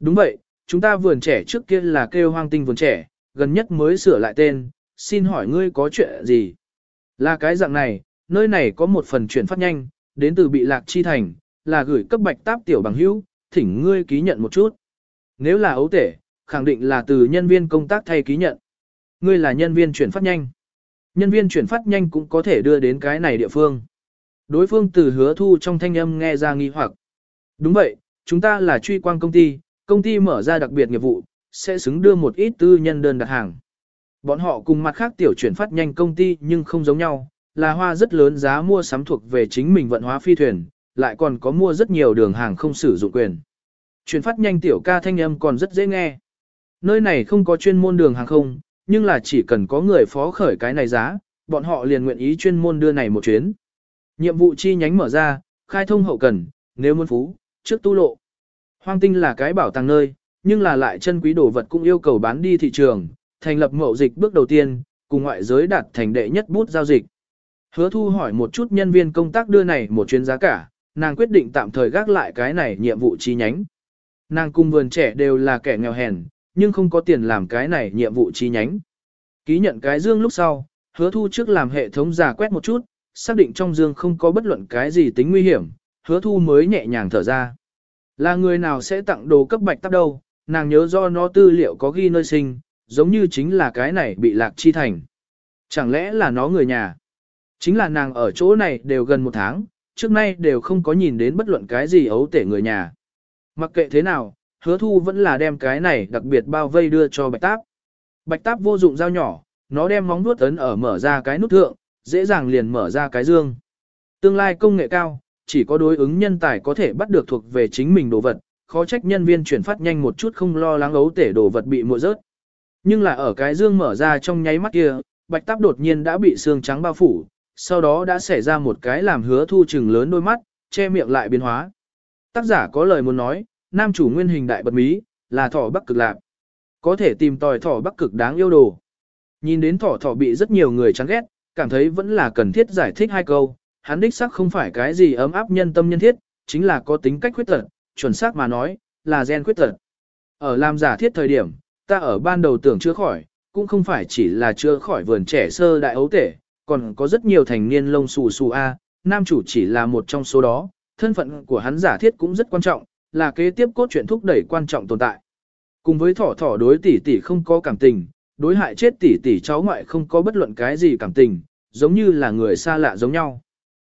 Đúng vậy, chúng ta vườn trẻ trước kia là kêu hoang tinh vườn trẻ, gần nhất mới sửa lại tên, xin hỏi ngươi có chuyện gì? Là cái dạng này, nơi này có một phần chuyển phát nhanh, đến từ bị lạc chi thành, là gửi cấp bạch táp tiểu bằng hữu, thỉnh ngươi ký nhận một chút. Nếu là ấu tể, khẳng định là từ nhân viên công tác thay ký nhận. Ngươi là nhân viên chuyển phát nhanh. Nhân viên chuyển phát nhanh cũng có thể đưa đến cái này địa phương. Đối phương từ hứa thu trong thanh âm nghe ra nghi hoặc. Đúng vậy, chúng ta là truy quang công ty, công ty mở ra đặc biệt nghiệp vụ, sẽ xứng đưa một ít tư nhân đơn đặt hàng. Bọn họ cùng mặt khác tiểu chuyển phát nhanh công ty nhưng không giống nhau, là hoa rất lớn giá mua sắm thuộc về chính mình vận hóa phi thuyền, lại còn có mua rất nhiều đường hàng không sử dụng quyền. Chuyển phát nhanh tiểu ca thanh âm còn rất dễ nghe. Nơi này không có chuyên môn đường hàng không, nhưng là chỉ cần có người phó khởi cái này giá, bọn họ liền nguyện ý chuyên môn đưa này một chuyến. Nhiệm vụ chi nhánh mở ra, khai thông hậu cần, nếu muốn phú, trước tu lộ. Hoang tinh là cái bảo tàng nơi, nhưng là lại chân quý đồ vật cũng yêu cầu bán đi thị trường, thành lập mậu dịch bước đầu tiên, cùng ngoại giới đạt thành đệ nhất bút giao dịch. Hứa thu hỏi một chút nhân viên công tác đưa này một chuyến giá cả, nàng quyết định tạm thời gác lại cái này nhiệm vụ chi nhánh. Nàng cùng vườn trẻ đều là kẻ nghèo hèn, nhưng không có tiền làm cái này nhiệm vụ chi nhánh. Ký nhận cái dương lúc sau, hứa thu trước làm hệ thống giả quét một chút, xác định trong dương không có bất luận cái gì tính nguy hiểm, hứa thu mới nhẹ nhàng thở ra. Là người nào sẽ tặng đồ cấp bạch tắc đâu, nàng nhớ do nó tư liệu có ghi nơi sinh, giống như chính là cái này bị lạc chi thành. Chẳng lẽ là nó người nhà? Chính là nàng ở chỗ này đều gần một tháng, trước nay đều không có nhìn đến bất luận cái gì ấu tể người nhà. Mặc kệ thế nào, hứa thu vẫn là đem cái này đặc biệt bao vây đưa cho bạch táp. Bạch táp vô dụng dao nhỏ, nó đem móng vuốt ấn ở mở ra cái nút thượng, dễ dàng liền mở ra cái dương. Tương lai công nghệ cao, chỉ có đối ứng nhân tài có thể bắt được thuộc về chính mình đồ vật, khó trách nhân viên chuyển phát nhanh một chút không lo lắng ấu tể đồ vật bị mua rớt. Nhưng là ở cái dương mở ra trong nháy mắt kia, bạch táp đột nhiên đã bị xương trắng bao phủ, sau đó đã xảy ra một cái làm hứa thu trừng lớn đôi mắt, che miệng lại biến hóa. Tác giả có lời muốn nói, nam chủ nguyên hình đại bật mí, là thỏ bắc cực lạc. Có thể tìm tòi thỏ bắc cực đáng yêu đồ. Nhìn đến thỏ thỏ bị rất nhiều người chán ghét, cảm thấy vẫn là cần thiết giải thích hai câu, hắn đích xác không phải cái gì ấm áp nhân tâm nhân thiết, chính là có tính cách khuyết tật, chuẩn xác mà nói, là gen khuyết tật. Ở làm giả thiết thời điểm, ta ở ban đầu tưởng chữa khỏi, cũng không phải chỉ là chữa khỏi vườn trẻ sơ đại ấu tể, còn có rất nhiều thành niên lông xù xù A, nam chủ chỉ là một trong số đó, thân phận của hắn giả thiết cũng rất quan trọng, là kế tiếp cốt truyện thúc đẩy quan trọng tồn tại. Cùng với thỏ thỏ đối tỷ tỷ không có cảm tình, đối hại chết tỷ tỷ cháu ngoại không có bất luận cái gì cảm tình, giống như là người xa lạ giống nhau.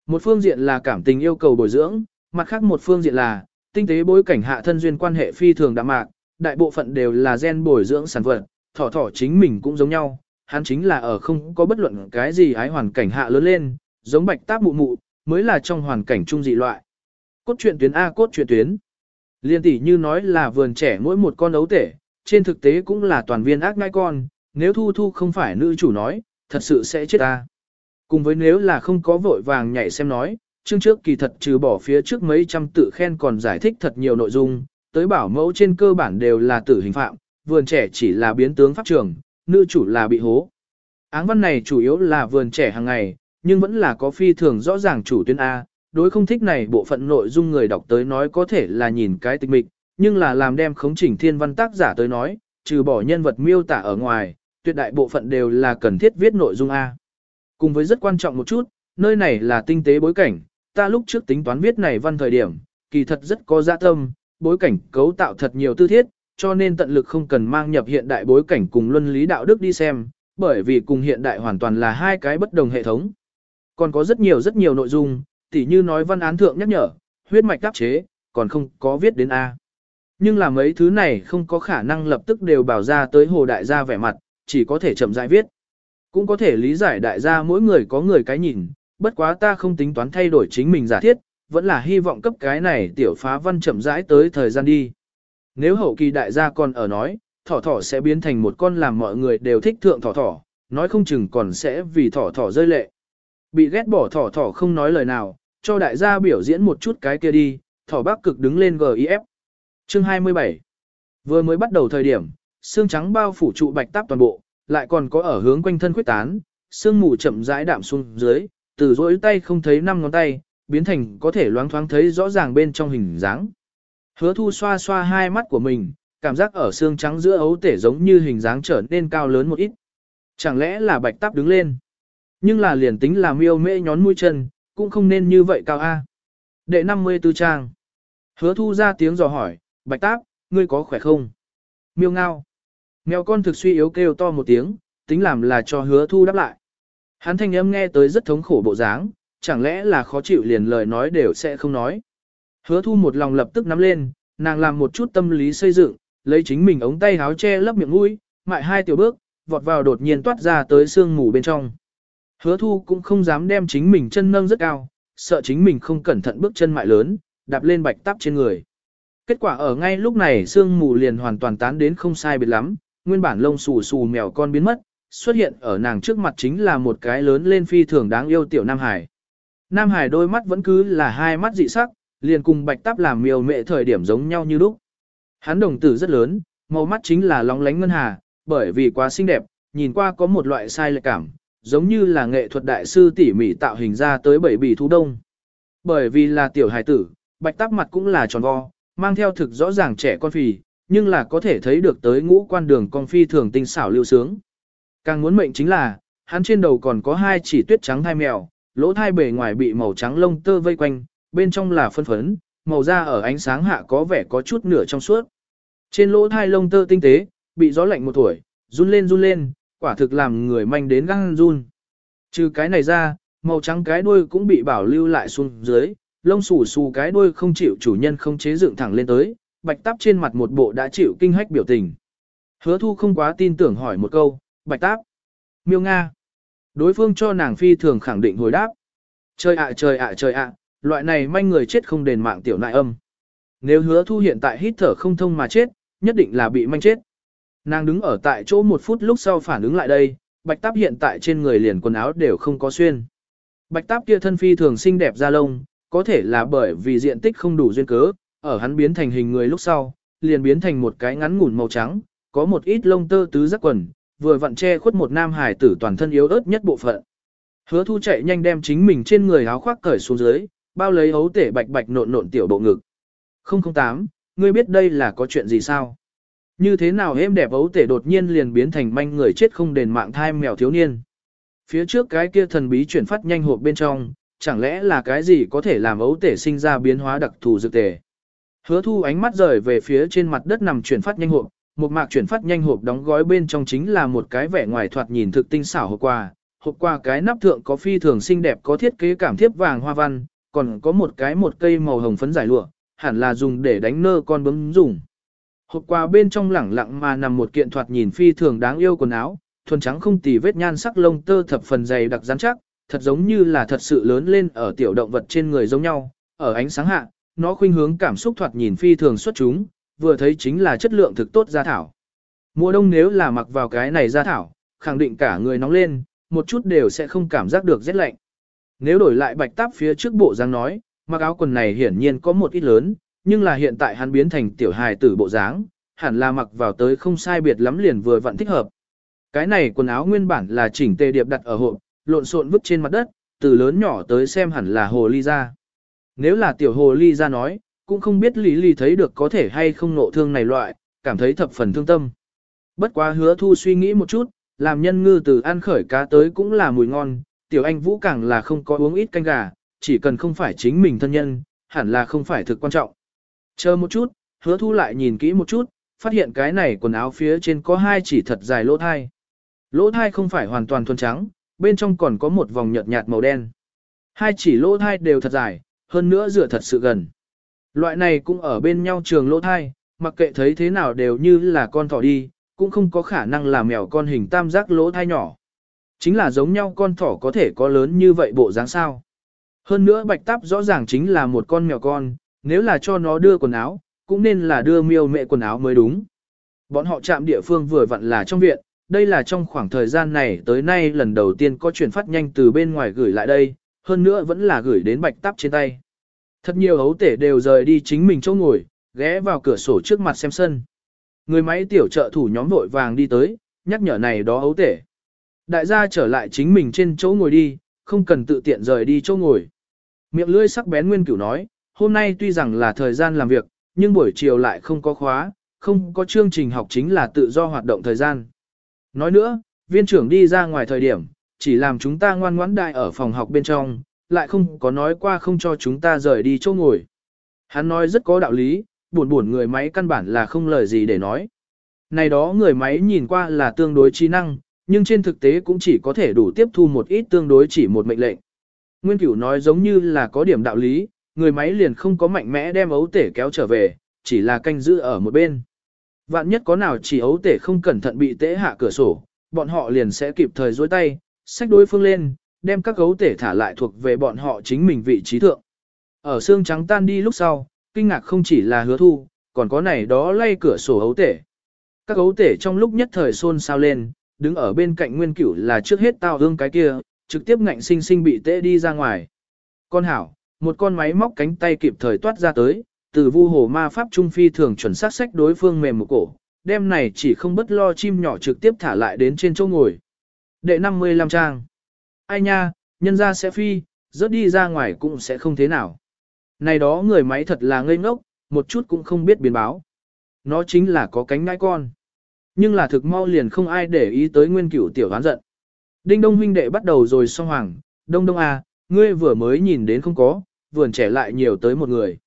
Một phương diện là cảm tình yêu cầu bồi dưỡng, mặt khác một phương diện là tinh tế bối cảnh hạ thân duyên quan hệ phi thường đạm mạc, đại bộ phận đều là gen bồi dưỡng sản vật, thỏ thỏ chính mình cũng giống nhau, hắn chính là ở không có bất luận cái gì ái hoàn cảnh hạ lớn lên, giống bạch táp mụ mụ, mới là trong hoàn cảnh trung dị loại. Cốt truyện tuyến A cốt truyện tuyến. Liên tỷ như nói là vườn trẻ mỗi một con ấu tể, trên thực tế cũng là toàn viên ác ngai con, nếu thu thu không phải nữ chủ nói, thật sự sẽ chết ta. Cùng với nếu là không có vội vàng nhảy xem nói, chương trước kỳ thật trừ bỏ phía trước mấy trăm tự khen còn giải thích thật nhiều nội dung, tới bảo mẫu trên cơ bản đều là tử hình phạm, vườn trẻ chỉ là biến tướng pháp trường, nữ chủ là bị hố. Áng văn này chủ yếu là vườn trẻ hàng ngày, nhưng vẫn là có phi thường rõ ràng chủ tuyến A, đối không thích này bộ phận nội dung người đọc tới nói có thể là nhìn cái tịch mịch, nhưng là làm đem khống chỉnh thiên văn tác giả tới nói, trừ bỏ nhân vật miêu tả ở ngoài, tuyệt đại bộ phận đều là cần thiết viết nội dung A. Cùng với rất quan trọng một chút, nơi này là tinh tế bối cảnh, ta lúc trước tính toán viết này văn thời điểm, kỳ thật rất có dạ tâm, bối cảnh cấu tạo thật nhiều tư thiết, cho nên tận lực không cần mang nhập hiện đại bối cảnh cùng luân lý đạo đức đi xem, bởi vì cùng hiện đại hoàn toàn là hai cái bất đồng hệ thống. Còn có rất nhiều rất nhiều nội dung, tỉ như nói văn án thượng nhắc nhở, huyết mạch đáp chế, còn không có viết đến A. Nhưng là mấy thứ này không có khả năng lập tức đều bảo ra tới hồ đại gia vẻ mặt, chỉ có thể chậm rãi viết. Cũng có thể lý giải đại gia mỗi người có người cái nhìn, bất quá ta không tính toán thay đổi chính mình giả thiết, vẫn là hy vọng cấp cái này tiểu phá văn chậm rãi tới thời gian đi. Nếu hậu kỳ đại gia còn ở nói, thỏ thỏ sẽ biến thành một con làm mọi người đều thích thượng thỏ thỏ, nói không chừng còn sẽ vì thỏ thỏ rơi lệ. Bị ghét bỏ thỏ thỏ không nói lời nào, cho đại gia biểu diễn một chút cái kia đi, thỏ bác cực đứng lên GIF. Chương 27 Vừa mới bắt đầu thời điểm, xương trắng bao phủ trụ bạch táp toàn bộ, lại còn có ở hướng quanh thân khuyết tán, xương mù chậm rãi đạm xuống dưới, từ rỗi tay không thấy năm ngón tay, biến thành có thể loáng thoáng thấy rõ ràng bên trong hình dáng. Hứa thu xoa xoa hai mắt của mình, cảm giác ở xương trắng giữa ấu tể giống như hình dáng trở nên cao lớn một ít. Chẳng lẽ là bạch táp đứng lên? Nhưng là liền tính là miêu mễ nhón mũi chân, cũng không nên như vậy cao A. Đệ 54 trang. Hứa thu ra tiếng dò hỏi, bạch táp, ngươi có khỏe không? Miêu ngao. Mèo con thực suy yếu kêu to một tiếng, tính làm là cho hứa thu đáp lại. Hắn thanh âm nghe tới rất thống khổ bộ dáng, chẳng lẽ là khó chịu liền lời nói đều sẽ không nói. Hứa thu một lòng lập tức nắm lên, nàng làm một chút tâm lý xây dựng, lấy chính mình ống tay háo che lấp miệng mũi, mại hai tiểu bước, vọt vào đột nhiên toát ra tới sương mù bên trong. Hứa thu cũng không dám đem chính mình chân nâng rất cao, sợ chính mình không cẩn thận bước chân mại lớn, đạp lên bạch tắp trên người. Kết quả ở ngay lúc này sương mù liền hoàn toàn tán đến không sai biệt lắm, nguyên bản lông xù xù mèo con biến mất, xuất hiện ở nàng trước mặt chính là một cái lớn lên phi thường đáng yêu tiểu Nam Hải. Nam Hải đôi mắt vẫn cứ là hai mắt dị sắc, liền cùng bạch tắp làm miêu mệ thời điểm giống nhau như lúc. Hắn đồng tử rất lớn, màu mắt chính là lóng lánh ngân hà, bởi vì quá xinh đẹp, nhìn qua có một loại sai lệch cảm, giống như là nghệ thuật đại sư tỉ mỉ tạo hình ra tới bảy bì thú đông. Bởi vì là tiểu hài tử, bạch Táp mặt cũng là tròn vo, mang theo thực rõ ràng trẻ con phì, nhưng là có thể thấy được tới ngũ quan đường con phi thường tinh xảo lưu sướng. Càng muốn mệnh chính là, hắn trên đầu còn có hai chỉ tuyết trắng thai mèo, lỗ thai bề ngoài bị màu trắng lông tơ vây quanh, bên trong là phân phấn, màu da ở ánh sáng hạ có vẻ có chút nửa trong suốt. Trên lỗ thai lông tơ tinh tế, bị gió lạnh một tuổi, run lên run lên, quả thực làm người manh đến găng run. Trừ cái này ra, màu trắng cái đuôi cũng bị bảo lưu lại xuống dưới, lông xù xù cái đuôi không chịu chủ nhân không chế dựng thẳng lên tới, bạch táp trên mặt một bộ đã chịu kinh hách biểu tình. Hứa thu không quá tin tưởng hỏi một câu, bạch táp, miêu Nga. Đối phương cho nàng phi thường khẳng định hồi đáp. Trời ạ trời ạ trời ạ, loại này manh người chết không đền mạng tiểu nại âm. Nếu hứa thu hiện tại hít thở không thông mà chết, nhất định là bị manh chết. Nàng đứng ở tại chỗ một phút lúc sau phản ứng lại đây, bạch táp hiện tại trên người liền quần áo đều không có xuyên. Bạch táp kia thân phi thường xinh đẹp da lông, có thể là bởi vì diện tích không đủ duyên cớ, ở hắn biến thành hình người lúc sau, liền biến thành một cái ngắn ngủn màu trắng, có một ít lông tơ tứ giác quần, vừa vặn che khuất một nam hải tử toàn thân yếu ớt nhất bộ phận. Hứa thu chạy nhanh đem chính mình trên người áo khoác cởi xuống dưới, bao lấy ấu tể bạch bạch nộn nộn tiểu bộ ngực. 008, ngươi biết đây là có chuyện gì sao? Như thế nào êm đẹp ấu tể đột nhiên liền biến thành manh người chết không đền mạng thai mèo thiếu niên. Phía trước cái kia thần bí chuyển phát nhanh hộp bên trong, chẳng lẽ là cái gì có thể làm ấu tể sinh ra biến hóa đặc thù dược tề. Hứa thu ánh mắt rời về phía trên mặt đất nằm chuyển phát nhanh hộp, một mạc chuyển phát nhanh hộp đóng gói bên trong chính là một cái vẻ ngoài thoạt nhìn thực tinh xảo hộp quà. Hộp quà cái nắp thượng có phi thường xinh đẹp có thiết kế cảm thiếp vàng hoa văn, còn có một cái một cây màu hồng phấn giải lụa, hẳn là dùng để đánh nơ con bướm dùng. Hộp quà bên trong lẳng lặng mà nằm một kiện thoạt nhìn phi thường đáng yêu quần áo, thuần trắng không tì vết nhan sắc lông tơ thập phần dày đặc rắn chắc, thật giống như là thật sự lớn lên ở tiểu động vật trên người giống nhau, ở ánh sáng hạ, nó khuynh hướng cảm xúc thoạt nhìn phi thường xuất chúng, vừa thấy chính là chất lượng thực tốt gia thảo. Mùa đông nếu là mặc vào cái này gia thảo, khẳng định cả người nóng lên, một chút đều sẽ không cảm giác được rét lạnh. Nếu đổi lại bạch táp phía trước bộ dáng nói, mặc áo quần này hiển nhiên có một ít lớn, nhưng là hiện tại hắn biến thành tiểu hài tử bộ dáng, hẳn là mặc vào tới không sai biệt lắm liền vừa vặn thích hợp. Cái này quần áo nguyên bản là chỉnh tề điệp đặt ở hộp, lộn xộn vứt trên mặt đất, từ lớn nhỏ tới xem hẳn là hồ ly ra. Nếu là tiểu hồ ly ra nói, cũng không biết lý lý thấy được có thể hay không nộ thương này loại, cảm thấy thập phần thương tâm. Bất quá hứa thu suy nghĩ một chút, làm nhân ngư từ ăn khởi cá tới cũng là mùi ngon, tiểu anh vũ càng là không có uống ít canh gà, chỉ cần không phải chính mình thân nhân, hẳn là không phải thực quan trọng. Chờ một chút, hứa thu lại nhìn kỹ một chút, phát hiện cái này quần áo phía trên có hai chỉ thật dài lỗ thai. Lỗ thai không phải hoàn toàn thuần trắng, bên trong còn có một vòng nhợt nhạt màu đen. Hai chỉ lỗ thai đều thật dài, hơn nữa rửa thật sự gần. Loại này cũng ở bên nhau trường lỗ thai, mặc kệ thấy thế nào đều như là con thỏ đi, cũng không có khả năng là mèo con hình tam giác lỗ thai nhỏ. Chính là giống nhau con thỏ có thể có lớn như vậy bộ dáng sao. Hơn nữa bạch táp rõ ràng chính là một con mèo con, nếu là cho nó đưa quần áo, cũng nên là đưa miêu mẹ quần áo mới đúng. Bọn họ chạm địa phương vừa vặn là trong viện, đây là trong khoảng thời gian này tới nay lần đầu tiên có chuyển phát nhanh từ bên ngoài gửi lại đây, hơn nữa vẫn là gửi đến bạch táp trên tay. Thật nhiều hấu tể đều rời đi chính mình chỗ ngồi, ghé vào cửa sổ trước mặt xem sân. Người máy tiểu trợ thủ nhóm vội vàng đi tới, nhắc nhở này đó hấu tể. Đại gia trở lại chính mình trên chỗ ngồi đi, không cần tự tiện rời đi chỗ ngồi. Miệng lưỡi sắc bén nguyên cửu nói, hôm nay tuy rằng là thời gian làm việc, nhưng buổi chiều lại không có khóa, không có chương trình học chính là tự do hoạt động thời gian. Nói nữa, viên trưởng đi ra ngoài thời điểm, chỉ làm chúng ta ngoan ngoãn đại ở phòng học bên trong, lại không có nói qua không cho chúng ta rời đi chỗ ngồi. Hắn nói rất có đạo lý, buồn buồn người máy căn bản là không lời gì để nói. Này đó người máy nhìn qua là tương đối trí năng, nhưng trên thực tế cũng chỉ có thể đủ tiếp thu một ít tương đối chỉ một mệnh lệnh. Nguyên cửu nói giống như là có điểm đạo lý, người máy liền không có mạnh mẽ đem ấu tể kéo trở về, chỉ là canh giữ ở một bên. Vạn nhất có nào chỉ ấu tể không cẩn thận bị tễ hạ cửa sổ, bọn họ liền sẽ kịp thời dối tay, xách đối phương lên, đem các gấu tể thả lại thuộc về bọn họ chính mình vị trí thượng. Ở xương trắng tan đi lúc sau, kinh ngạc không chỉ là hứa thu, còn có này đó lay cửa sổ gấu tể. Các gấu tể trong lúc nhất thời xôn xao lên, đứng ở bên cạnh nguyên cửu là trước hết tao hương cái kia, trực tiếp ngạnh sinh sinh bị tễ đi ra ngoài. Con hảo, một con máy móc cánh tay kịp thời toát ra tới, từ vu hồ ma pháp trung phi thường chuẩn xác sách đối phương mềm một cổ, đem này chỉ không bất lo chim nhỏ trực tiếp thả lại đến trên chỗ ngồi. Đệ 55 trang. Ai nha, nhân ra sẽ phi, rớt đi ra ngoài cũng sẽ không thế nào. Này đó người máy thật là ngây ngốc, một chút cũng không biết biến báo. Nó chính là có cánh ngai con. Nhưng là thực mau liền không ai để ý tới nguyên cửu tiểu hoán giận. Đinh đông huynh đệ bắt đầu rồi so hoàng, đông đông à, ngươi vừa mới nhìn đến không có, vườn trẻ lại nhiều tới một người.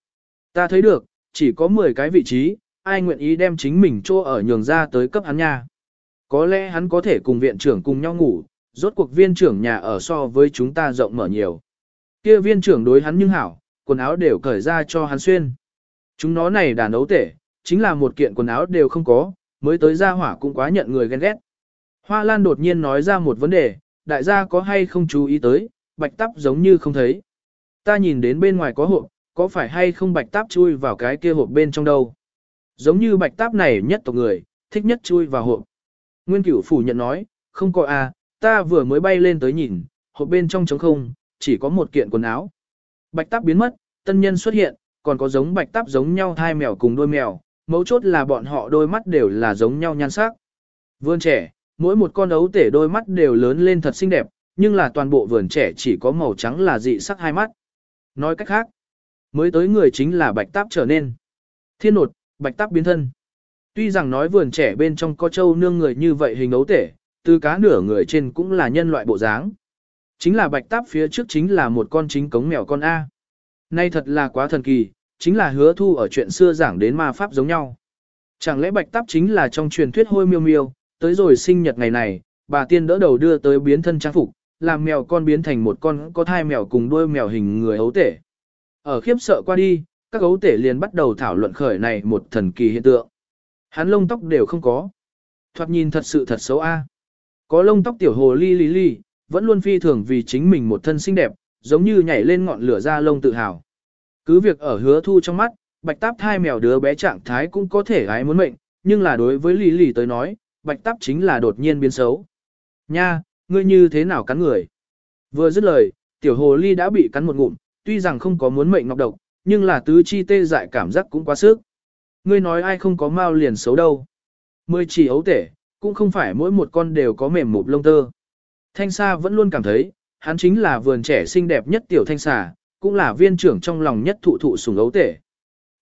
Ta thấy được, chỉ có 10 cái vị trí, ai nguyện ý đem chính mình chỗ ở nhường ra tới cấp hắn nha. Có lẽ hắn có thể cùng viện trưởng cùng nhau ngủ, rốt cuộc viên trưởng nhà ở so với chúng ta rộng mở nhiều. Kia viên trưởng đối hắn nhưng hảo, quần áo đều cởi ra cho hắn xuyên. Chúng nó này đàn ấu tể, chính là một kiện quần áo đều không có, mới tới ra hỏa cũng quá nhận người ghen ghét. Hoa Lan đột nhiên nói ra một vấn đề, đại gia có hay không chú ý tới, bạch tắp giống như không thấy. Ta nhìn đến bên ngoài có hộp, có phải hay không bạch táp chui vào cái kia hộp bên trong đâu. Giống như bạch táp này nhất tộc người, thích nhất chui vào hộp. Nguyên cửu phủ nhận nói, không có à, ta vừa mới bay lên tới nhìn, hộp bên trong trống không, chỉ có một kiện quần áo. Bạch táp biến mất, tân nhân xuất hiện, còn có giống bạch táp giống nhau hai mèo cùng đôi mèo, mấu chốt là bọn họ đôi mắt đều là giống nhau nhan sắc. Vươn trẻ, mỗi một con ấu tể đôi mắt đều lớn lên thật xinh đẹp, nhưng là toàn bộ vườn trẻ chỉ có màu trắng là dị sắc hai mắt. Nói cách khác, mới tới người chính là bạch táp trở nên. Thiên nột, bạch táp biến thân. Tuy rằng nói vườn trẻ bên trong có châu nương người như vậy hình ấu tể, từ cá nửa người trên cũng là nhân loại bộ dáng. Chính là bạch táp phía trước chính là một con chính cống mèo con A. Nay thật là quá thần kỳ, chính là hứa thu ở chuyện xưa giảng đến ma pháp giống nhau. Chẳng lẽ bạch táp chính là trong truyền thuyết hôi miêu miêu, tới rồi sinh nhật ngày này, bà tiên đỡ đầu đưa tới biến thân trang phục, làm mèo con biến thành một con có thai mèo cùng đuôi mèo hình người ấu tể. Ở khiếp sợ qua đi, các ấu tể liền bắt đầu thảo luận khởi này một thần kỳ hiện tượng. Hắn lông tóc đều không có. Thoạt nhìn thật sự thật xấu a. Có lông tóc tiểu hồ ly lý ly, vẫn luôn phi thường vì chính mình một thân xinh đẹp, giống như nhảy lên ngọn lửa ra lông tự hào. Cứ việc ở hứa thu trong mắt, bạch táp thai mèo đứa bé trạng thái cũng có thể gái muốn mệnh, nhưng là đối với lý lì tới nói, bạch táp chính là đột nhiên biến xấu. Nha, ngươi như thế nào cắn người? Vừa dứt lời, tiểu hồ ly đã bị cắn một ngụm, tuy rằng không có muốn mệnh ngọc độc, nhưng là tứ chi tê dại cảm giác cũng quá sức. Ngươi nói ai không có mau liền xấu đâu. Mười chỉ ấu tể, cũng không phải mỗi một con đều có mềm mụp lông tơ. Thanh Sa vẫn luôn cảm thấy, hắn chính là vườn trẻ xinh đẹp nhất tiểu thanh xà, cũng là viên trưởng trong lòng nhất thụ thụ sủng ấu tể.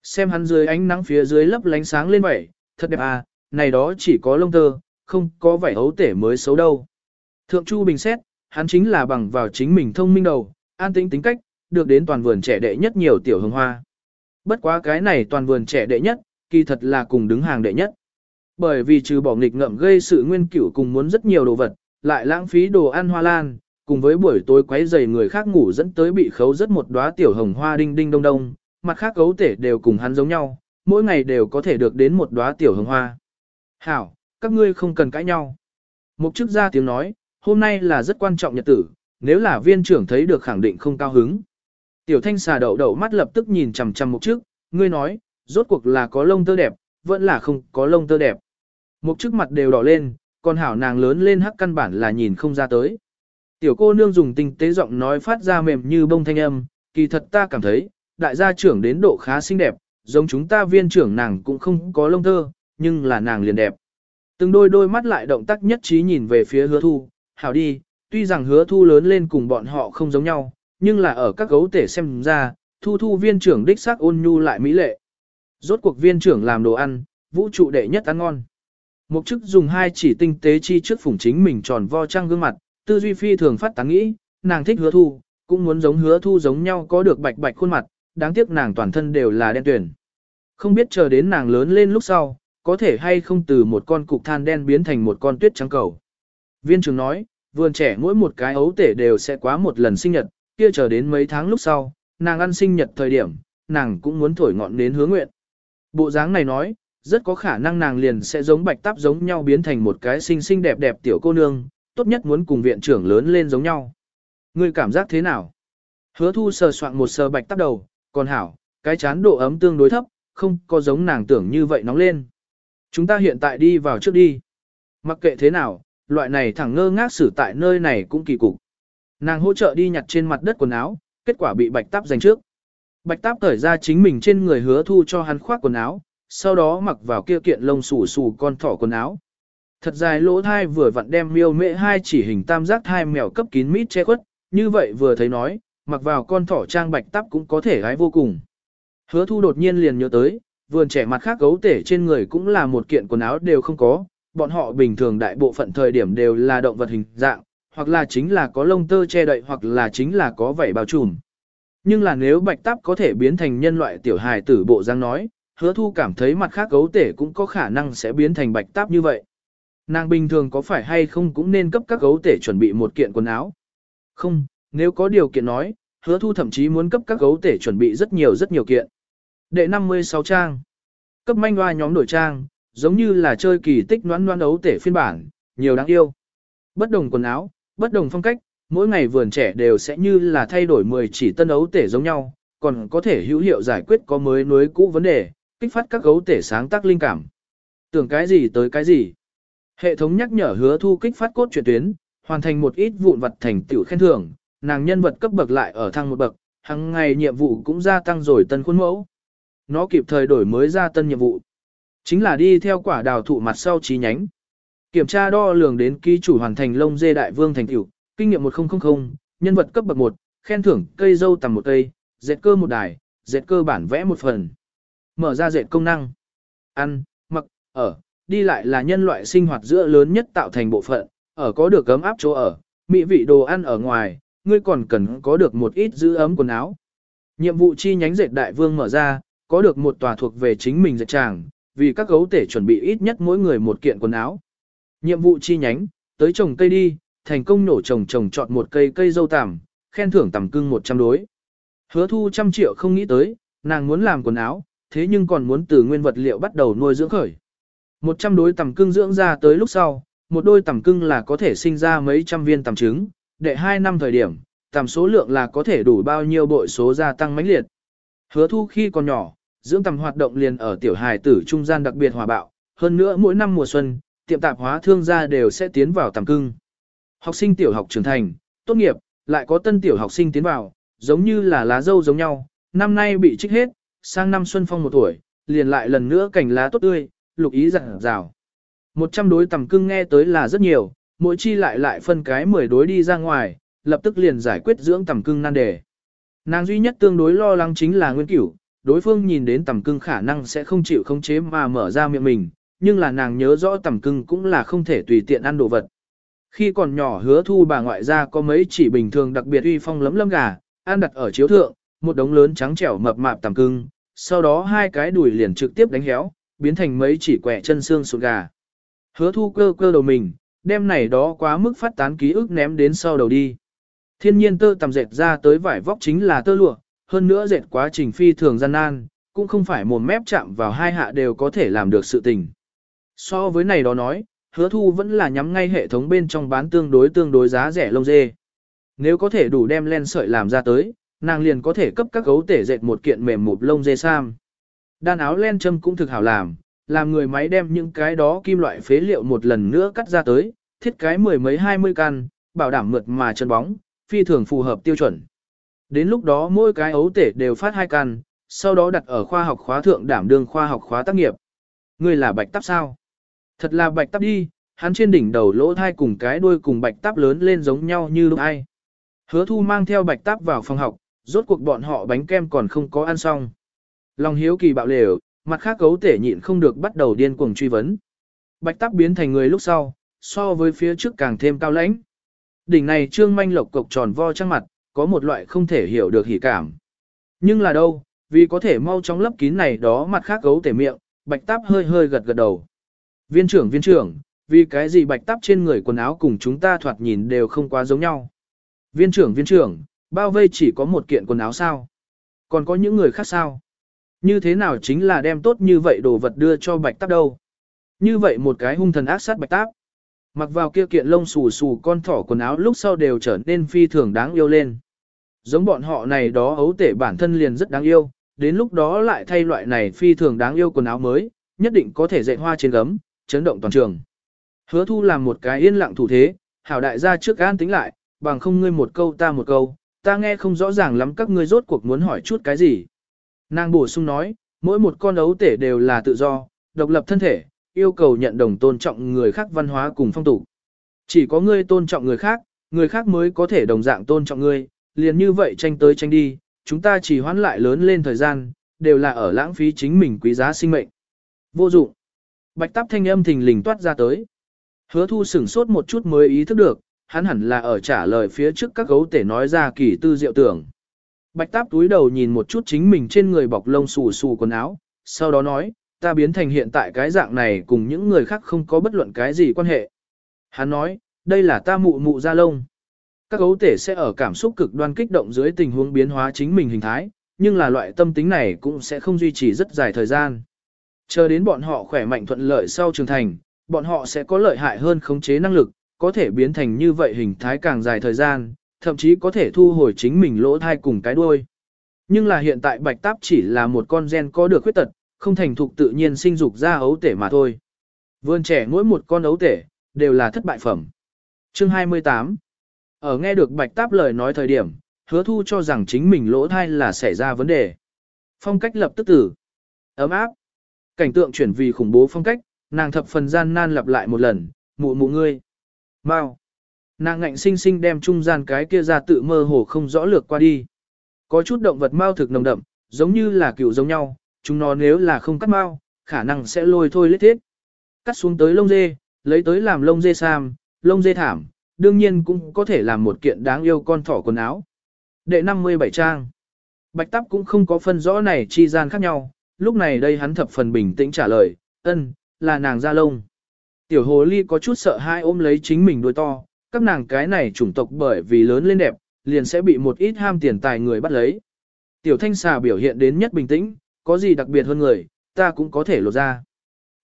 Xem hắn dưới ánh nắng phía dưới lấp lánh sáng lên vậy, thật đẹp à, này đó chỉ có lông tơ, không có vảy ấu tể mới xấu đâu. Thượng Chu bình xét, hắn chính là bằng vào chính mình thông minh đầu, an tĩnh tính cách, được đến toàn vườn trẻ đệ nhất nhiều tiểu hương hoa. Bất quá cái này toàn vườn trẻ đệ nhất, kỳ thật là cùng đứng hàng đệ nhất. Bởi vì trừ bỏ nghịch ngợm gây sự nguyên cửu cùng muốn rất nhiều đồ vật, lại lãng phí đồ ăn hoa lan, cùng với buổi tối quấy rầy người khác ngủ dẫn tới bị khấu rất một đóa tiểu hồng hoa đinh đinh đông đông, mặt khác cấu thể đều cùng hắn giống nhau, mỗi ngày đều có thể được đến một đóa tiểu hồng hoa. Hảo, các ngươi không cần cãi nhau. Mục chức ra tiếng nói, hôm nay là rất quan trọng nhật tử, nếu là viên trưởng thấy được khẳng định không cao hứng. Tiểu thanh xà đậu đậu mắt lập tức nhìn chằm chằm mục chức, ngươi nói, rốt cuộc là có lông tơ đẹp, vẫn là không có lông tơ đẹp. Một chức mặt đều đỏ lên, còn hảo nàng lớn lên hắc căn bản là nhìn không ra tới. Tiểu cô nương dùng tinh tế giọng nói phát ra mềm như bông thanh âm, kỳ thật ta cảm thấy, đại gia trưởng đến độ khá xinh đẹp, giống chúng ta viên trưởng nàng cũng không có lông tơ, nhưng là nàng liền đẹp. Từng đôi đôi mắt lại động tác nhất trí nhìn về phía hứa thu, hảo đi, tuy rằng hứa thu lớn lên cùng bọn họ không giống nhau, nhưng là ở các gấu tể xem ra, thu thu viên trưởng đích xác ôn nhu lại mỹ lệ. Rốt cuộc viên trưởng làm đồ ăn, vũ trụ đệ nhất ăn ngon. Mục chức dùng hai chỉ tinh tế chi trước phủng chính mình tròn vo trang gương mặt, tư duy phi thường phát tán nghĩ, nàng thích hứa thu, cũng muốn giống hứa thu giống nhau có được bạch bạch khuôn mặt, đáng tiếc nàng toàn thân đều là đen tuyển. Không biết chờ đến nàng lớn lên lúc sau, có thể hay không từ một con cục than đen biến thành một con tuyết trắng cầu. Viên trưởng nói, vườn trẻ mỗi một cái ấu tể đều sẽ quá một lần sinh nhật, kia chờ đến mấy tháng lúc sau, nàng ăn sinh nhật thời điểm, nàng cũng muốn thổi ngọn đến hứa nguyện. Bộ dáng này nói, rất có khả năng nàng liền sẽ giống bạch táp giống nhau biến thành một cái xinh xinh đẹp đẹp tiểu cô nương, tốt nhất muốn cùng viện trưởng lớn lên giống nhau. Ngươi cảm giác thế nào? Hứa thu sờ soạn một sờ bạch táp đầu, còn hảo, cái chán độ ấm tương đối thấp, không có giống nàng tưởng như vậy nóng lên. Chúng ta hiện tại đi vào trước đi. Mặc kệ thế nào, loại này thẳng ngơ ngác xử tại nơi này cũng kỳ cục. Nàng hỗ trợ đi nhặt trên mặt đất quần áo, kết quả bị bạch táp giành trước. Bạch táp cởi ra chính mình trên người hứa thu cho hắn khoác quần áo, sau đó mặc vào kia kiện lông xù xù con thỏ quần áo. Thật dài lỗ thai vừa vặn đem miêu mễ hai chỉ hình tam giác hai mèo cấp kín mít che khuất, như vậy vừa thấy nói, mặc vào con thỏ trang bạch táp cũng có thể gái vô cùng. Hứa thu đột nhiên liền nhớ tới, vườn trẻ mặt khác gấu tể trên người cũng là một kiện quần áo đều không có, bọn họ bình thường đại bộ phận thời điểm đều là động vật hình dạng, hoặc là chính là có lông tơ che đậy hoặc là chính là có vảy bao trùm. Nhưng là nếu bạch táp có thể biến thành nhân loại tiểu hài tử bộ giang nói, hứa thu cảm thấy mặt khác gấu tể cũng có khả năng sẽ biến thành bạch táp như vậy. Nàng bình thường có phải hay không cũng nên cấp các gấu tể chuẩn bị một kiện quần áo. Không, nếu có điều kiện nói, hứa thu thậm chí muốn cấp các gấu tể chuẩn bị rất nhiều rất nhiều kiện. Đệ 56 trang. Cấp manh hoa nhóm đổi trang, giống như là chơi kỳ tích noan noan ấu tể phiên bản, nhiều đáng yêu. Bất đồng quần áo, bất đồng phong cách, mỗi ngày vườn trẻ đều sẽ như là thay đổi 10 chỉ tân ấu tể giống nhau, còn có thể hữu hiệu giải quyết có mới nối cũ vấn đề, kích phát các gấu tể sáng tác linh cảm. Tưởng cái gì tới cái gì. Hệ thống nhắc nhở hứa thu kích phát cốt truyện tuyến, hoàn thành một ít vụn vật thành tựu khen thưởng, nàng nhân vật cấp bậc lại ở thăng một bậc, hàng ngày nhiệm vụ cũng gia tăng rồi tân khuôn mẫu. Nó kịp thời đổi mới ra tân nhiệm vụ. Chính là đi theo quả đào thụ mặt sau trí nhánh. Kiểm tra đo lường đến ký chủ hoàn thành lông dê đại vương thành tựu, kinh nghiệm 1000, nhân vật cấp bậc 1, khen thưởng cây dâu tầm một cây, dệt cơ một đài, dệt cơ bản vẽ một phần. Mở ra dệt công năng. Ăn, mặc, ở, đi lại là nhân loại sinh hoạt giữa lớn nhất tạo thành bộ phận, ở có được ấm áp chỗ ở, mỹ vị đồ ăn ở ngoài, ngươi còn cần có được một ít giữ ấm quần áo. Nhiệm vụ chi nhánh dệt đại vương mở ra, có được một tòa thuộc về chính mình dệt tràng, vì các gấu tể chuẩn bị ít nhất mỗi người một kiện quần áo. Nhiệm vụ chi nhánh, tới trồng cây đi, thành công nổ trồng trồng chọn một cây cây dâu tằm, khen thưởng tằm cưng 100 đối. Hứa thu trăm triệu không nghĩ tới, nàng muốn làm quần áo, thế nhưng còn muốn từ nguyên vật liệu bắt đầu nuôi dưỡng khởi. 100 đối tằm cưng dưỡng ra tới lúc sau, một đôi tằm cưng là có thể sinh ra mấy trăm viên tằm trứng, đệ 2 năm thời điểm, tằm số lượng là có thể đủ bao nhiêu bội số gia tăng mãnh liệt. Hứa thu khi còn nhỏ, dưỡng tằm hoạt động liền ở tiểu hài tử trung gian đặc biệt hòa bạo, hơn nữa mỗi năm mùa xuân, tiệm tạp hóa thương gia đều sẽ tiến vào tằm cưng. Học sinh tiểu học trưởng thành, tốt nghiệp, lại có tân tiểu học sinh tiến vào, giống như là lá dâu giống nhau, năm nay bị trích hết, sang năm xuân phong một tuổi, liền lại lần nữa cảnh lá tốt tươi, lục ý rạng rào. Một trăm đối tầm cưng nghe tới là rất nhiều, mỗi chi lại lại phân cái 10 đối đi ra ngoài, lập tức liền giải quyết dưỡng tầm cưng nan đề. Nàng duy nhất tương đối lo lắng chính là nguyên cửu, đối phương nhìn đến tầm cưng khả năng sẽ không chịu khống chế mà mở ra miệng mình, nhưng là nàng nhớ rõ tầm cưng cũng là không thể tùy tiện ăn đồ vật. Khi còn nhỏ hứa thu bà ngoại ra có mấy chỉ bình thường đặc biệt uy phong lấm lâm gà, ăn đặt ở chiếu thượng, một đống lớn trắng trẻo mập mạp tằm cưng, sau đó hai cái đùi liền trực tiếp đánh héo, biến thành mấy chỉ quẻ chân xương sụn gà. Hứa thu cơ cơ đầu mình, đem này đó quá mức phát tán ký ức ném đến sau đầu đi. Thiên nhiên tơ tầm dệt ra tới vải vóc chính là tơ lụa, hơn nữa dệt quá trình phi thường gian nan, cũng không phải một mép chạm vào hai hạ đều có thể làm được sự tình. So với này đó nói, hứa thu vẫn là nhắm ngay hệ thống bên trong bán tương đối tương đối giá rẻ lông dê. Nếu có thể đủ đem len sợi làm ra tới, nàng liền có thể cấp các gấu tể dệt một kiện mềm mụp lông dê sam. Đan áo len châm cũng thực hảo làm, làm người máy đem những cái đó kim loại phế liệu một lần nữa cắt ra tới, thiết cái mười mấy hai mươi căn, bảo đảm mượt mà chân bóng, phi thường phù hợp tiêu chuẩn. Đến lúc đó mỗi cái ấu tể đều phát hai căn, sau đó đặt ở khoa học khóa thượng đảm đương khoa học khóa tác nghiệp. Ngươi là bạch tắp sao? Thật là bạch tắp đi, hắn trên đỉnh đầu lỗ thai cùng cái đuôi cùng bạch tắp lớn lên giống nhau như lúc ai. Hứa thu mang theo bạch tắp vào phòng học, rốt cuộc bọn họ bánh kem còn không có ăn xong. Lòng hiếu kỳ bạo lều, mặt khác cấu tể nhịn không được bắt đầu điên cuồng truy vấn. Bạch táp biến thành người lúc sau, so với phía trước càng thêm cao lãnh. Đỉnh này trương manh lộc cộc tròn vo trăng mặt, có một loại không thể hiểu được hỉ cảm. Nhưng là đâu, vì có thể mau chóng lấp kín này đó mặt khác gấu tể miệng, bạch táp hơi hơi gật gật đầu. Viên trưởng viên trưởng, vì cái gì bạch tắp trên người quần áo cùng chúng ta thoạt nhìn đều không quá giống nhau. Viên trưởng viên trưởng, bao vây chỉ có một kiện quần áo sao? Còn có những người khác sao? Như thế nào chính là đem tốt như vậy đồ vật đưa cho bạch tắp đâu? Như vậy một cái hung thần ác sát bạch táp. Mặc vào kia kiện lông xù xù con thỏ quần áo lúc sau đều trở nên phi thường đáng yêu lên. Giống bọn họ này đó ấu tể bản thân liền rất đáng yêu, đến lúc đó lại thay loại này phi thường đáng yêu quần áo mới, nhất định có thể dạy hoa trên gấm, chấn động toàn trường. Hứa thu làm một cái yên lặng thủ thế, hảo đại gia trước an tính lại, bằng không ngươi một câu ta một câu, ta nghe không rõ ràng lắm các ngươi rốt cuộc muốn hỏi chút cái gì. Nàng bổ sung nói, mỗi một con ấu tể đều là tự do, độc lập thân thể, yêu cầu nhận đồng tôn trọng người khác văn hóa cùng phong tục. Chỉ có ngươi tôn trọng người khác, người khác mới có thể đồng dạng tôn trọng ngươi, liền như vậy tranh tới tranh đi, chúng ta chỉ hoãn lại lớn lên thời gian, đều là ở lãng phí chính mình quý giá sinh mệnh. Vô dụng. Bạch táp thanh âm thình lình toát ra tới. Hứa thu sửng sốt một chút mới ý thức được, hắn hẳn là ở trả lời phía trước các gấu tể nói ra kỳ tư diệu tưởng. Bạch táp túi đầu nhìn một chút chính mình trên người bọc lông xù xù quần áo, sau đó nói, ta biến thành hiện tại cái dạng này cùng những người khác không có bất luận cái gì quan hệ. Hắn nói, đây là ta mụ mụ ra lông. Các gấu tể sẽ ở cảm xúc cực đoan kích động dưới tình huống biến hóa chính mình hình thái, nhưng là loại tâm tính này cũng sẽ không duy trì rất dài thời gian. Chờ đến bọn họ khỏe mạnh thuận lợi sau trưởng thành, bọn họ sẽ có lợi hại hơn khống chế năng lực, có thể biến thành như vậy hình thái càng dài thời gian, thậm chí có thể thu hồi chính mình lỗ thai cùng cái đuôi. Nhưng là hiện tại bạch táp chỉ là một con gen có được khuyết tật, không thành thục tự nhiên sinh dục ra ấu tể mà thôi. Vươn trẻ mỗi một con ấu tể, đều là thất bại phẩm. Chương 28 Ở nghe được bạch táp lời nói thời điểm, hứa thu cho rằng chính mình lỗ thai là xảy ra vấn đề. Phong cách lập tức tử. Ấm áp. Cảnh tượng chuyển vì khủng bố phong cách, nàng thập phần gian nan lặp lại một lần, mụ mụ ngươi. Mau. Nàng ngạnh sinh sinh đem trung gian cái kia ra tự mơ hồ không rõ lược qua đi. Có chút động vật mau thực nồng đậm, giống như là cựu giống nhau, chúng nó nếu là không cắt mau, khả năng sẽ lôi thôi lết thiết. Cắt xuống tới lông dê, lấy tới làm lông dê sam, lông dê thảm, đương nhiên cũng có thể làm một kiện đáng yêu con thỏ quần áo. Đệ 57 trang. Bạch tắp cũng không có phân rõ này chi gian khác nhau, lúc này đây hắn thập phần bình tĩnh trả lời, ân, là nàng da lông. Tiểu hồ ly có chút sợ hai ôm lấy chính mình đuôi to, các nàng cái này chủng tộc bởi vì lớn lên đẹp, liền sẽ bị một ít ham tiền tài người bắt lấy. Tiểu thanh xà biểu hiện đến nhất bình tĩnh, có gì đặc biệt hơn người, ta cũng có thể lột ra.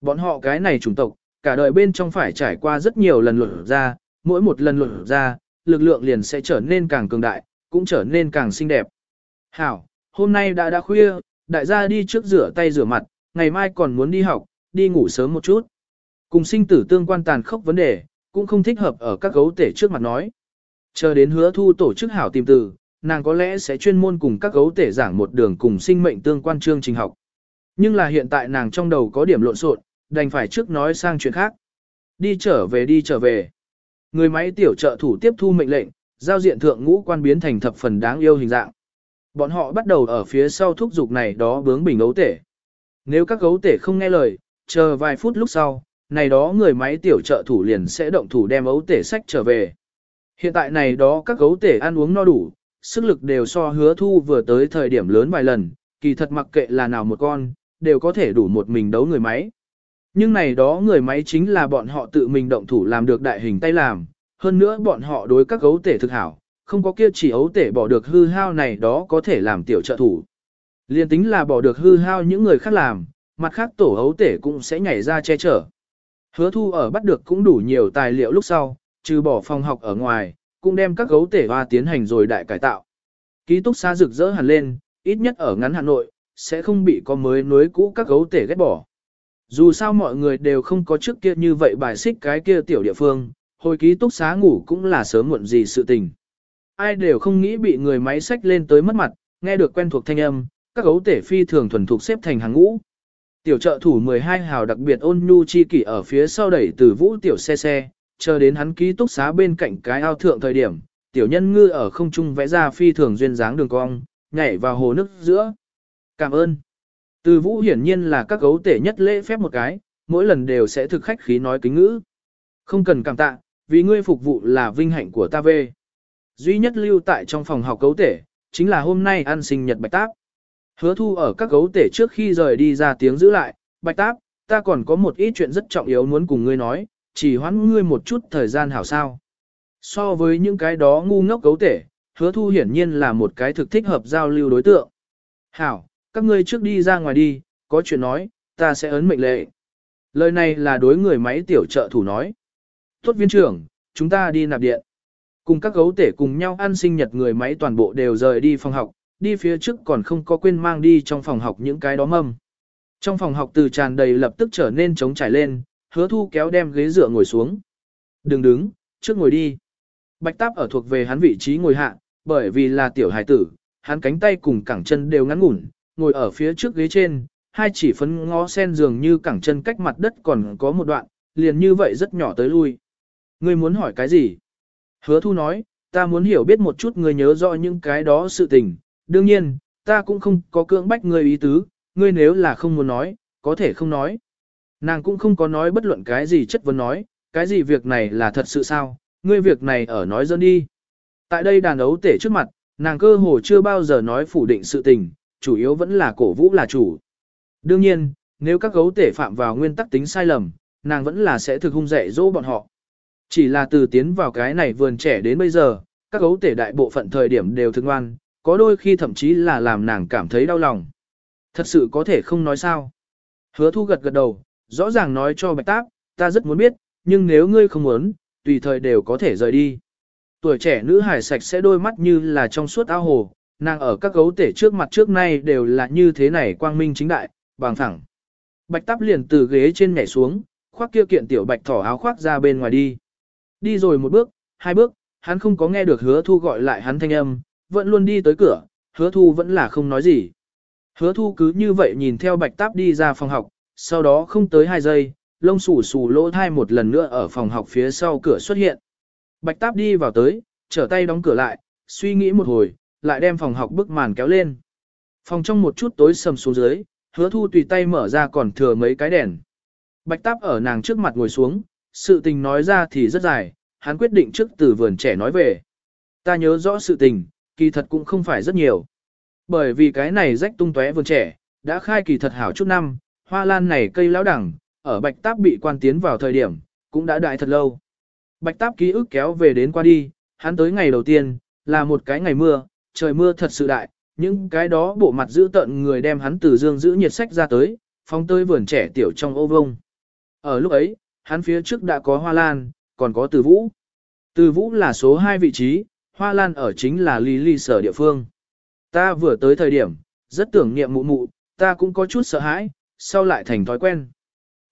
Bọn họ cái này chủng tộc, cả đời bên trong phải trải qua rất nhiều lần lột ra, mỗi một lần lột ra, lực lượng liền sẽ trở nên càng cường đại, cũng trở nên càng xinh đẹp. Hảo, hôm nay đã đã khuya, đại gia đi trước rửa tay rửa mặt, ngày mai còn muốn đi học, đi ngủ sớm một chút. Cùng sinh tử tương quan tàn khốc vấn đề, cũng không thích hợp ở các gấu tể trước mặt nói. Chờ đến hứa thu tổ chức hảo tìm từ, nàng có lẽ sẽ chuyên môn cùng các gấu tể giảng một đường cùng sinh mệnh tương quan chương trình học. Nhưng là hiện tại nàng trong đầu có điểm lộn xộn, đành phải trước nói sang chuyện khác. Đi trở về đi trở về. Người máy tiểu trợ thủ tiếp thu mệnh lệnh, giao diện thượng ngũ quan biến thành thập phần đáng yêu hình dạng. Bọn họ bắt đầu ở phía sau thúc dục này đó bướng bình ấu tể. Nếu các gấu tể không nghe lời, chờ vài phút lúc sau, này đó người máy tiểu trợ thủ liền sẽ động thủ đem ấu tể sách trở về. Hiện tại này đó các gấu tể ăn uống no đủ, sức lực đều so hứa thu vừa tới thời điểm lớn vài lần, kỳ thật mặc kệ là nào một con, đều có thể đủ một mình đấu người máy. Nhưng này đó người máy chính là bọn họ tự mình động thủ làm được đại hình tay làm, hơn nữa bọn họ đối các gấu tể thực hảo, không có kia chỉ ấu tể bỏ được hư hao này đó có thể làm tiểu trợ thủ. Liên tính là bỏ được hư hao những người khác làm, mặt khác tổ ấu tể cũng sẽ nhảy ra che chở. Hứa thu ở bắt được cũng đủ nhiều tài liệu lúc sau, trừ bỏ phòng học ở ngoài, cũng đem các gấu tể hoa tiến hành rồi đại cải tạo. Ký túc xá rực rỡ hẳn lên, ít nhất ở ngắn Hà Nội, sẽ không bị có mới nối cũ các gấu tể ghét bỏ. Dù sao mọi người đều không có trước kia như vậy bài xích cái kia tiểu địa phương, hồi ký túc xá ngủ cũng là sớm muộn gì sự tình. Ai đều không nghĩ bị người máy sách lên tới mất mặt, nghe được quen thuộc thanh âm, các gấu tể phi thường thuần thục xếp thành hàng ngũ. Tiểu trợ thủ 12 hào đặc biệt ôn nhu chi kỷ ở phía sau đẩy từ vũ tiểu xe xe, chờ đến hắn ký túc xá bên cạnh cái ao thượng thời điểm, tiểu nhân ngư ở không trung vẽ ra phi thường duyên dáng đường cong, nhảy vào hồ nước giữa. Cảm ơn. Từ vũ hiển nhiên là các gấu tể nhất lễ phép một cái, mỗi lần đều sẽ thực khách khí nói kính ngữ. Không cần cảm tạ, vì ngươi phục vụ là vinh hạnh của ta về. Duy nhất lưu tại trong phòng học gấu tể, chính là hôm nay ăn sinh nhật bạch táp. Hứa thu ở các gấu tể trước khi rời đi ra tiếng giữ lại, bạch táp, ta còn có một ít chuyện rất trọng yếu muốn cùng ngươi nói, chỉ hoãn ngươi một chút thời gian hảo sao. So với những cái đó ngu ngốc gấu tể, hứa thu hiển nhiên là một cái thực thích hợp giao lưu đối tượng. Hảo, các ngươi trước đi ra ngoài đi, có chuyện nói, ta sẽ ấn mệnh lệ. Lời này là đối người máy tiểu trợ thủ nói. Tốt viên trưởng, chúng ta đi nạp điện. Cùng các gấu tể cùng nhau ăn sinh nhật người máy toàn bộ đều rời đi phòng học, đi phía trước còn không có quên mang đi trong phòng học những cái đó mâm. Trong phòng học từ tràn đầy lập tức trở nên trống trải lên, hứa thu kéo đem ghế dựa ngồi xuống. Đừng đứng, trước ngồi đi. Bạch táp ở thuộc về hắn vị trí ngồi hạ, bởi vì là tiểu hải tử, hắn cánh tay cùng cẳng chân đều ngắn ngủn, ngồi ở phía trước ghế trên, hai chỉ phấn ngó sen dường như cẳng chân cách mặt đất còn có một đoạn, liền như vậy rất nhỏ tới lui. Ngươi muốn hỏi cái gì? Hứa thu nói, ta muốn hiểu biết một chút ngươi nhớ rõ những cái đó sự tình. Đương nhiên, ta cũng không có cưỡng bách ngươi ý tứ, ngươi nếu là không muốn nói, có thể không nói. Nàng cũng không có nói bất luận cái gì chất vấn nói, cái gì việc này là thật sự sao, ngươi việc này ở nói dân đi. Tại đây đàn ấu tể trước mặt, nàng cơ hồ chưa bao giờ nói phủ định sự tình, chủ yếu vẫn là cổ vũ là chủ. Đương nhiên, nếu các gấu tể phạm vào nguyên tắc tính sai lầm, nàng vẫn là sẽ thực hung dạy dỗ bọn họ. Chỉ là từ tiến vào cái này vườn trẻ đến bây giờ, các gấu tể đại bộ phận thời điểm đều thương ngoan, có đôi khi thậm chí là làm nàng cảm thấy đau lòng. Thật sự có thể không nói sao. Hứa thu gật gật đầu, rõ ràng nói cho bạch táp, ta rất muốn biết, nhưng nếu ngươi không muốn, tùy thời đều có thể rời đi. Tuổi trẻ nữ hải sạch sẽ đôi mắt như là trong suốt ao hồ, nàng ở các gấu tể trước mặt trước nay đều là như thế này quang minh chính đại, bằng thẳng. Bạch táp liền từ ghế trên nhảy xuống, khoác kia kiện tiểu bạch thỏ áo khoác ra bên ngoài đi. Đi rồi một bước, hai bước, hắn không có nghe được hứa thu gọi lại hắn thanh âm, vẫn luôn đi tới cửa, hứa thu vẫn là không nói gì. Hứa thu cứ như vậy nhìn theo bạch táp đi ra phòng học, sau đó không tới hai giây, lông xù xù lỗ thai một lần nữa ở phòng học phía sau cửa xuất hiện. Bạch táp đi vào tới, trở tay đóng cửa lại, suy nghĩ một hồi, lại đem phòng học bức màn kéo lên. Phòng trong một chút tối sầm xuống dưới, hứa thu tùy tay mở ra còn thừa mấy cái đèn. Bạch táp ở nàng trước mặt ngồi xuống, sự tình nói ra thì rất dài, hắn quyết định trước từ vườn trẻ nói về. Ta nhớ rõ sự tình, kỳ thật cũng không phải rất nhiều. Bởi vì cái này rách tung tóe vườn trẻ, đã khai kỳ thật hảo chút năm, hoa lan này cây lão đẳng, ở bạch táp bị quan tiến vào thời điểm, cũng đã đại thật lâu. Bạch táp ký ức kéo về đến qua đi, hắn tới ngày đầu tiên, là một cái ngày mưa, trời mưa thật sự đại, những cái đó bộ mặt giữ tận người đem hắn từ dương giữ nhiệt sách ra tới, phóng tới vườn trẻ tiểu trong ô vông. Ở lúc ấy, hắn phía trước đã có hoa lan, còn có từ vũ. Từ vũ là số 2 vị trí, hoa lan ở chính là Lý Lý sở địa phương. Ta vừa tới thời điểm, rất tưởng niệm mụ mụ, ta cũng có chút sợ hãi, sau lại thành thói quen.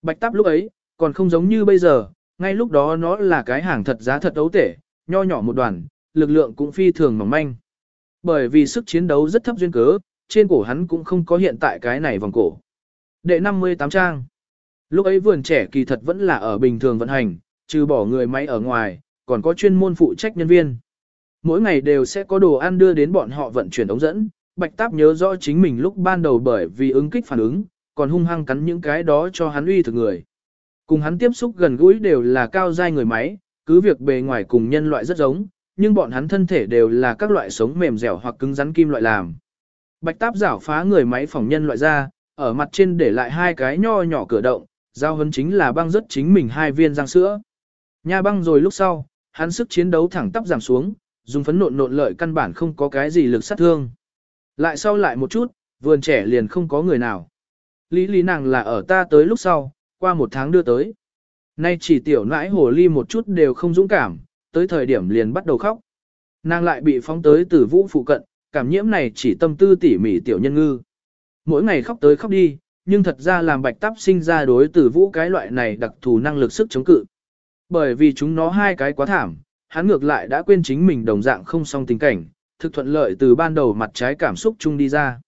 Bạch táp lúc ấy, còn không giống như bây giờ, ngay lúc đó nó là cái hàng thật giá thật ấu tể, nho nhỏ một đoàn, lực lượng cũng phi thường mỏng manh. Bởi vì sức chiến đấu rất thấp duyên cớ, trên cổ hắn cũng không có hiện tại cái này vòng cổ. Đệ 58 trang. Lúc ấy vườn trẻ kỳ thật vẫn là ở bình thường vận hành, trừ bỏ người máy ở ngoài, còn có chuyên môn phụ trách nhân viên. Mỗi ngày đều sẽ có đồ ăn đưa đến bọn họ vận chuyển ống dẫn. Bạch Táp nhớ rõ chính mình lúc ban đầu bởi vì ứng kích phản ứng, còn hung hăng cắn những cái đó cho hắn uy thực người. Cùng hắn tiếp xúc gần gũi đều là cao giai người máy, cứ việc bề ngoài cùng nhân loại rất giống, nhưng bọn hắn thân thể đều là các loại sống mềm dẻo hoặc cứng rắn kim loại làm. Bạch Táp giảo phá người máy phòng nhân loại ra, ở mặt trên để lại hai cái nho nhỏ cửa động, giao hấn chính là băng rất chính mình hai viên răng sữa. Nha băng rồi lúc sau, hắn sức chiến đấu thẳng tắp giảm xuống, dùng phấn nộn nộn lợi căn bản không có cái gì lực sát thương. Lại sau lại một chút, vườn trẻ liền không có người nào. Lý lý nàng là ở ta tới lúc sau, qua một tháng đưa tới. Nay chỉ tiểu nãi hồ ly một chút đều không dũng cảm, tới thời điểm liền bắt đầu khóc. Nàng lại bị phóng tới tử vũ phụ cận, cảm nhiễm này chỉ tâm tư tỉ mỉ tiểu nhân ngư. Mỗi ngày khóc tới khóc đi, nhưng thật ra làm bạch tắp sinh ra đối tử vũ cái loại này đặc thù năng lực sức chống cự. Bởi vì chúng nó hai cái quá thảm, hắn ngược lại đã quên chính mình đồng dạng không song tình cảnh, thực thuận lợi từ ban đầu mặt trái cảm xúc chung đi ra.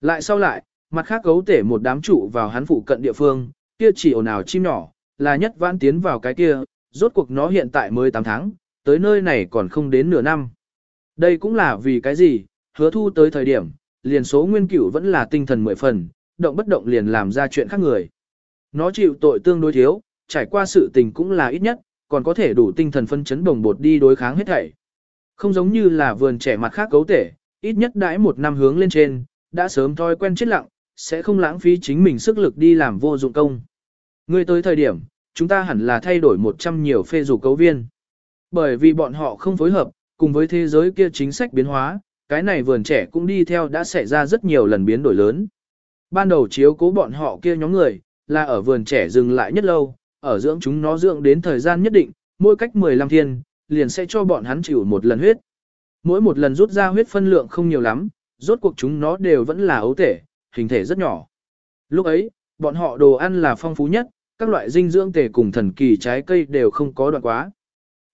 Lại sau lại, mặt khác gấu tể một đám trụ vào hắn phụ cận địa phương, kia chỉ ồn ào chim nhỏ, là nhất vãn tiến vào cái kia, rốt cuộc nó hiện tại mới 8 tháng, tới nơi này còn không đến nửa năm. Đây cũng là vì cái gì, hứa thu tới thời điểm, liền số nguyên cửu vẫn là tinh thần mười phần, động bất động liền làm ra chuyện khác người. Nó chịu tội tương đối thiếu, trải qua sự tình cũng là ít nhất, còn có thể đủ tinh thần phân chấn bồng bột đi đối kháng hết thảy. Không giống như là vườn trẻ mặt khác cấu thể, ít nhất đãi một năm hướng lên trên, đã sớm thói quen chết lặng, sẽ không lãng phí chính mình sức lực đi làm vô dụng công. Người tới thời điểm, chúng ta hẳn là thay đổi 100 nhiều phê dù cấu viên. Bởi vì bọn họ không phối hợp, cùng với thế giới kia chính sách biến hóa, cái này vườn trẻ cũng đi theo đã xảy ra rất nhiều lần biến đổi lớn. Ban đầu chiếu cố bọn họ kia nhóm người, là ở vườn trẻ dừng lại nhất lâu, ở dưỡng chúng nó dưỡng đến thời gian nhất định, mỗi cách 15 thiên, liền sẽ cho bọn hắn chịu một lần huyết. Mỗi một lần rút ra huyết phân lượng không nhiều lắm, rốt cuộc chúng nó đều vẫn là ấu thể hình thể rất nhỏ. Lúc ấy, bọn họ đồ ăn là phong phú nhất, các loại dinh dưỡng tể cùng thần kỳ trái cây đều không có đoạn quá.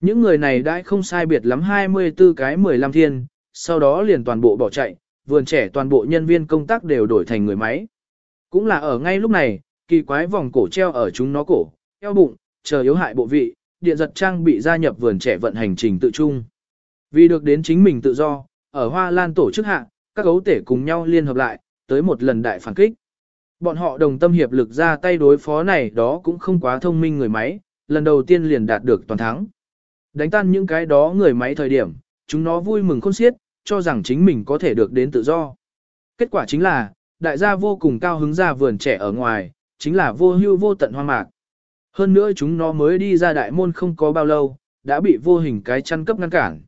Những người này đã không sai biệt lắm 24 cái 15 thiên, sau đó liền toàn bộ bỏ chạy, vườn trẻ toàn bộ nhân viên công tác đều đổi thành người máy. Cũng là ở ngay lúc này, kỳ quái vòng cổ treo ở chúng nó cổ, eo bụng, chờ yếu hại bộ vị, điện giật trang bị gia nhập vườn trẻ vận hành trình tự trung. Vì được đến chính mình tự do, ở Hoa Lan tổ chức hạ, các gấu tể cùng nhau liên hợp lại, tới một lần đại phản kích. Bọn họ đồng tâm hiệp lực ra tay đối phó này đó cũng không quá thông minh người máy, lần đầu tiên liền đạt được toàn thắng. Đánh tan những cái đó người máy thời điểm, chúng nó vui mừng khôn xiết, cho rằng chính mình có thể được đến tự do. Kết quả chính là, đại gia vô cùng cao hứng ra vườn trẻ ở ngoài, chính là vô hưu vô tận hoang mạc. Hơn nữa chúng nó mới đi ra đại môn không có bao lâu, đã bị vô hình cái chăn cấp ngăn cản.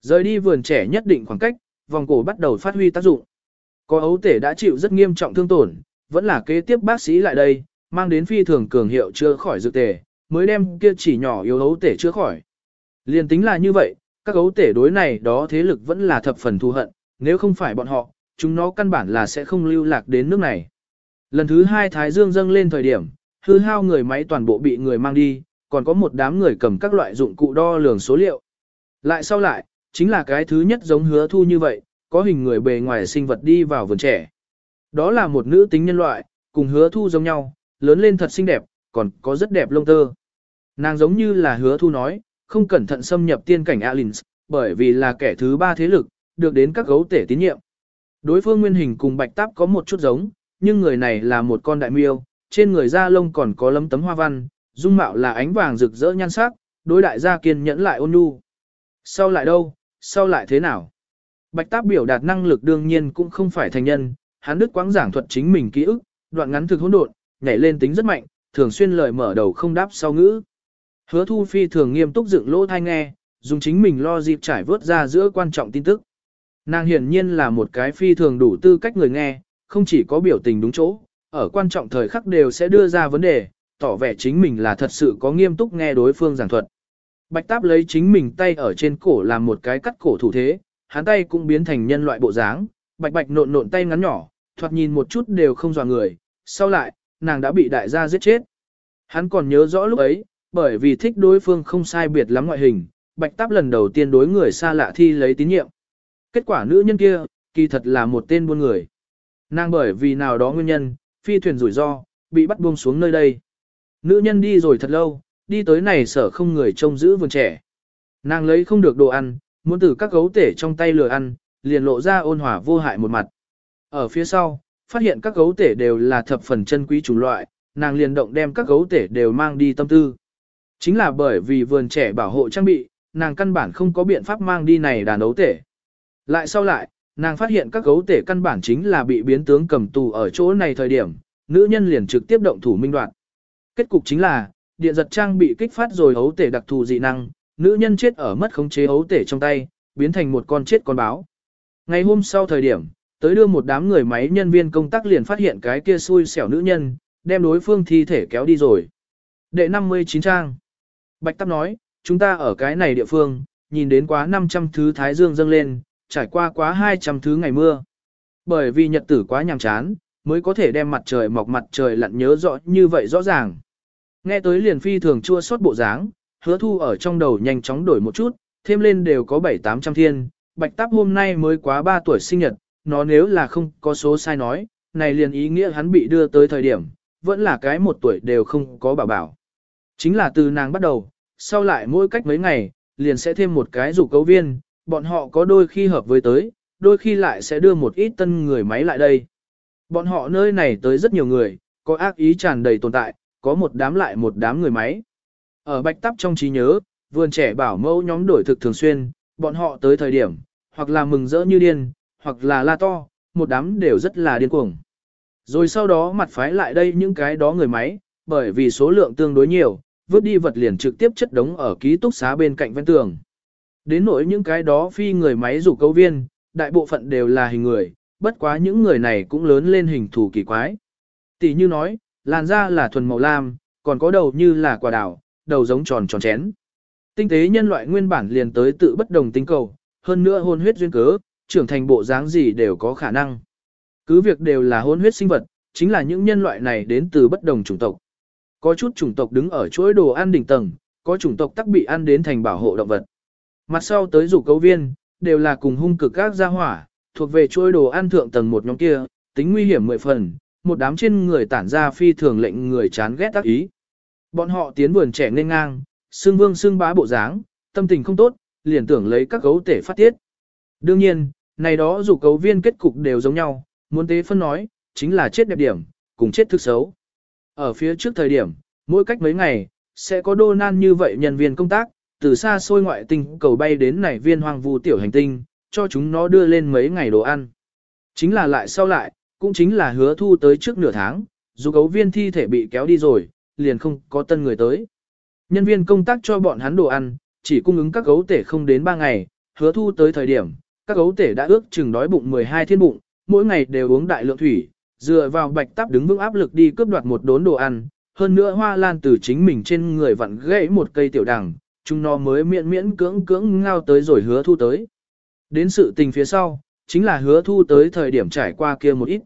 Rời đi vườn trẻ nhất định khoảng cách, vòng cổ bắt đầu phát huy tác dụng. Có ấu tể đã chịu rất nghiêm trọng thương tổn, vẫn là kế tiếp bác sĩ lại đây, mang đến phi thường cường hiệu chữa khỏi dược tề, mới đem kia chỉ nhỏ yếu ấu tể chữa khỏi. Liên tính là như vậy, các gấu tể đối này đó thế lực vẫn là thập phần thù hận, nếu không phải bọn họ, chúng nó căn bản là sẽ không lưu lạc đến nước này. Lần thứ hai Thái Dương dâng lên thời điểm, hư hao người máy toàn bộ bị người mang đi, còn có một đám người cầm các loại dụng cụ đo lường số liệu. Lại sau lại, chính là cái thứ nhất giống hứa thu như vậy, có hình người bề ngoài sinh vật đi vào vườn trẻ. Đó là một nữ tính nhân loại, cùng hứa thu giống nhau, lớn lên thật xinh đẹp, còn có rất đẹp lông tơ. Nàng giống như là hứa thu nói, không cẩn thận xâm nhập tiên cảnh Alins, bởi vì là kẻ thứ ba thế lực, được đến các gấu tể tín nhiệm. Đối phương nguyên hình cùng bạch táp có một chút giống, nhưng người này là một con đại miêu, trên người da lông còn có lấm tấm hoa văn, dung mạo là ánh vàng rực rỡ nhan sắc, đối đại gia kiên nhẫn lại ôn nhu. Sau lại đâu, sau lại thế nào? Bạch táp biểu đạt năng lực đương nhiên cũng không phải thành nhân, hắn đức quãng giảng thuật chính mình ký ức, đoạn ngắn thực hỗn độn, nhảy lên tính rất mạnh, thường xuyên lời mở đầu không đáp sau ngữ. Hứa thu phi thường nghiêm túc dựng lỗ thai nghe, dùng chính mình lo dịp trải vớt ra giữa quan trọng tin tức. Nàng hiển nhiên là một cái phi thường đủ tư cách người nghe, không chỉ có biểu tình đúng chỗ, ở quan trọng thời khắc đều sẽ đưa ra vấn đề, tỏ vẻ chính mình là thật sự có nghiêm túc nghe đối phương giảng thuật. Bạch táp lấy chính mình tay ở trên cổ làm một cái cắt cổ thủ thế, hắn tay cũng biến thành nhân loại bộ dáng, bạch bạch nộn nộn tay ngắn nhỏ, thoạt nhìn một chút đều không dò người, sau lại, nàng đã bị đại gia giết chết. Hắn còn nhớ rõ lúc ấy, bởi vì thích đối phương không sai biệt lắm ngoại hình, bạch táp lần đầu tiên đối người xa lạ thi lấy tín nhiệm. Kết quả nữ nhân kia, kỳ thật là một tên buôn người. Nàng bởi vì nào đó nguyên nhân, phi thuyền rủi ro, bị bắt buông xuống nơi đây. Nữ nhân đi rồi thật lâu, đi tới này sở không người trông giữ vườn trẻ. Nàng lấy không được đồ ăn, muốn từ các gấu tể trong tay lừa ăn, liền lộ ra ôn hòa vô hại một mặt. Ở phía sau, phát hiện các gấu tể đều là thập phần chân quý chủng loại, nàng liền động đem các gấu tể đều mang đi tâm tư. Chính là bởi vì vườn trẻ bảo hộ trang bị, nàng căn bản không có biện pháp mang đi này đàn ấu tể. Lại sau lại, nàng phát hiện các gấu tể căn bản chính là bị biến tướng cầm tù ở chỗ này thời điểm, nữ nhân liền trực tiếp động thủ minh đoạt. Kết cục chính là, điện giật trang bị kích phát rồi ấu tể đặc thù dị năng, nữ nhân chết ở mất khống chế ấu tể trong tay, biến thành một con chết con báo. Ngày hôm sau thời điểm, tới đưa một đám người máy nhân viên công tác liền phát hiện cái kia xui xẻo nữ nhân, đem đối phương thi thể kéo đi rồi. Đệ 59 trang. Bạch Tắp nói, chúng ta ở cái này địa phương, nhìn đến quá 500 thứ thái dương dâng lên, trải qua quá 200 thứ ngày mưa. Bởi vì nhật tử quá nhàm chán, mới có thể đem mặt trời mọc mặt trời lặn nhớ rõ như vậy rõ ràng. Nghe tới liền phi thường chua xót bộ dáng, hứa thu ở trong đầu nhanh chóng đổi một chút, thêm lên đều có 7-800 thiên, bạch táp hôm nay mới quá 3 tuổi sinh nhật, nó nếu là không có số sai nói, này liền ý nghĩa hắn bị đưa tới thời điểm, vẫn là cái một tuổi đều không có bảo bảo. Chính là từ nàng bắt đầu, sau lại mỗi cách mấy ngày, liền sẽ thêm một cái rủ cấu viên, bọn họ có đôi khi hợp với tới, đôi khi lại sẽ đưa một ít tân người máy lại đây. Bọn họ nơi này tới rất nhiều người, có ác ý tràn đầy tồn tại, có một đám lại một đám người máy. Ở bạch tắp trong trí nhớ, vườn trẻ bảo mẫu nhóm đổi thực thường xuyên, bọn họ tới thời điểm, hoặc là mừng rỡ như điên, hoặc là la to, một đám đều rất là điên cuồng. Rồi sau đó mặt phái lại đây những cái đó người máy, bởi vì số lượng tương đối nhiều, vứt đi vật liền trực tiếp chất đống ở ký túc xá bên cạnh ven tường. Đến nỗi những cái đó phi người máy rủ câu viên, đại bộ phận đều là hình người, bất quá những người này cũng lớn lên hình thù kỳ quái. Tỷ như nói, làn da là thuần màu lam, còn có đầu như là quả đào, đầu giống tròn tròn chén. Tinh tế nhân loại nguyên bản liền tới tự bất đồng tinh cầu, hơn nữa hôn huyết duyên cớ, trưởng thành bộ dáng gì đều có khả năng. Cứ việc đều là hôn huyết sinh vật, chính là những nhân loại này đến từ bất đồng chủng tộc. Có chút chủng tộc đứng ở chuỗi đồ ăn đỉnh tầng, có chủng tộc tắc bị ăn đến thành bảo hộ động vật. Mặt sau tới rủ cấu viên, đều là cùng hung cực các gia hỏa, thuộc về chuỗi đồ ăn thượng tầng một nhóm kia, tính nguy hiểm mười phần, một đám trên người tản ra phi thường lệnh người chán ghét tác ý. Bọn họ tiến vườn trẻ nên ngang, xương vương xương bá bộ dáng, tâm tình không tốt, liền tưởng lấy các gấu tể phát tiết. Đương nhiên, này đó dù cấu viên kết cục đều giống nhau, muốn tế phân nói, chính là chết đẹp điểm, cùng chết thức xấu. Ở phía trước thời điểm, mỗi cách mấy ngày, sẽ có đô nan như vậy nhân viên công tác, từ xa xôi ngoại tinh cầu bay đến này viên hoang vu tiểu hành tinh, cho chúng nó đưa lên mấy ngày đồ ăn. Chính là lại sau lại, cũng chính là hứa thu tới trước nửa tháng, dù gấu viên thi thể bị kéo đi rồi, liền không có tân người tới. Nhân viên công tác cho bọn hắn đồ ăn, chỉ cung ứng các gấu tể không đến 3 ngày, hứa thu tới thời điểm, các gấu tể đã ước chừng đói bụng 12 thiên bụng, mỗi ngày đều uống đại lượng thủy, dựa vào bạch tắp đứng vững áp lực đi cướp đoạt một đốn đồ ăn, hơn nữa hoa lan từ chính mình trên người vặn gãy một cây tiểu đằng, chúng nó mới miễn miễn cưỡng cưỡng ngao tới rồi hứa thu tới. Đến sự tình phía sau, chính là hứa thu tới thời điểm trải qua kia một ít.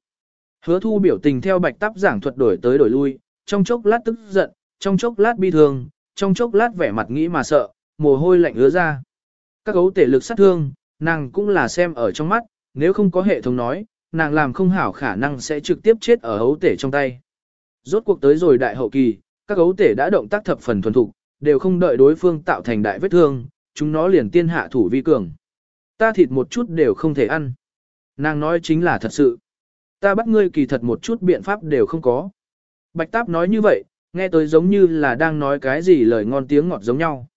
Hứa thu biểu tình theo bạch tắp giảng thuật đổi tới đổi lui, trong chốc lát tức giận, trong chốc lát bi thương, trong chốc lát vẻ mặt nghĩ mà sợ, mồ hôi lạnh ứa ra. Các gấu tể lực sát thương, nàng cũng là xem ở trong mắt, nếu không có hệ thống nói, nàng làm không hảo khả năng sẽ trực tiếp chết ở ấu tể trong tay. Rốt cuộc tới rồi đại hậu kỳ, các ấu tể đã động tác thập phần thuần thục, đều không đợi đối phương tạo thành đại vết thương, chúng nó liền tiên hạ thủ vi cường. Ta thịt một chút đều không thể ăn. Nàng nói chính là thật sự. Ta bắt ngươi kỳ thật một chút biện pháp đều không có. Bạch Táp nói như vậy, nghe tới giống như là đang nói cái gì lời ngon tiếng ngọt giống nhau.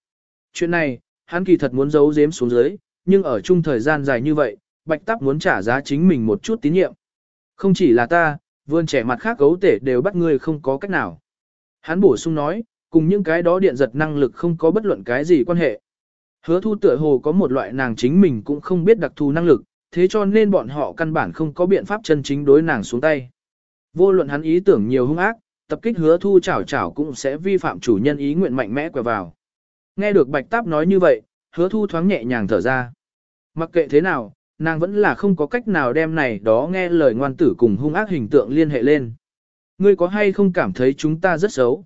Chuyện này, hắn kỳ thật muốn giấu giếm xuống dưới, nhưng ở chung thời gian dài như vậy, Bạch Táp muốn trả giá chính mình một chút tín nhiệm. Không chỉ là ta, vườn trẻ mặt khác gấu tể đều bắt ngươi không có cách nào. Hắn bổ sung nói, cùng những cái đó điện giật năng lực không có bất luận cái gì quan hệ. Hứa thu tựa hồ có một loại nàng chính mình cũng không biết đặc thù năng lực, thế cho nên bọn họ căn bản không có biện pháp chân chính đối nàng xuống tay. Vô luận hắn ý tưởng nhiều hung ác, tập kích hứa thu chảo chảo cũng sẽ vi phạm chủ nhân ý nguyện mạnh mẽ quẹo vào. Nghe được bạch táp nói như vậy, hứa thu thoáng nhẹ nhàng thở ra. Mặc kệ thế nào, nàng vẫn là không có cách nào đem này đó nghe lời ngoan tử cùng hung ác hình tượng liên hệ lên. Ngươi có hay không cảm thấy chúng ta rất xấu?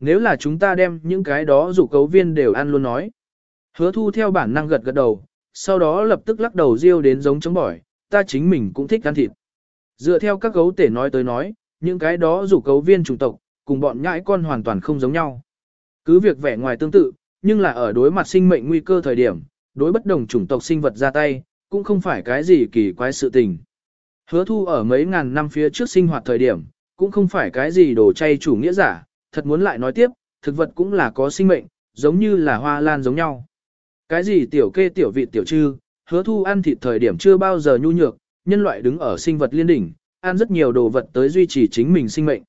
Nếu là chúng ta đem những cái đó rủ cấu viên đều ăn luôn nói. Hứa thu theo bản năng gật gật đầu, sau đó lập tức lắc đầu riêu đến giống chống bỏi, ta chính mình cũng thích ăn thịt. Dựa theo các gấu tể nói tới nói, những cái đó rủ cấu viên chủng tộc, cùng bọn nhãi con hoàn toàn không giống nhau. Cứ việc vẻ ngoài tương tự, nhưng là ở đối mặt sinh mệnh nguy cơ thời điểm, đối bất đồng chủng tộc sinh vật ra tay, cũng không phải cái gì kỳ quái sự tình. Hứa thu ở mấy ngàn năm phía trước sinh hoạt thời điểm, cũng không phải cái gì đồ chay chủ nghĩa giả, thật muốn lại nói tiếp, thực vật cũng là có sinh mệnh, giống như là hoa lan giống nhau. Cái gì tiểu kê tiểu vị tiểu trư, hứa thu ăn thịt thời điểm chưa bao giờ nhu nhược, nhân loại đứng ở sinh vật liên đỉnh, ăn rất nhiều đồ vật tới duy trì chính mình sinh mệnh.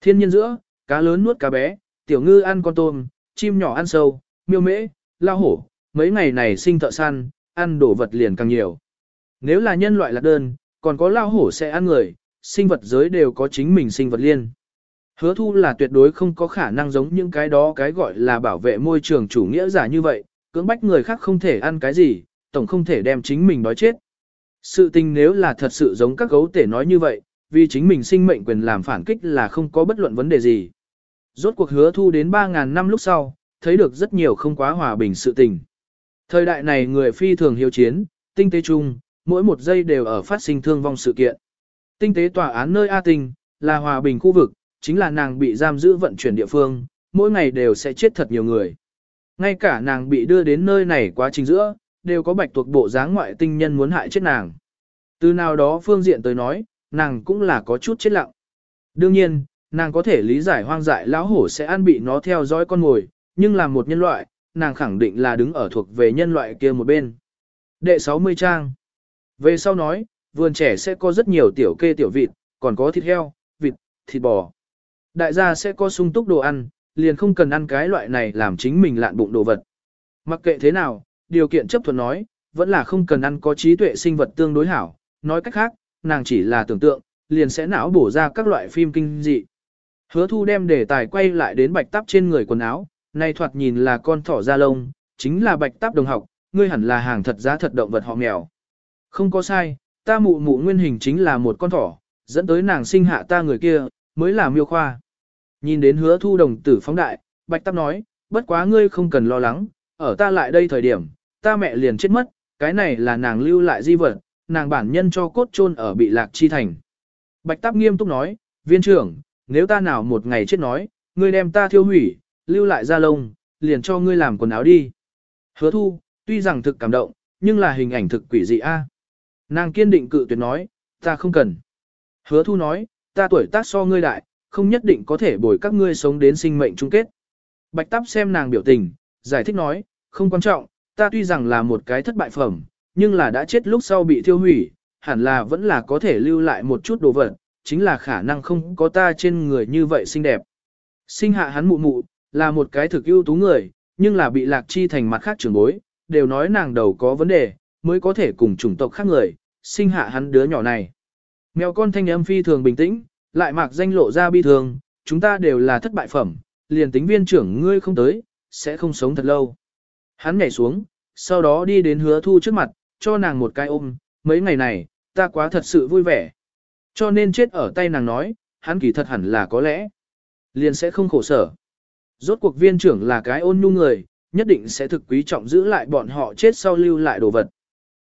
Thiên nhiên giữa, cá lớn nuốt cá bé, tiểu ngư ăn con tôm, chim nhỏ ăn sâu, miêu mễ, lao hổ, mấy ngày này sinh thợ săn, ăn đồ vật liền càng nhiều. Nếu là nhân loại lạc đơn, còn có lao hổ sẽ ăn người, sinh vật giới đều có chính mình sinh vật liên. Hứa thu là tuyệt đối không có khả năng giống những cái đó cái gọi là bảo vệ môi trường chủ nghĩa giả như vậy, cưỡng bách người khác không thể ăn cái gì, tổng không thể đem chính mình đói chết. Sự tình nếu là thật sự giống các gấu tể nói như vậy, vì chính mình sinh mệnh quyền làm phản kích là không có bất luận vấn đề gì. Rốt cuộc hứa thu đến 3.000 năm lúc sau, thấy được rất nhiều không quá hòa bình sự tình. Thời đại này người phi thường hiếu chiến, tinh tế chung, mỗi một giây đều ở phát sinh thương vong sự kiện. Tinh tế tòa án nơi A Tinh, là hòa bình khu vực, chính là nàng bị giam giữ vận chuyển địa phương, mỗi ngày đều sẽ chết thật nhiều người. Ngay cả nàng bị đưa đến nơi này quá trình giữa, đều có bạch tuộc bộ dáng ngoại tinh nhân muốn hại chết nàng. Từ nào đó phương diện tới nói, nàng cũng là có chút chết lặng. Đương nhiên, nàng có thể lý giải hoang dại lão hổ sẽ ăn bị nó theo dõi con mồi, nhưng là một nhân loại, nàng khẳng định là đứng ở thuộc về nhân loại kia một bên. Đệ 60 trang. Về sau nói, vườn trẻ sẽ có rất nhiều tiểu kê tiểu vịt, còn có thịt heo, vịt, thịt bò. Đại gia sẽ có sung túc đồ ăn, liền không cần ăn cái loại này làm chính mình lạn bụng đồ vật. Mặc kệ thế nào, điều kiện chấp thuận nói, vẫn là không cần ăn có trí tuệ sinh vật tương đối hảo. Nói cách khác, nàng chỉ là tưởng tượng, liền sẽ não bổ ra các loại phim kinh dị. Hứa thu đem đề tài quay lại đến bạch tắp trên người quần áo, nay thoạt nhìn là con thỏ da lông, chính là bạch táp đồng học, ngươi hẳn là hàng thật giá thật động vật họ mèo. Không có sai, ta mụ mụ nguyên hình chính là một con thỏ, dẫn tới nàng sinh hạ ta người kia, mới là miêu khoa. Nhìn đến hứa thu đồng tử phóng đại, bạch táp nói, bất quá ngươi không cần lo lắng, ở ta lại đây thời điểm, ta mẹ liền chết mất, cái này là nàng lưu lại di vật, nàng bản nhân cho cốt chôn ở bị lạc chi thành. Bạch táp nghiêm túc nói, viên trưởng, nếu ta nào một ngày chết nói, ngươi đem ta thiêu hủy, lưu lại da lông, liền cho ngươi làm quần áo đi. Hứa thu, tuy rằng thực cảm động, nhưng là hình ảnh thực quỷ dị a. Nàng kiên định cự tuyệt nói, ta không cần. Hứa thu nói, ta tuổi tác so ngươi đại, không nhất định có thể bồi các ngươi sống đến sinh mệnh chung kết. Bạch tắp xem nàng biểu tình, giải thích nói, không quan trọng, ta tuy rằng là một cái thất bại phẩm, nhưng là đã chết lúc sau bị thiêu hủy, hẳn là vẫn là có thể lưu lại một chút đồ vật, chính là khả năng không có ta trên người như vậy xinh đẹp. Sinh hạ hắn mụ mụ, là một cái thực ưu tú người, nhưng là bị lạc chi thành mặt khác trưởng bối, đều nói nàng đầu có vấn đề, mới có thể cùng chủng tộc khác người, sinh hạ hắn đứa nhỏ này. Mèo con thanh âm phi thường bình tĩnh, lại mặc danh lộ ra bi thường, chúng ta đều là thất bại phẩm, liền tính viên trưởng ngươi không tới, sẽ không sống thật lâu. Hắn nhảy xuống, sau đó đi đến hứa thu trước mặt, cho nàng một cái ôm, mấy ngày này, ta quá thật sự vui vẻ. Cho nên chết ở tay nàng nói, hắn kỳ thật hẳn là có lẽ, liền sẽ không khổ sở. Rốt cuộc viên trưởng là cái ôn nhu người, nhất định sẽ thực quý trọng giữ lại bọn họ chết sau lưu lại đồ vật.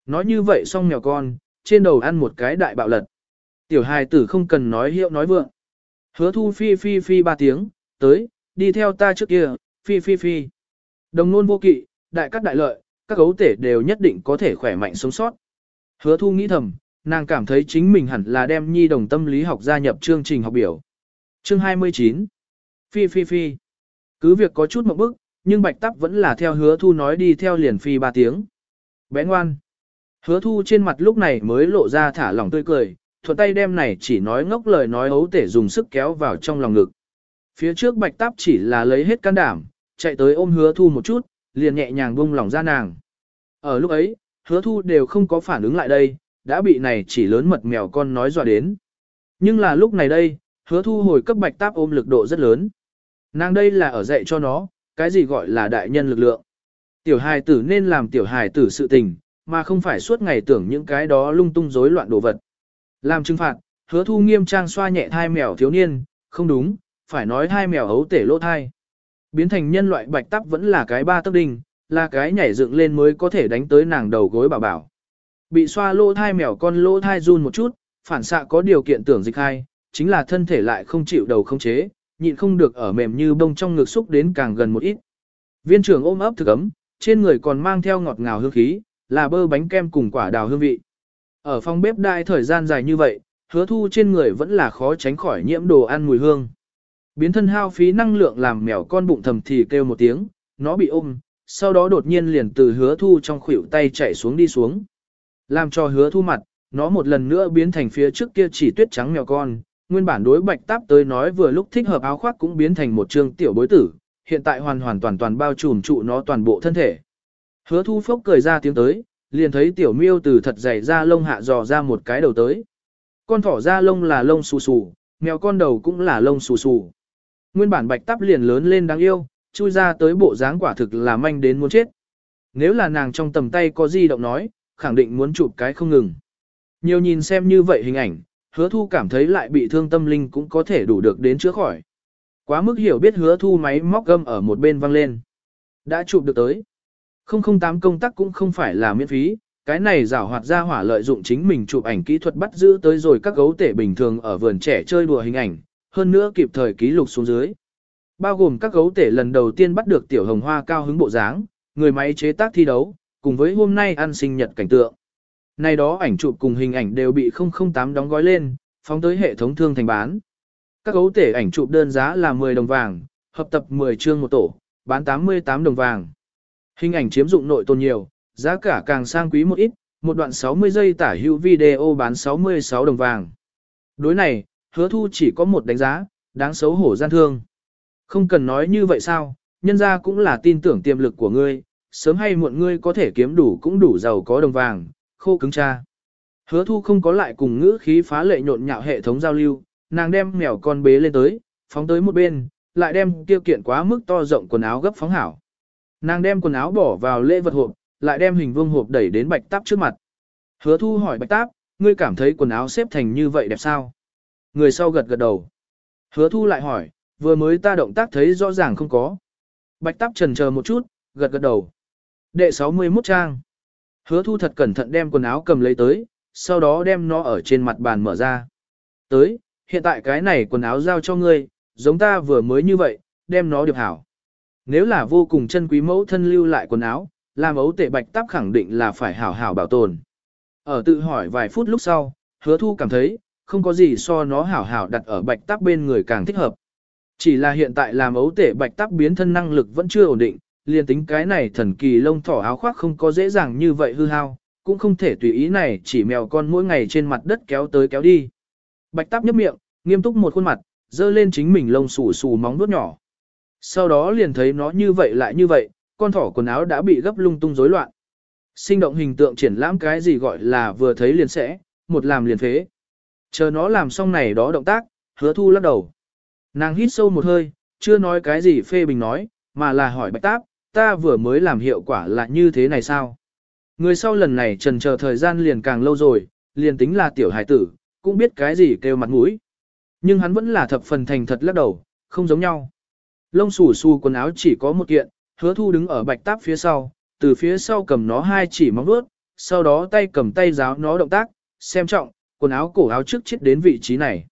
Nói như vậy xong mèo con, trên đầu ăn một cái đại bạo lật. Tiểu hài tử không cần nói hiệu nói vượng. Hứa thu phi phi phi ba tiếng, tới, đi theo ta trước kia, phi phi phi. Đồng nôn vô kỵ, đại cắt đại lợi, các gấu tể đều nhất định có thể khỏe mạnh sống sót. Hứa thu nghĩ thầm, nàng cảm thấy chính mình hẳn là đem nhi đồng tâm lý học gia nhập chương trình học biểu. Chương 29 Phi phi phi cứ việc có chút một bức, nhưng bạch tắp vẫn là theo hứa thu nói đi theo liền phi ba tiếng. Bé ngoan. Hứa thu trên mặt lúc này mới lộ ra thả lỏng tươi cười, thuận tay đem này chỉ nói ngốc lời nói ấu tể dùng sức kéo vào trong lòng ngực. Phía trước bạch tắp chỉ là lấy hết can đảm, chạy tới ôm hứa thu một chút, liền nhẹ nhàng buông lỏng ra nàng. Ở lúc ấy, hứa thu đều không có phản ứng lại đây, đã bị này chỉ lớn mật mèo con nói dọa đến. Nhưng là lúc này đây, hứa thu hồi cấp bạch táp ôm lực độ rất lớn. Nàng đây là ở dạy cho nó, cái gì gọi là đại nhân lực lượng. Tiểu hài tử nên làm tiểu hài tử sự tình, mà không phải suốt ngày tưởng những cái đó lung tung rối loạn đồ vật. Làm trừng phạt, hứa thu nghiêm trang xoa nhẹ thai mèo thiếu niên, không đúng, phải nói hai mèo hấu tể lỗ thai. Biến thành nhân loại bạch tắp vẫn là cái ba tấc đinh, là cái nhảy dựng lên mới có thể đánh tới nàng đầu gối bảo bảo. Bị xoa lỗ thai mèo con lỗ thai run một chút, phản xạ có điều kiện tưởng dịch hai, chính là thân thể lại không chịu đầu không chế, nhịn không được ở mềm như bông trong ngực xúc đến càng gần một ít. Viên trưởng ôm ấp thực ấm, trên người còn mang theo ngọt ngào hương khí, là bơ bánh kem cùng quả đào hương vị. Ở phòng bếp đại thời gian dài như vậy, hứa thu trên người vẫn là khó tránh khỏi nhiễm đồ ăn mùi hương. Biến thân hao phí năng lượng làm mèo con bụng thầm thì kêu một tiếng, nó bị ôm, sau đó đột nhiên liền từ hứa thu trong khuỷu tay chạy xuống đi xuống. Làm cho hứa thu mặt, nó một lần nữa biến thành phía trước kia chỉ tuyết trắng mèo con, nguyên bản đối bạch táp tới nói vừa lúc thích hợp áo khoác cũng biến thành một trương tiểu bối tử, hiện tại hoàn hoàn toàn toàn bao trùm trụ nó toàn bộ thân thể. Hứa thu phốc cười ra tiếng tới, liền thấy tiểu miêu từ thật dày ra lông hạ dò ra một cái đầu tới. Con thỏ da lông là lông xù xù, mèo con đầu cũng là lông xù xù. Nguyên bản bạch táp liền lớn lên đáng yêu, chui ra tới bộ dáng quả thực là manh đến muốn chết. Nếu là nàng trong tầm tay có di động nói, khẳng định muốn chụp cái không ngừng. Nhiều nhìn xem như vậy hình ảnh, hứa thu cảm thấy lại bị thương tâm linh cũng có thể đủ được đến chữa khỏi. Quá mức hiểu biết hứa thu máy móc gâm ở một bên văng lên. Đã chụp được tới. 008 công tác cũng không phải là miễn phí, cái này rảo hoạt ra hỏa lợi dụng chính mình chụp ảnh kỹ thuật bắt giữ tới rồi các gấu tể bình thường ở vườn trẻ chơi đùa hình ảnh, hơn nữa kịp thời ký lục xuống dưới. Bao gồm các gấu tể lần đầu tiên bắt được tiểu hồng hoa cao hứng bộ dáng, người máy chế tác thi đấu, cùng với hôm nay ăn sinh nhật cảnh tượng. Này đó ảnh chụp cùng hình ảnh đều bị 008 đóng gói lên, phóng tới hệ thống thương thành bán. Các gấu tể ảnh chụp đơn giá là 10 đồng vàng, hợp tập 10 chương một tổ, bán 88 đồng vàng. Hình ảnh chiếm dụng nội tồn nhiều, giá cả càng sang quý một ít, một đoạn 60 giây tả hữu video bán 66 đồng vàng. Đối này, hứa thu chỉ có một đánh giá, đáng xấu hổ gian thương. Không cần nói như vậy sao, nhân ra cũng là tin tưởng tiềm lực của ngươi, sớm hay muộn ngươi có thể kiếm đủ cũng đủ giàu có đồng vàng, khô cứng cha. Hứa thu không có lại cùng ngữ khí phá lệ nhộn nhạo hệ thống giao lưu, nàng đem mèo con bế lên tới, phóng tới một bên, lại đem tiêu kiện quá mức to rộng quần áo gấp phóng hảo. Nàng đem quần áo bỏ vào lễ vật hộp, lại đem hình vuông hộp đẩy đến bạch táp trước mặt. Hứa thu hỏi bạch táp, ngươi cảm thấy quần áo xếp thành như vậy đẹp sao? Người sau gật gật đầu. Hứa thu lại hỏi, vừa mới ta động tác thấy rõ ràng không có. Bạch táp trần chờ một chút, gật gật đầu. Đệ 61 trang. Hứa thu thật cẩn thận đem quần áo cầm lấy tới, sau đó đem nó ở trên mặt bàn mở ra. Tới, hiện tại cái này quần áo giao cho ngươi, giống ta vừa mới như vậy, đem nó điệp hảo. Nếu là vô cùng chân quý mẫu thân lưu lại quần áo, làm ấu tệ bạch táp khẳng định là phải hảo hảo bảo tồn. Ở tự hỏi vài phút lúc sau, hứa thu cảm thấy, không có gì so nó hảo hảo đặt ở bạch táp bên người càng thích hợp. Chỉ là hiện tại làm ấu tể bạch táp biến thân năng lực vẫn chưa ổn định, liền tính cái này thần kỳ lông thỏ áo khoác không có dễ dàng như vậy hư hao, cũng không thể tùy ý này chỉ mèo con mỗi ngày trên mặt đất kéo tới kéo đi. Bạch táp nhấp miệng, nghiêm túc một khuôn mặt, dơ lên chính mình lông xù xù móng vuốt nhỏ. Sau đó liền thấy nó như vậy lại như vậy, con thỏ quần áo đã bị gấp lung tung rối loạn. Sinh động hình tượng triển lãm cái gì gọi là vừa thấy liền sẽ, một làm liền phế. Chờ nó làm xong này đó động tác, hứa thu lắc đầu. Nàng hít sâu một hơi, chưa nói cái gì phê bình nói, mà là hỏi bạch táp, ta vừa mới làm hiệu quả là như thế này sao? Người sau lần này trần chờ thời gian liền càng lâu rồi, liền tính là tiểu hải tử, cũng biết cái gì kêu mặt mũi. Nhưng hắn vẫn là thập phần thành thật lắc đầu, không giống nhau. Lông xù xù quần áo chỉ có một kiện, hứa thu đứng ở bạch táp phía sau, từ phía sau cầm nó hai chỉ móng vuốt, sau đó tay cầm tay giáo nó động tác, xem trọng, quần áo cổ áo trước chết đến vị trí này.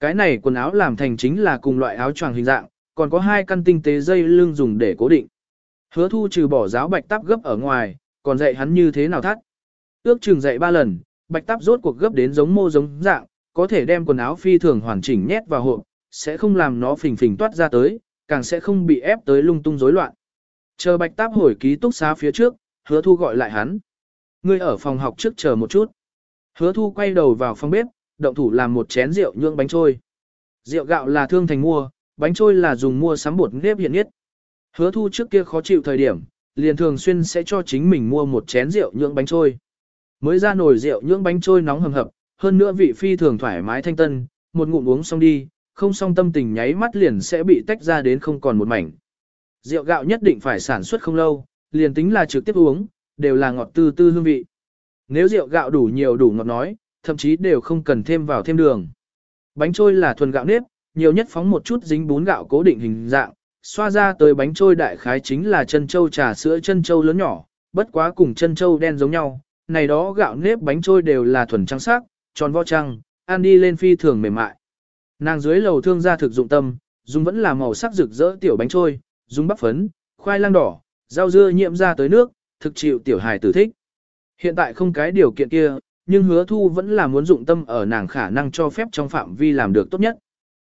Cái này quần áo làm thành chính là cùng loại áo choàng hình dạng, còn có hai căn tinh tế dây lưng dùng để cố định. Hứa thu trừ bỏ giáo bạch táp gấp ở ngoài, còn dạy hắn như thế nào thắt. Ước chừng dạy ba lần, bạch táp rốt cuộc gấp đến giống mô giống dạng, có thể đem quần áo phi thường hoàn chỉnh nhét vào hộp, sẽ không làm nó phình phình toát ra tới, càng sẽ không bị ép tới lung tung rối loạn. Chờ bạch táp hồi ký túc xá phía trước, hứa thu gọi lại hắn. Ngươi ở phòng học trước chờ một chút. Hứa thu quay đầu vào phòng bếp, động thủ làm một chén rượu nhượng bánh trôi. Rượu gạo là thương thành mua, bánh trôi là dùng mua sắm bột nếp hiện nhất. Hứa thu trước kia khó chịu thời điểm, liền thường xuyên sẽ cho chính mình mua một chén rượu nhượng bánh trôi. Mới ra nồi rượu nhượng bánh trôi nóng hầm hập, hơn nữa vị phi thường thoải mái thanh tân, một ngụm uống xong đi, không xong tâm tình nháy mắt liền sẽ bị tách ra đến không còn một mảnh. Rượu gạo nhất định phải sản xuất không lâu, liền tính là trực tiếp uống, đều là ngọt tư tư hương vị. Nếu rượu gạo đủ nhiều đủ ngọt nói, thậm chí đều không cần thêm vào thêm đường. Bánh trôi là thuần gạo nếp, nhiều nhất phóng một chút dính bún gạo cố định hình dạng, xoa ra tới bánh trôi đại khái chính là chân châu trà sữa chân châu lớn nhỏ, bất quá cùng chân châu đen giống nhau, này đó gạo nếp bánh trôi đều là thuần trắng sắc, tròn vo trăng, ăn đi lên phi thường mềm mại. Nàng dưới lầu thương gia thực dụng tâm, dùng vẫn là màu sắc rực rỡ tiểu bánh trôi, dùng bắp phấn, khoai lang đỏ, rau dưa nhiễm ra tới nước, thực chịu tiểu hài tử thích. Hiện tại không cái điều kiện kia, nhưng hứa thu vẫn là muốn dụng tâm ở nàng khả năng cho phép trong phạm vi làm được tốt nhất.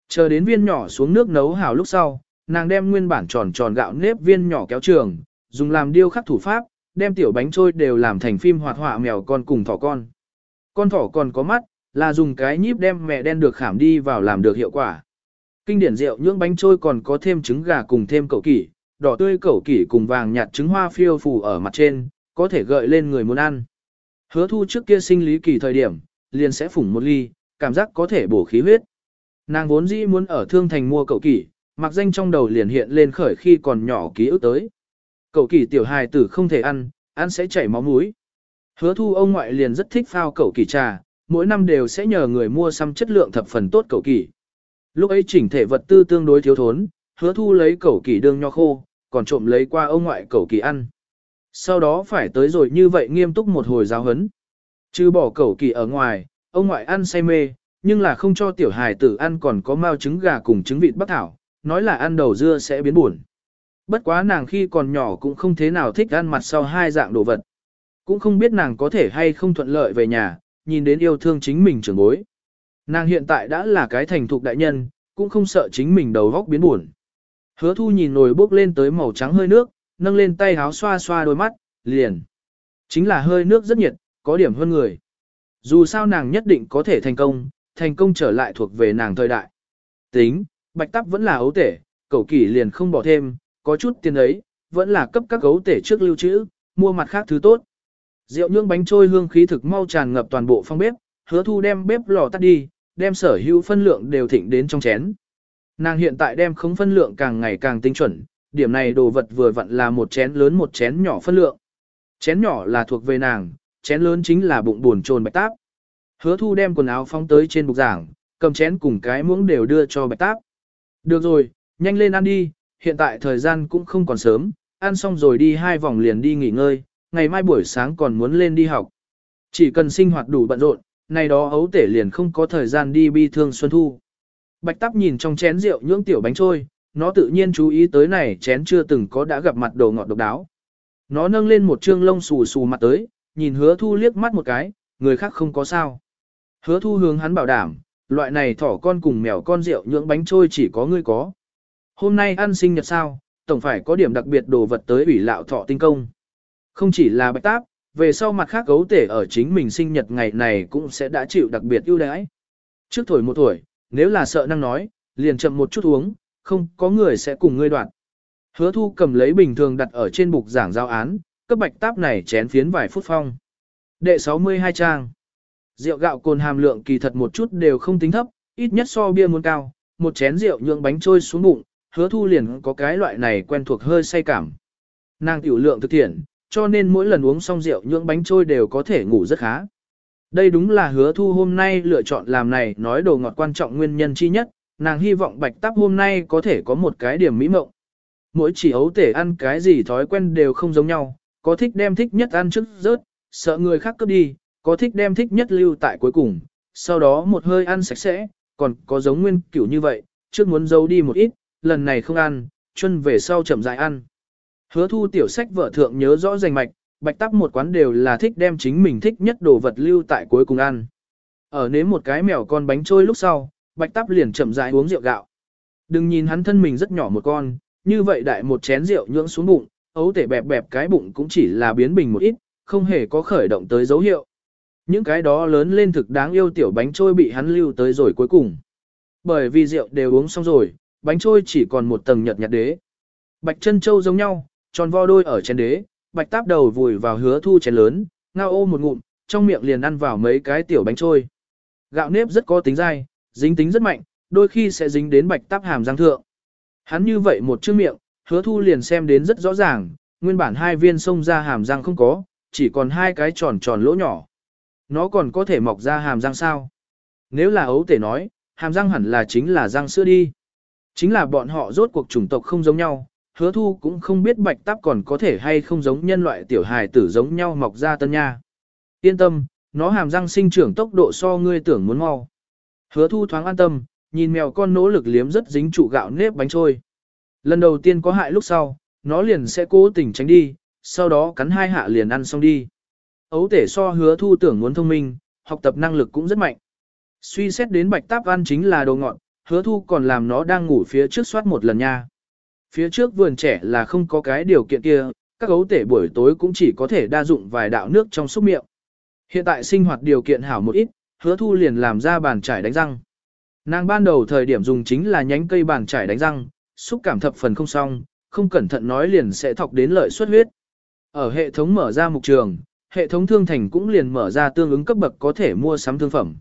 Chờ đến viên nhỏ xuống nước nấu hào lúc sau, nàng đem nguyên bản tròn tròn gạo nếp viên nhỏ kéo trường, dùng làm điêu khắc thủ pháp, đem tiểu bánh trôi đều làm thành phim hoạt họa mèo con cùng thỏ con. Con thỏ còn có mắt, là dùng cái nhíp đem mẹ đen được khảm đi vào làm được hiệu quả. Kinh điển rượu nhưỡng bánh trôi còn có thêm trứng gà cùng thêm cậu kỷ, đỏ tươi cẩu kỷ cùng vàng nhạt trứng hoa phiêu phù ở mặt trên, có thể gợi lên người muốn ăn. Hứa thu trước kia sinh lý kỳ thời điểm, liền sẽ phủng một ly, cảm giác có thể bổ khí huyết. Nàng vốn dĩ muốn ở thương thành mua cậu kỷ, mặc danh trong đầu liền hiện lên khởi khi còn nhỏ ký ức tới. Cậu kỷ tiểu hài tử không thể ăn, ăn sẽ chảy máu mũi. Hứa thu ông ngoại liền rất thích phao cậu kỷ trà, mỗi năm đều sẽ nhờ người mua xăm chất lượng thập phần tốt cậu kỷ. Lúc ấy chỉnh thể vật tư tương đối thiếu thốn, hứa thu lấy cậu kỷ đương nho khô, còn trộm lấy qua ông ngoại cậu kỷ ăn. Sau đó phải tới rồi như vậy nghiêm túc một hồi giáo hấn. Chứ bỏ cẩu kỳ ở ngoài, ông ngoại ăn say mê, nhưng là không cho tiểu hài tử ăn còn có mao trứng gà cùng trứng vịt bắc thảo, nói là ăn đầu dưa sẽ biến buồn. Bất quá nàng khi còn nhỏ cũng không thế nào thích ăn mặt sau hai dạng đồ vật. Cũng không biết nàng có thể hay không thuận lợi về nhà, nhìn đến yêu thương chính mình trưởng bối. Nàng hiện tại đã là cái thành thục đại nhân, cũng không sợ chính mình đầu góc biến buồn. Hứa thu nhìn nồi bốc lên tới màu trắng hơi nước, nâng lên tay háo xoa xoa đôi mắt, liền. Chính là hơi nước rất nhiệt, có điểm hơn người. Dù sao nàng nhất định có thể thành công, thành công trở lại thuộc về nàng thời đại. Tính, bạch tắp vẫn là ấu tể, cậu kỷ liền không bỏ thêm, có chút tiền ấy, vẫn là cấp các ấu tể trước lưu trữ, mua mặt khác thứ tốt. Rượu nhương bánh trôi hương khí thực mau tràn ngập toàn bộ phòng bếp, hứa thu đem bếp lò tắt đi, đem sở hữu phân lượng đều thịnh đến trong chén. Nàng hiện tại đem không phân lượng càng ngày càng tinh chuẩn, điểm này đồ vật vừa vặn là một chén lớn một chén nhỏ phân lượng. Chén nhỏ là thuộc về nàng, chén lớn chính là bụng buồn trồn bạch táp. Hứa thu đem quần áo phóng tới trên bục giảng, cầm chén cùng cái muỗng đều đưa cho bạch táp. Được rồi, nhanh lên ăn đi, hiện tại thời gian cũng không còn sớm, ăn xong rồi đi hai vòng liền đi nghỉ ngơi, ngày mai buổi sáng còn muốn lên đi học. Chỉ cần sinh hoạt đủ bận rộn, này đó ấu tể liền không có thời gian đi bi thương xuân thu. Bạch tắp nhìn trong chén rượu nhưỡng tiểu bánh trôi, nó tự nhiên chú ý tới này chén chưa từng có đã gặp mặt đồ ngọt độc đáo. Nó nâng lên một trương lông xù xù mặt tới, nhìn hứa thu liếc mắt một cái, người khác không có sao. Hứa thu hướng hắn bảo đảm, loại này thỏ con cùng mèo con rượu nhưỡng bánh trôi chỉ có ngươi có. Hôm nay ăn sinh nhật sao, tổng phải có điểm đặc biệt đồ vật tới ủy lạo thọ tinh công. Không chỉ là bạch táp, về sau mặt khác gấu tể ở chính mình sinh nhật ngày này cũng sẽ đã chịu đặc biệt ưu đãi. Trước tuổi một tuổi, nếu là sợ năng nói, liền chậm một chút uống, không có người sẽ cùng ngươi đoạn. Hứa thu cầm lấy bình thường đặt ở trên bục giảng giao án, cấp bạch táp này chén phiến vài phút phong. Đệ 62 trang. Rượu gạo cồn hàm lượng kỳ thật một chút đều không tính thấp, ít nhất so bia muốn cao, một chén rượu nhượng bánh trôi xuống bụng, hứa thu liền có cái loại này quen thuộc hơi say cảm. Nàng tiểu lượng thực thiện, cho nên mỗi lần uống xong rượu nhượng bánh trôi đều có thể ngủ rất khá. Đây đúng là hứa thu hôm nay lựa chọn làm này nói đồ ngọt quan trọng nguyên nhân chi nhất, nàng hy vọng bạch tắp hôm nay có thể có một cái điểm mỹ mộng. Mỗi chỉ ấu tể ăn cái gì thói quen đều không giống nhau, có thích đem thích nhất ăn trước rớt, sợ người khác cướp đi, có thích đem thích nhất lưu tại cuối cùng, sau đó một hơi ăn sạch sẽ, còn có giống nguyên kiểu như vậy, trước muốn giấu đi một ít, lần này không ăn, chân về sau chậm rãi ăn. Hứa thu tiểu sách vợ thượng nhớ rõ rành mạch, bạch tắc một quán đều là thích đem chính mình thích nhất đồ vật lưu tại cuối cùng ăn. Ở nếm một cái mèo con bánh trôi lúc sau, bạch tắc liền chậm rãi uống rượu gạo. Đừng nhìn hắn thân mình rất nhỏ một con, như vậy đại một chén rượu nhưỡng xuống bụng, ấu tể bẹp bẹp cái bụng cũng chỉ là biến bình một ít, không hề có khởi động tới dấu hiệu. Những cái đó lớn lên thực đáng yêu tiểu bánh trôi bị hắn lưu tới rồi cuối cùng. Bởi vì rượu đều uống xong rồi, bánh trôi chỉ còn một tầng nhợt nhạt đế. Bạch chân châu giống nhau, tròn vo đôi ở chén đế, bạch táp đầu vùi vào hứa thu chén lớn, ngao ô một ngụm, trong miệng liền ăn vào mấy cái tiểu bánh trôi. Gạo nếp rất có tính dai, dính tính rất mạnh, đôi khi sẽ dính đến bạch táp hàm răng thượng. Hắn như vậy một chữ miệng, hứa thu liền xem đến rất rõ ràng, nguyên bản hai viên sông ra hàm răng không có, chỉ còn hai cái tròn tròn lỗ nhỏ. Nó còn có thể mọc ra hàm răng sao? Nếu là ấu tể nói, hàm răng hẳn là chính là răng sữa đi. Chính là bọn họ rốt cuộc chủng tộc không giống nhau, hứa thu cũng không biết bạch táp còn có thể hay không giống nhân loại tiểu hài tử giống nhau mọc ra tân nha. Yên tâm, nó hàm răng sinh trưởng tốc độ so ngươi tưởng muốn mau. Hứa thu thoáng an tâm, nhìn mèo con nỗ lực liếm rất dính trụ gạo nếp bánh trôi. Lần đầu tiên có hại lúc sau, nó liền sẽ cố tình tránh đi, sau đó cắn hai hạ liền ăn xong đi. Ấu tể so hứa thu tưởng muốn thông minh, học tập năng lực cũng rất mạnh. Suy xét đến bạch táp ăn chính là đồ ngọn, hứa thu còn làm nó đang ngủ phía trước soát một lần nha. Phía trước vườn trẻ là không có cái điều kiện kia, các ấu tể buổi tối cũng chỉ có thể đa dụng vài đạo nước trong xúc miệng. Hiện tại sinh hoạt điều kiện hảo một ít, hứa thu liền làm ra bàn trải đánh răng. Nàng ban đầu thời điểm dùng chính là nhánh cây bàn trải đánh răng, xúc cảm thập phần không xong, không cẩn thận nói liền sẽ thọc đến lợi xuất huyết. Ở hệ thống mở ra mục trường, hệ thống thương thành cũng liền mở ra tương ứng cấp bậc có thể mua sắm thương phẩm.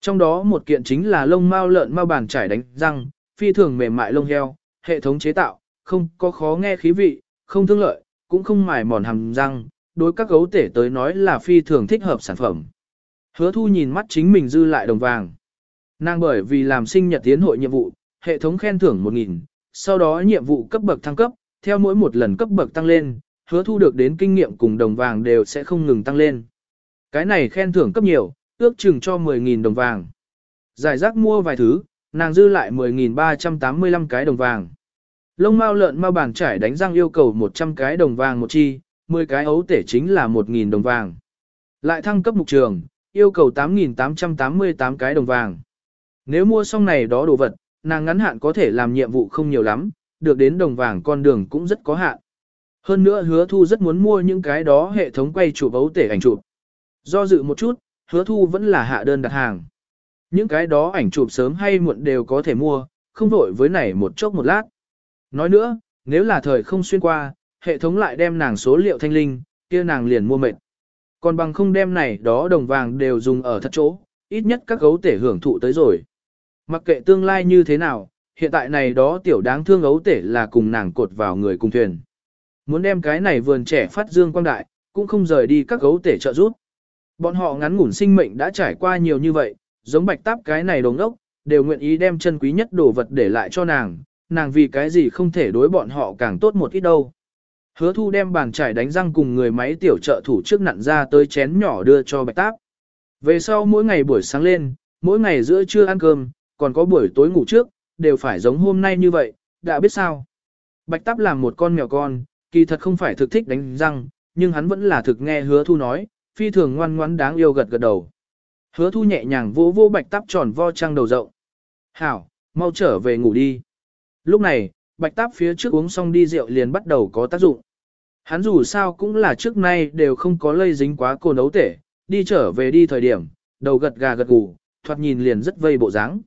Trong đó một kiện chính là lông mao lợn mao bàn trải đánh răng, phi thường mềm mại lông heo, hệ thống chế tạo, không có khó nghe khí vị, không thương lợi, cũng không mài mòn hàm răng, đối các gấu tể tới nói là phi thường thích hợp sản phẩm. Hứa thu nhìn mắt chính mình dư lại đồng vàng. Nàng bởi vì làm sinh nhật tiến hội nhiệm vụ, hệ thống khen thưởng 1.000, sau đó nhiệm vụ cấp bậc thăng cấp, theo mỗi một lần cấp bậc tăng lên, hứa thu được đến kinh nghiệm cùng đồng vàng đều sẽ không ngừng tăng lên. Cái này khen thưởng cấp nhiều, ước chừng cho 10.000 đồng vàng. Giải rác mua vài thứ, nàng dư lại 10.385 cái đồng vàng. Lông mao lợn mao bàn trải đánh răng yêu cầu 100 cái đồng vàng một chi, 10 cái ấu tể chính là 1.000 đồng vàng. Lại thăng cấp mục trường, yêu cầu 8.888 cái đồng vàng. Nếu mua xong này đó đồ vật, nàng ngắn hạn có thể làm nhiệm vụ không nhiều lắm, được đến đồng vàng con đường cũng rất có hạn. Hơn nữa hứa thu rất muốn mua những cái đó hệ thống quay chụp ấu tể ảnh chụp. Do dự một chút, hứa thu vẫn là hạ đơn đặt hàng. Những cái đó ảnh chụp sớm hay muộn đều có thể mua, không vội với này một chốc một lát. Nói nữa, nếu là thời không xuyên qua, hệ thống lại đem nàng số liệu thanh linh, kia nàng liền mua mệt. Còn bằng không đem này đó đồng vàng đều dùng ở thật chỗ, ít nhất các gấu tể hưởng thụ tới rồi. Mặc kệ tương lai như thế nào, hiện tại này đó tiểu đáng thương gấu tể là cùng nàng cột vào người cùng thuyền. Muốn đem cái này vườn trẻ phát dương quang đại, cũng không rời đi các gấu tể trợ giúp. Bọn họ ngắn ngủn sinh mệnh đã trải qua nhiều như vậy, giống bạch táp cái này đồng ốc, đều nguyện ý đem chân quý nhất đồ vật để lại cho nàng, nàng vì cái gì không thể đối bọn họ càng tốt một ít đâu. Hứa thu đem bàn trải đánh răng cùng người máy tiểu trợ thủ trước nặn ra tới chén nhỏ đưa cho bạch táp. Về sau mỗi ngày buổi sáng lên, mỗi ngày giữa trưa ăn cơm, còn có buổi tối ngủ trước, đều phải giống hôm nay như vậy, đã biết sao. Bạch táp làm một con mèo con, kỳ thật không phải thực thích đánh răng, nhưng hắn vẫn là thực nghe hứa thu nói, phi thường ngoan ngoãn đáng yêu gật gật đầu. Hứa thu nhẹ nhàng vỗ vỗ bạch táp tròn vo trăng đầu rộng. Hảo, mau trở về ngủ đi. Lúc này, bạch táp phía trước uống xong đi rượu liền bắt đầu có tác dụng. Hắn dù sao cũng là trước nay đều không có lây dính quá cồn ấu tể, đi trở về đi thời điểm, đầu gật gà gật gù, thoạt nhìn liền rất vây bộ dáng.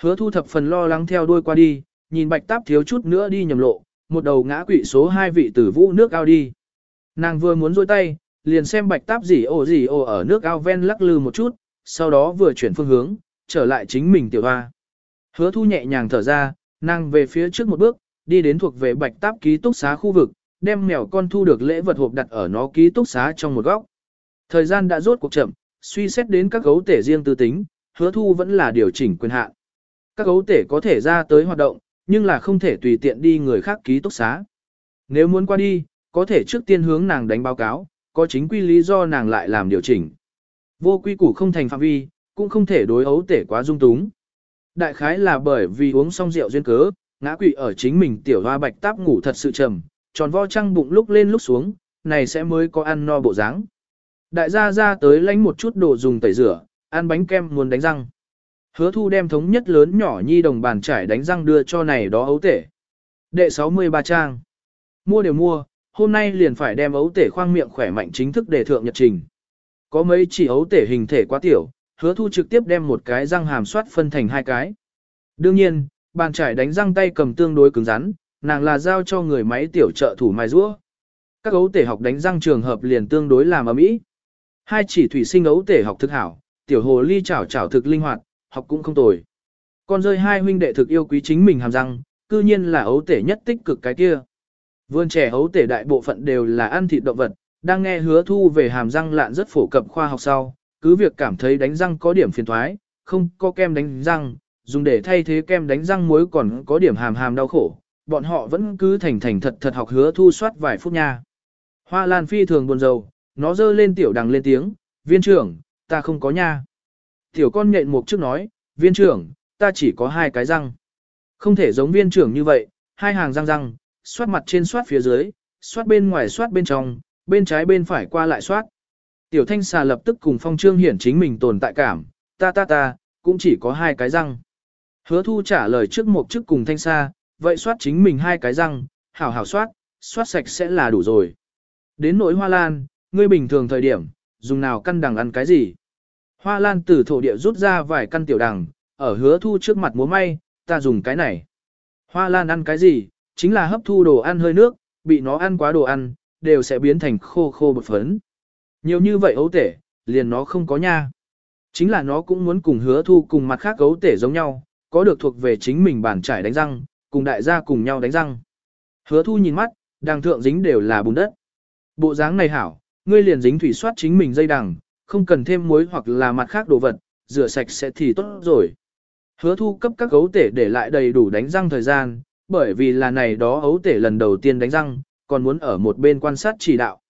Hứa thu thập phần lo lắng theo đuôi qua đi, nhìn bạch táp thiếu chút nữa đi nhầm lộ, một đầu ngã quỵ số hai vị tử vũ nước ao đi. Nàng vừa muốn rôi tay, liền xem bạch táp gì ồ gì ồ ở nước ao ven lắc lư một chút, sau đó vừa chuyển phương hướng, trở lại chính mình tiểu hoa. Hứa thu nhẹ nhàng thở ra, nàng về phía trước một bước, đi đến thuộc về bạch táp ký túc xá khu vực, đem mèo con thu được lễ vật hộp đặt ở nó ký túc xá trong một góc. Thời gian đã rốt cuộc chậm, suy xét đến các gấu tể riêng tư tính, hứa thu vẫn là điều chỉnh quyền hạn. Các gấu tể có thể ra tới hoạt động, nhưng là không thể tùy tiện đi người khác ký túc xá. Nếu muốn qua đi, có thể trước tiên hướng nàng đánh báo cáo, có chính quy lý do nàng lại làm điều chỉnh. Vô quy củ không thành phạm vi, cũng không thể đối ấu tể quá dung túng. Đại khái là bởi vì uống xong rượu duyên cớ, ngã quỵ ở chính mình tiểu hoa bạch táp ngủ thật sự trầm, tròn vo trăng bụng lúc lên lúc xuống, này sẽ mới có ăn no bộ dáng. Đại gia ra tới lánh một chút đồ dùng tẩy rửa, ăn bánh kem muốn đánh răng. Hứa thu đem thống nhất lớn nhỏ nhi đồng bàn trải đánh răng đưa cho này đó ấu tể. Đệ 63 trang. Mua đều mua, hôm nay liền phải đem ấu tể khoang miệng khỏe mạnh chính thức để thượng nhật trình. Có mấy chỉ ấu tể hình thể quá tiểu, hứa thu trực tiếp đem một cái răng hàm soát phân thành hai cái. Đương nhiên, bàn trải đánh răng tay cầm tương đối cứng rắn, nàng là giao cho người máy tiểu trợ thủ mài rũa. Các ấu tể học đánh răng trường hợp liền tương đối làm ấm ý. Hai chỉ thủy sinh ấu tể học thực hảo, tiểu hồ ly chảo chảo thực linh hoạt, học cũng không tồi. Con rơi hai huynh đệ thực yêu quý chính mình hàm răng, cư nhiên là ấu tể nhất tích cực cái kia. Vườn trẻ ấu tể đại bộ phận đều là ăn thịt động vật, đang nghe hứa thu về hàm răng lạn rất phổ cập khoa học sau, cứ việc cảm thấy đánh răng có điểm phiền thoái, không có kem đánh răng, dùng để thay thế kem đánh răng muối còn có điểm hàm hàm đau khổ, bọn họ vẫn cứ thành thành thật thật học hứa thu soát vài phút nha. Hoa Lan phi thường buồn rầu, nó dơ lên tiểu đằng lên tiếng, viên trưởng, ta không có nha. Tiểu con nhện mục trước nói, viên trưởng, ta chỉ có hai cái răng. Không thể giống viên trưởng như vậy, hai hàng răng răng, xoát mặt trên xoát phía dưới, xoát bên ngoài xoát bên trong, bên trái bên phải qua lại xoát. Tiểu thanh xà lập tức cùng phong trương hiển chính mình tồn tại cảm, ta ta ta, cũng chỉ có hai cái răng. Hứa thu trả lời trước một trước cùng thanh xa, vậy xoát chính mình hai cái răng, hảo hảo xoát, xoát sạch sẽ là đủ rồi. Đến nỗi hoa lan, ngươi bình thường thời điểm, dùng nào căn đằng ăn cái gì. Hoa lan từ thổ địa rút ra vài căn tiểu đằng, ở hứa thu trước mặt múa may, ta dùng cái này. Hoa lan ăn cái gì, chính là hấp thu đồ ăn hơi nước, bị nó ăn quá đồ ăn, đều sẽ biến thành khô khô bột phấn. Nhiều như vậy ấu tể, liền nó không có nha. Chính là nó cũng muốn cùng hứa thu cùng mặt khác ấu tể giống nhau, có được thuộc về chính mình bản trải đánh răng, cùng đại gia cùng nhau đánh răng. Hứa thu nhìn mắt, đằng thượng dính đều là bùn đất. Bộ dáng này hảo, ngươi liền dính thủy soát chính mình dây đằng, không cần thêm muối hoặc là mặt khác đồ vật, rửa sạch sẽ thì tốt rồi. Hứa thu cấp các ấu tể để lại đầy đủ đánh răng thời gian, bởi vì là này đó ấu tể lần đầu tiên đánh răng, còn muốn ở một bên quan sát chỉ đạo.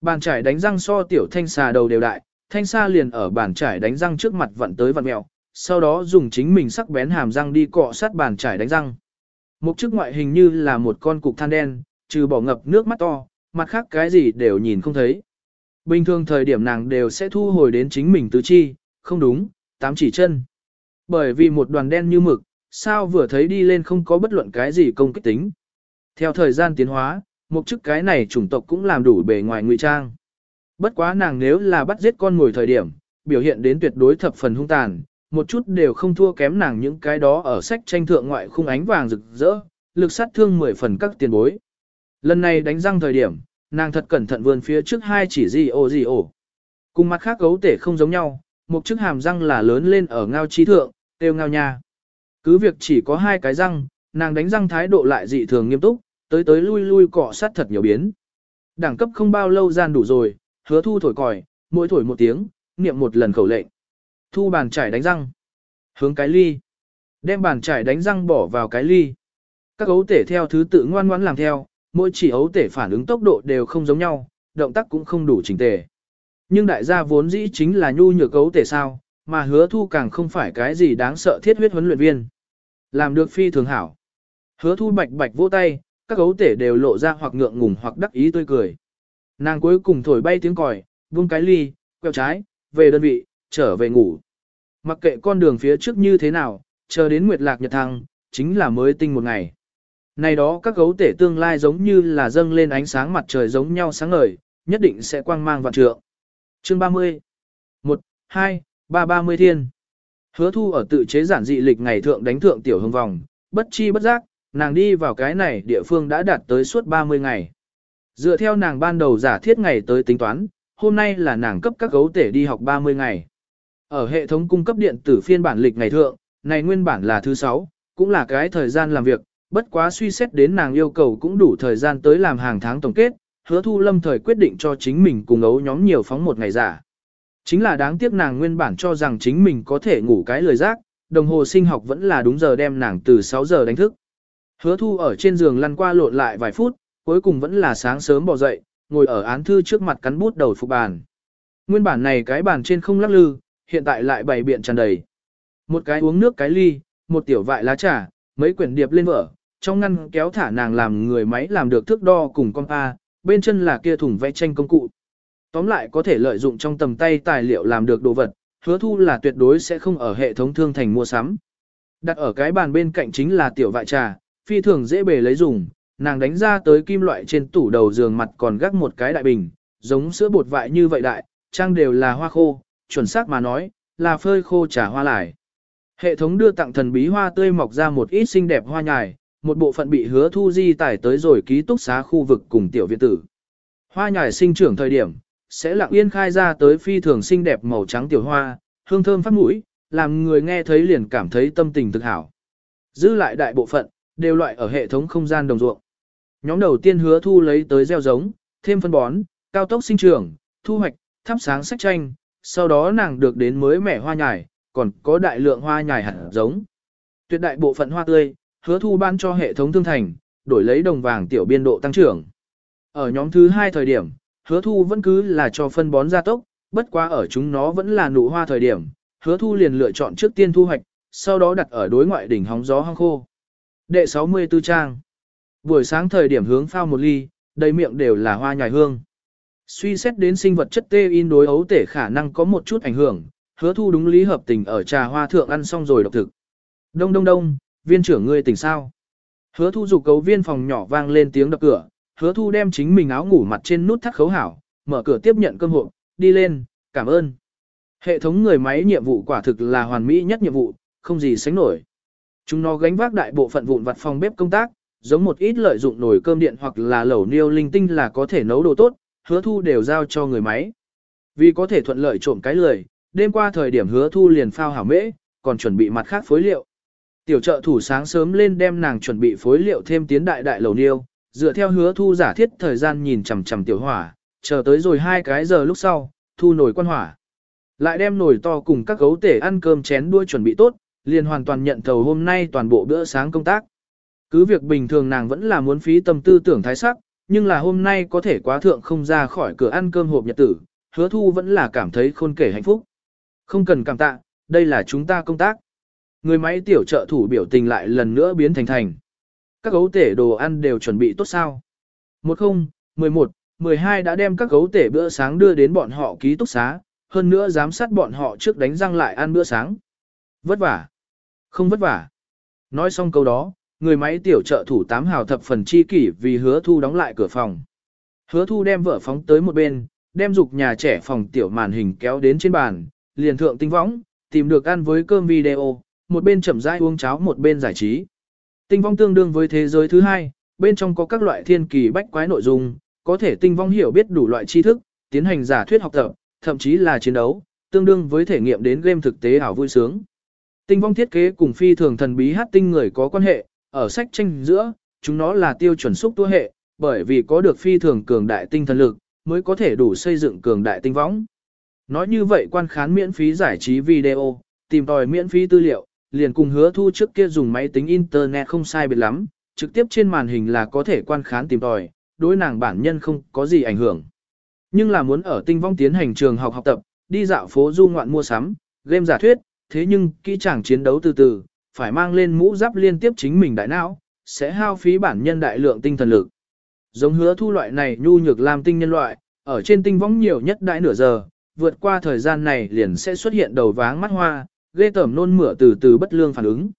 Bàn trải đánh răng so tiểu thanh xà đầu đều đại, thanh xa liền ở bàn trải đánh răng trước mặt vặn tới vặn mẹo, sau đó dùng chính mình sắc bén hàm răng đi cọ sát bàn trải đánh răng. Mục chức ngoại hình như là một con cục than đen, trừ bỏ ngập nước mắt to, mặt khác cái gì đều nhìn không thấy. Bình thường thời điểm nàng đều sẽ thu hồi đến chính mình tứ chi, không đúng, tám chỉ chân. Bởi vì một đoàn đen như mực, sao vừa thấy đi lên không có bất luận cái gì công kích tính. Theo thời gian tiến hóa, một chức cái này chủng tộc cũng làm đủ bề ngoài ngụy trang. Bất quá nàng nếu là bắt giết con ngồi thời điểm, biểu hiện đến tuyệt đối thập phần hung tàn, một chút đều không thua kém nàng những cái đó ở sách tranh thượng ngoại khung ánh vàng rực rỡ, lực sát thương mười phần các tiền bối. Lần này đánh răng thời điểm, nàng thật cẩn thận vươn phía trước hai chỉ gì ồ gì ồ. Cùng mặt khác gấu tể không giống nhau, một chiếc hàm răng là lớn lên ở ngao chi thượng, tiêu ngao nha. Cứ việc chỉ có hai cái răng, nàng đánh răng thái độ lại dị thường nghiêm túc, tới tới lui lui cọ sát thật nhiều biến. Đẳng cấp không bao lâu gian đủ rồi, hứa thu thổi còi, mỗi thổi một tiếng, niệm một lần khẩu lệnh. Thu bàn chải đánh răng. Hướng cái ly. Đem bàn chải đánh răng bỏ vào cái ly. Các gấu tể theo thứ tự ngoan ngoãn làm theo, mỗi chỉ ấu tể phản ứng tốc độ đều không giống nhau, động tác cũng không đủ chỉnh tề. Nhưng đại gia vốn dĩ chính là nhu nhược ấu tể sao, mà hứa thu càng không phải cái gì đáng sợ thiết huyết huấn luyện viên. Làm được phi thường hảo. Hứa thu bạch bạch vỗ tay, các ấu tể đều lộ ra hoặc ngượng ngùng hoặc đắc ý tươi cười. Nàng cuối cùng thổi bay tiếng còi, vung cái ly, quẹo trái, về đơn vị, trở về ngủ. Mặc kệ con đường phía trước như thế nào, chờ đến nguyệt lạc nhật thăng, chính là mới tinh một ngày. Này đó các gấu tể tương lai giống như là dâng lên ánh sáng mặt trời giống nhau sáng ngời, nhất định sẽ quang mang vạn trượng. Chương 30 1, 2, 3 30 thiên Hứa thu ở tự chế giản dị lịch ngày thượng đánh thượng tiểu hương vòng, bất chi bất giác, nàng đi vào cái này địa phương đã đạt tới suốt 30 ngày. Dựa theo nàng ban đầu giả thiết ngày tới tính toán, hôm nay là nàng cấp các gấu tể đi học 30 ngày. Ở hệ thống cung cấp điện tử phiên bản lịch ngày thượng, này nguyên bản là thứ 6, cũng là cái thời gian làm việc, bất quá suy xét đến nàng yêu cầu cũng đủ thời gian tới làm hàng tháng tổng kết, hứa thu lâm thời quyết định cho chính mình cùng ấu nhóm nhiều phóng một ngày giả. Chính là đáng tiếc nàng nguyên bản cho rằng chính mình có thể ngủ cái lời giác, đồng hồ sinh học vẫn là đúng giờ đem nàng từ 6 giờ đánh thức. Hứa thu ở trên giường lăn qua lộn lại vài phút, cuối cùng vẫn là sáng sớm bỏ dậy, ngồi ở án thư trước mặt cắn bút đầu phục bàn. Nguyên bản này cái bàn trên không lắc lư, hiện tại lại bày biện tràn đầy. Một cái uống nước cái ly, một tiểu vại lá trà, mấy quyển điệp lên vở, trong ngăn kéo thả nàng làm người máy làm được thước đo cùng con pa, bên chân là kia thùng vẽ tranh công cụ. Tóm lại có thể lợi dụng trong tầm tay tài liệu làm được đồ vật, hứa thu là tuyệt đối sẽ không ở hệ thống thương thành mua sắm. Đặt ở cái bàn bên cạnh chính là tiểu vại trà, phi thường dễ bề lấy dùng, nàng đánh ra tới kim loại trên tủ đầu giường mặt còn gác một cái đại bình, giống sữa bột vại như vậy đại, trang đều là hoa khô, chuẩn xác mà nói, là phơi khô trà hoa lại. Hệ thống đưa tặng thần bí hoa tươi mọc ra một ít xinh đẹp hoa nhài, một bộ phận bị hứa thu di tải tới rồi ký túc xá khu vực cùng tiểu viện tử. Hoa nhài sinh trưởng thời điểm, sẽ lặng yên khai ra tới phi thường xinh đẹp màu trắng tiểu hoa, hương thơm phát mũi, làm người nghe thấy liền cảm thấy tâm tình thực hảo. Giữ lại đại bộ phận, đều loại ở hệ thống không gian đồng ruộng. Nhóm đầu tiên hứa thu lấy tới gieo giống, thêm phân bón, cao tốc sinh trưởng, thu hoạch, thắp sáng sách tranh, sau đó nàng được đến mới mẻ hoa nhài, còn có đại lượng hoa nhài hạt giống. Tuyệt đại bộ phận hoa tươi, hứa thu ban cho hệ thống thương thành, đổi lấy đồng vàng tiểu biên độ tăng trưởng. Ở nhóm thứ hai thời điểm, hứa thu vẫn cứ là cho phân bón gia tốc, bất quá ở chúng nó vẫn là nụ hoa thời điểm, hứa thu liền lựa chọn trước tiên thu hoạch, sau đó đặt ở đối ngoại đỉnh hóng gió hăng khô. Đệ 64 trang Buổi sáng thời điểm hướng phao một ly, đầy miệng đều là hoa nhài hương. Suy xét đến sinh vật chất tê in đối ấu tể khả năng có một chút ảnh hưởng, hứa thu đúng lý hợp tình ở trà hoa thượng ăn xong rồi độc thực. Đông đông đông, viên trưởng ngươi tỉnh sao? Hứa thu dục cấu viên phòng nhỏ vang lên tiếng đập cửa, hứa thu đem chính mình áo ngủ mặt trên nút thắt khấu hảo, mở cửa tiếp nhận cơm hộp, đi lên, cảm ơn. Hệ thống người máy nhiệm vụ quả thực là hoàn mỹ nhất nhiệm vụ, không gì sánh nổi. Chúng nó gánh vác đại bộ phận vụn vặt phòng bếp công tác, giống một ít lợi dụng nồi cơm điện hoặc là lẩu niêu linh tinh là có thể nấu đồ tốt, hứa thu đều giao cho người máy. Vì có thể thuận lợi trộm cái lười, đêm qua thời điểm hứa thu liền phao hảo mễ, còn chuẩn bị mặt khác phối liệu. Tiểu trợ thủ sáng sớm lên đem nàng chuẩn bị phối liệu thêm tiến đại đại lẩu niêu, dựa theo hứa thu giả thiết thời gian nhìn chằm chằm tiểu hỏa, chờ tới rồi hai cái giờ lúc sau, thu nồi quan hỏa. Lại đem nồi to cùng các gấu tể ăn cơm chén đuôi chuẩn bị tốt, liền hoàn toàn nhận thầu hôm nay toàn bộ bữa sáng công tác. Cứ việc bình thường nàng vẫn là muốn phí tâm tư tưởng thái sắc, nhưng là hôm nay có thể quá thượng không ra khỏi cửa ăn cơm hộp nhật tử, hứa thu vẫn là cảm thấy khôn kể hạnh phúc. Không cần cảm tạ, đây là chúng ta công tác. Người máy tiểu trợ thủ biểu tình lại lần nữa biến thành thành. Các gấu tể đồ ăn đều chuẩn bị tốt sao. 10, 11, 12 đã đem các gấu tể bữa sáng đưa đến bọn họ ký túc xá, hơn nữa giám sát bọn họ trước đánh răng lại ăn bữa sáng. Vất vả. Không vất vả. Nói xong câu đó, người máy tiểu trợ thủ tám hào thập phần chi kỷ vì hứa thu đóng lại cửa phòng. Hứa thu đem vợ phóng tới một bên, đem dục nhà trẻ phòng tiểu màn hình kéo đến trên bàn, liền thượng tinh võng, tìm được ăn với cơm video, một bên chậm rãi uống cháo một bên giải trí. Tinh vong tương đương với thế giới thứ hai, bên trong có các loại thiên kỳ bách quái nội dung, có thể tinh vong hiểu biết đủ loại tri thức, tiến hành giả thuyết học tập, thậm chí là chiến đấu, tương đương với thể nghiệm đến game thực tế ảo vui sướng. Tinh vong thiết kế cùng phi thường thần bí hát tinh người có quan hệ, ở sách tranh giữa, chúng nó là tiêu chuẩn xúc tua hệ, bởi vì có được phi thường cường đại tinh thần lực, mới có thể đủ xây dựng cường đại tinh vong Nói như vậy quan khán miễn phí giải trí video, tìm tòi miễn phí tư liệu, liền cùng hứa thu trước kia dùng máy tính internet không sai biệt lắm, trực tiếp trên màn hình là có thể quan khán tìm tòi, đối nàng bản nhân không có gì ảnh hưởng. Nhưng là muốn ở tinh vong tiến hành trường học học tập, đi dạo phố du ngoạn mua sắm, game giả thuyết, thế nhưng kỹ chẳng chiến đấu từ từ, phải mang lên mũ giáp liên tiếp chính mình đại não, sẽ hao phí bản nhân đại lượng tinh thần lực. Giống hứa thu loại này nhu nhược làm tinh nhân loại, ở trên tinh vong nhiều nhất đại nửa giờ, vượt qua thời gian này liền sẽ xuất hiện đầu váng mắt hoa, ghê tởm nôn mửa từ từ bất lương phản ứng.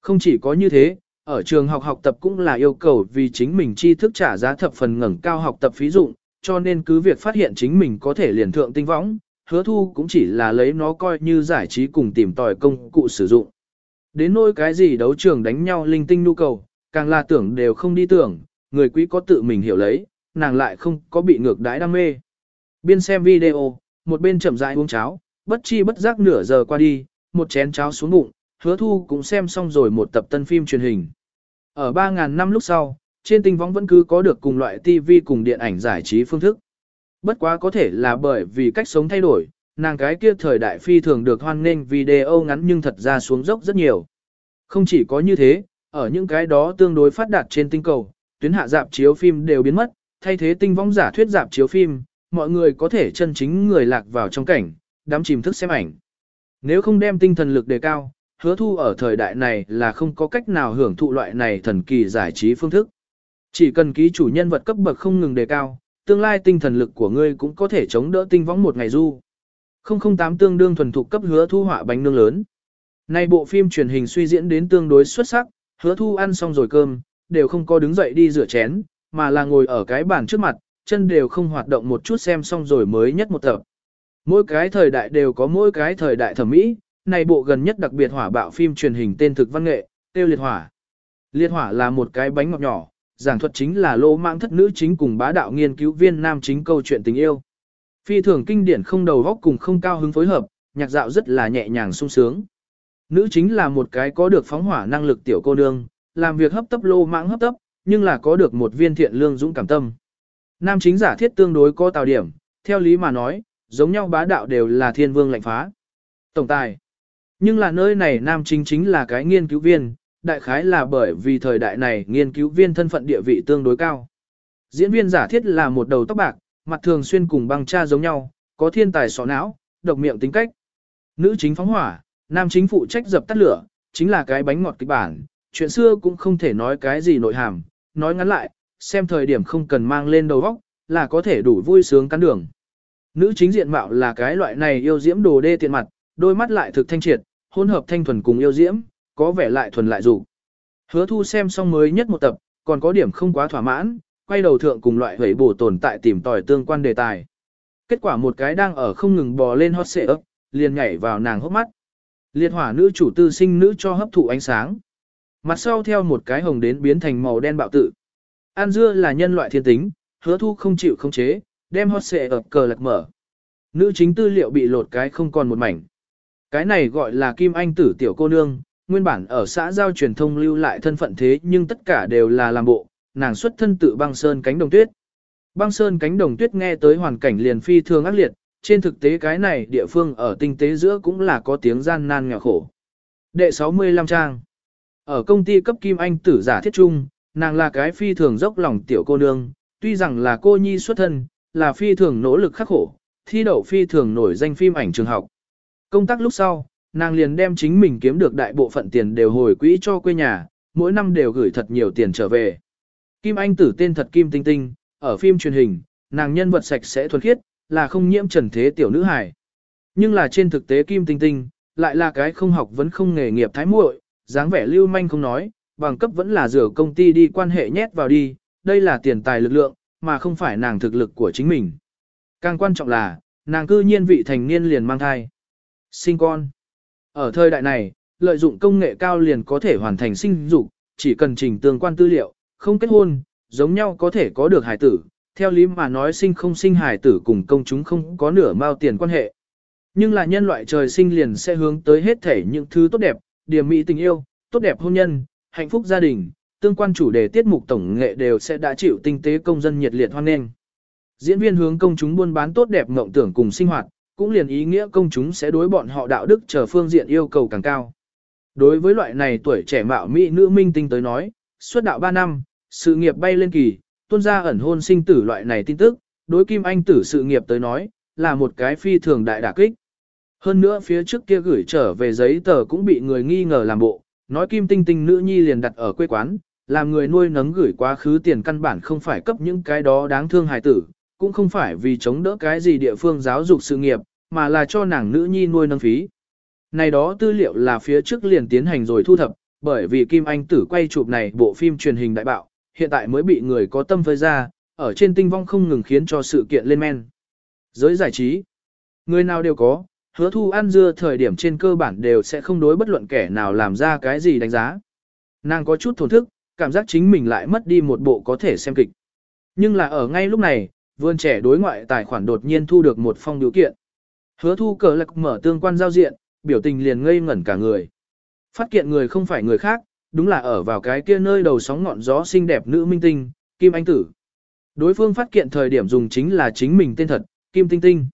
Không chỉ có như thế, ở trường học học tập cũng là yêu cầu vì chính mình tri thức trả giá thập phần ngẩng cao học tập phí dụng, cho nên cứ việc phát hiện chính mình có thể liền thượng tinh võng, hứa thu cũng chỉ là lấy nó coi như giải trí cùng tìm tòi công cụ sử dụng. Đến nỗi cái gì đấu trường đánh nhau linh tinh nhu cầu, càng là tưởng đều không đi tưởng, người quý có tự mình hiểu lấy, nàng lại không có bị ngược đãi đam mê. Biên xem video, một bên chậm rãi uống cháo, bất chi bất giác nửa giờ qua đi, một chén cháo xuống bụng, hứa thu cũng xem xong rồi một tập tân phim truyền hình. Ở 3.000 năm lúc sau, trên tinh võng vẫn cứ có được cùng loại TV cùng điện ảnh giải trí phương thức. Bất quá có thể là bởi vì cách sống thay đổi, nàng cái kia thời đại phi thường được hoan nghênh video ngắn nhưng thật ra xuống dốc rất nhiều. Không chỉ có như thế, ở những cái đó tương đối phát đạt trên tinh cầu, tuyến hạ dạp chiếu phim đều biến mất, thay thế tinh võng giả thuyết dạp chiếu phim, mọi người có thể chân chính người lạc vào trong cảnh, đắm chìm thức xem ảnh. Nếu không đem tinh thần lực đề cao, hứa thu ở thời đại này là không có cách nào hưởng thụ loại này thần kỳ giải trí phương thức. Chỉ cần ký chủ nhân vật cấp bậc không ngừng đề cao, tương lai tinh thần lực của ngươi cũng có thể chống đỡ tinh võng một ngày du. 008 tương đương thuần thục cấp hứa thu họa bánh nương lớn. Nay bộ phim truyền hình suy diễn đến tương đối xuất sắc, hứa thu ăn xong rồi cơm, đều không có đứng dậy đi rửa chén, mà là ngồi ở cái bàn trước mặt, chân đều không hoạt động một chút xem xong rồi mới nhất một tập. Mỗi cái thời đại đều có mỗi cái thời đại thẩm mỹ, này bộ gần nhất đặc biệt hỏa bạo phim truyền hình tên thực văn nghệ, tiêu liệt hỏa. Liệt hỏa là một cái bánh ngọt nhỏ, giảng thuật chính là lô mạng thất nữ chính cùng bá đạo nghiên cứu viên nam chính câu chuyện tình yêu. Phi thường kinh điển không đầu góc cùng không cao hứng phối hợp, nhạc dạo rất là nhẹ nhàng sung sướng. Nữ chính là một cái có được phóng hỏa năng lực tiểu cô nương, làm việc hấp tấp lô mạng hấp tấp, nhưng là có được một viên thiện lương dũng cảm tâm. Nam chính giả thiết tương đối có tào điểm, theo lý mà nói, giống nhau bá đạo đều là thiên vương lạnh phá. Tổng tài. Nhưng là nơi này nam chính chính là cái nghiên cứu viên, đại khái là bởi vì thời đại này nghiên cứu viên thân phận địa vị tương đối cao. Diễn viên giả thiết là một đầu tóc bạc, mặt thường xuyên cùng băng cha giống nhau, có thiên tài sọ não, độc miệng tính cách. Nữ chính phóng hỏa, nam chính phụ trách dập tắt lửa, chính là cái bánh ngọt kịch bản, chuyện xưa cũng không thể nói cái gì nội hàm, nói ngắn lại, xem thời điểm không cần mang lên đầu óc, là có thể đủ vui sướng cắn đường. Nữ chính diện mạo là cái loại này yêu diễm đồ đê tiện mặt, đôi mắt lại thực thanh triệt, hỗn hợp thanh thuần cùng yêu diễm, có vẻ lại thuần lại dụ. Hứa thu xem xong mới nhất một tập, còn có điểm không quá thỏa mãn, quay đầu thượng cùng loại hủy bổ tồn tại tìm tòi tương quan đề tài. Kết quả một cái đang ở không ngừng bò lên hot xệ ấp, liền nhảy vào nàng hốc mắt. Liệt hỏa nữ chủ tư sinh nữ cho hấp thụ ánh sáng. Mặt sau theo một cái hồng đến biến thành màu đen bạo tự. An dưa là nhân loại thiên tính, hứa thu không chịu không chế, đem hot xệ ập cờ lật mở. Nữ chính tư liệu bị lột cái không còn một mảnh. Cái này gọi là Kim Anh tử tiểu cô nương, nguyên bản ở xã giao truyền thông lưu lại thân phận thế nhưng tất cả đều là làm bộ, nàng xuất thân tự băng sơn cánh đồng tuyết. Băng sơn cánh đồng tuyết nghe tới hoàn cảnh liền phi thường ác liệt, trên thực tế cái này địa phương ở tinh tế giữa cũng là có tiếng gian nan nghèo khổ. Đệ 65 trang Ở công ty cấp Kim Anh tử giả thiết trung, nàng là cái phi thường dốc lòng tiểu cô nương, tuy rằng là cô nhi xuất thân, là phi thường nỗ lực khắc khổ, thi đậu phi thường nổi danh phim ảnh trường học. Công tác lúc sau, nàng liền đem chính mình kiếm được đại bộ phận tiền đều hồi quỹ cho quê nhà, mỗi năm đều gửi thật nhiều tiền trở về. Kim Anh tử tên thật Kim Tinh Tinh, ở phim truyền hình, nàng nhân vật sạch sẽ thuần khiết, là không nhiễm trần thế tiểu nữ hài. Nhưng là trên thực tế Kim Tinh Tinh, lại là cái không học vẫn không nghề nghiệp thái muội, dáng vẻ lưu manh không nói, bằng cấp vẫn là rửa công ty đi quan hệ nhét vào đi, đây là tiền tài lực lượng, mà không phải nàng thực lực của chính mình. Càng quan trọng là, nàng cư nhiên vị thành niên liền mang thai. Sinh con. Ở thời đại này, lợi dụng công nghệ cao liền có thể hoàn thành sinh dục, chỉ cần trình tương quan tư liệu, không kết hôn, giống nhau có thể có được hài tử. Theo lý mà nói sinh không sinh hài tử cùng công chúng không có nửa mao tiền quan hệ. Nhưng là nhân loại trời sinh liền sẽ hướng tới hết thể những thứ tốt đẹp, điểm mỹ tình yêu, tốt đẹp hôn nhân, hạnh phúc gia đình, tương quan chủ đề tiết mục tổng nghệ đều sẽ đã chịu tinh tế công dân nhiệt liệt hoan nghênh. Diễn viên hướng công chúng buôn bán tốt đẹp mộng tưởng cùng sinh hoạt, cũng liền ý nghĩa công chúng sẽ đối bọn họ đạo đức trở phương diện yêu cầu càng cao. Đối với loại này tuổi trẻ mạo mỹ nữ minh tinh tới nói, xuất đạo 3 năm, sự nghiệp bay lên kỳ, tuôn ra ẩn hôn sinh tử loại này tin tức, đối Kim Anh tử sự nghiệp tới nói, là một cái phi thường đại đả kích. Hơn nữa phía trước kia gửi trở về giấy tờ cũng bị người nghi ngờ làm bộ, nói Kim Tinh Tinh nữ nhi liền đặt ở quê quán, làm người nuôi nấng gửi quá khứ tiền căn bản không phải cấp những cái đó đáng thương hài tử, cũng không phải vì chống đỡ cái gì địa phương giáo dục sự nghiệp, mà là cho nàng nữ nhi nuôi nâng phí. Này đó tư liệu là phía trước liền tiến hành rồi thu thập, bởi vì Kim Anh tử quay chụp này bộ phim truyền hình đại bạo, hiện tại mới bị người có tâm phơi ra, ở trên tinh vong không ngừng khiến cho sự kiện lên men. Giới giải trí, người nào đều có, hứa thu ăn dưa thời điểm trên cơ bản đều sẽ không đối bất luận kẻ nào làm ra cái gì đánh giá. Nàng có chút thổn thức, cảm giác chính mình lại mất đi một bộ có thể xem kịch. Nhưng là ở ngay lúc này, vườn trẻ đối ngoại tài khoản đột nhiên thu được một phong điều kiện. Hứa thu cờ lạc mở tương quan giao diện, biểu tình liền ngây ngẩn cả người. Phát kiện người không phải người khác, đúng là ở vào cái kia nơi đầu sóng ngọn gió xinh đẹp nữ minh tinh, Kim Anh Tử. Đối phương phát kiện thời điểm dùng chính là chính mình tên thật, Kim Tinh Tinh.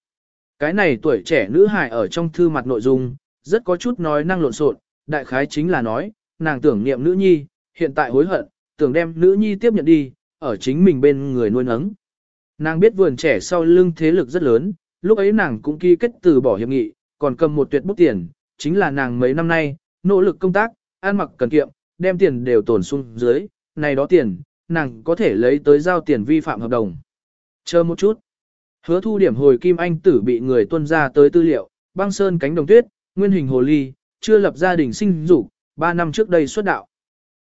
Cái này tuổi trẻ nữ hài ở trong thư mặt nội dung, rất có chút nói năng lộn xộn, đại khái chính là nói, nàng tưởng niệm nữ nhi, hiện tại hối hận, tưởng đem nữ nhi tiếp nhận đi, ở chính mình bên người nuôi nấng. Nàng biết vườn trẻ sau lưng thế lực rất lớn, lúc ấy nàng cũng ký kết từ bỏ hiệp nghị, còn cầm một tuyệt bút tiền, chính là nàng mấy năm nay, nỗ lực công tác, ăn mặc cần kiệm, đem tiền đều tồn xuống dưới, này đó tiền, nàng có thể lấy tới giao tiền vi phạm hợp đồng. Chờ một chút. Hứa thu điểm hồi Kim Anh tử bị người tuân ra tới tư liệu, băng sơn cánh đồng tuyết, nguyên hình hồ ly, chưa lập gia đình sinh dục, 3 năm trước đây xuất đạo.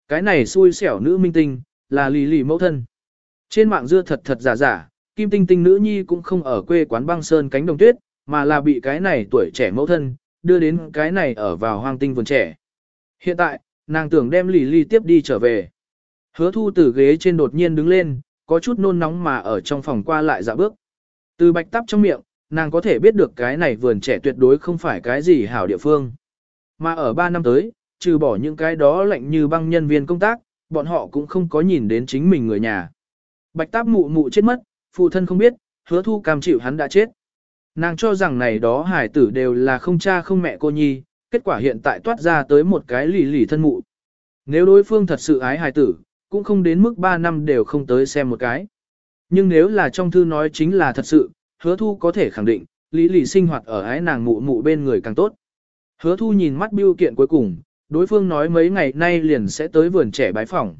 Cái này xui xẻo nữ minh tinh, là lì lì mẫu thân. Trên mạng dưa thật thật giả giả, Kim Tinh Tinh nữ nhi cũng không ở quê quán băng sơn cánh đồng tuyết, mà là bị cái này tuổi trẻ mẫu thân, đưa đến cái này ở vào hoang tinh vườn trẻ. Hiện tại, nàng tưởng đem lì lì tiếp đi trở về. Hứa thu từ ghế trên đột nhiên đứng lên, có chút nôn nóng mà ở trong phòng qua lại dạ bước. Từ bạch tắp trong miệng, nàng có thể biết được cái này vườn trẻ tuyệt đối không phải cái gì hảo địa phương. Mà ở 3 năm tới, trừ bỏ những cái đó lạnh như băng nhân viên công tác, bọn họ cũng không có nhìn đến chính mình người nhà. Bạch táp mụ mụ chết mất, phụ thân không biết, hứa thu cam chịu hắn đã chết. Nàng cho rằng này đó hải tử đều là không cha không mẹ cô nhi, kết quả hiện tại toát ra tới một cái lì lì thân mụ. Nếu đối phương thật sự ái hải tử, cũng không đến mức 3 năm đều không tới xem một cái. Nhưng nếu là trong thư nói chính là thật sự, hứa thu có thể khẳng định, lý lì sinh hoạt ở ái nàng mụ mụ bên người càng tốt. Hứa thu nhìn mắt biêu kiện cuối cùng, đối phương nói mấy ngày nay liền sẽ tới vườn trẻ bái phỏng.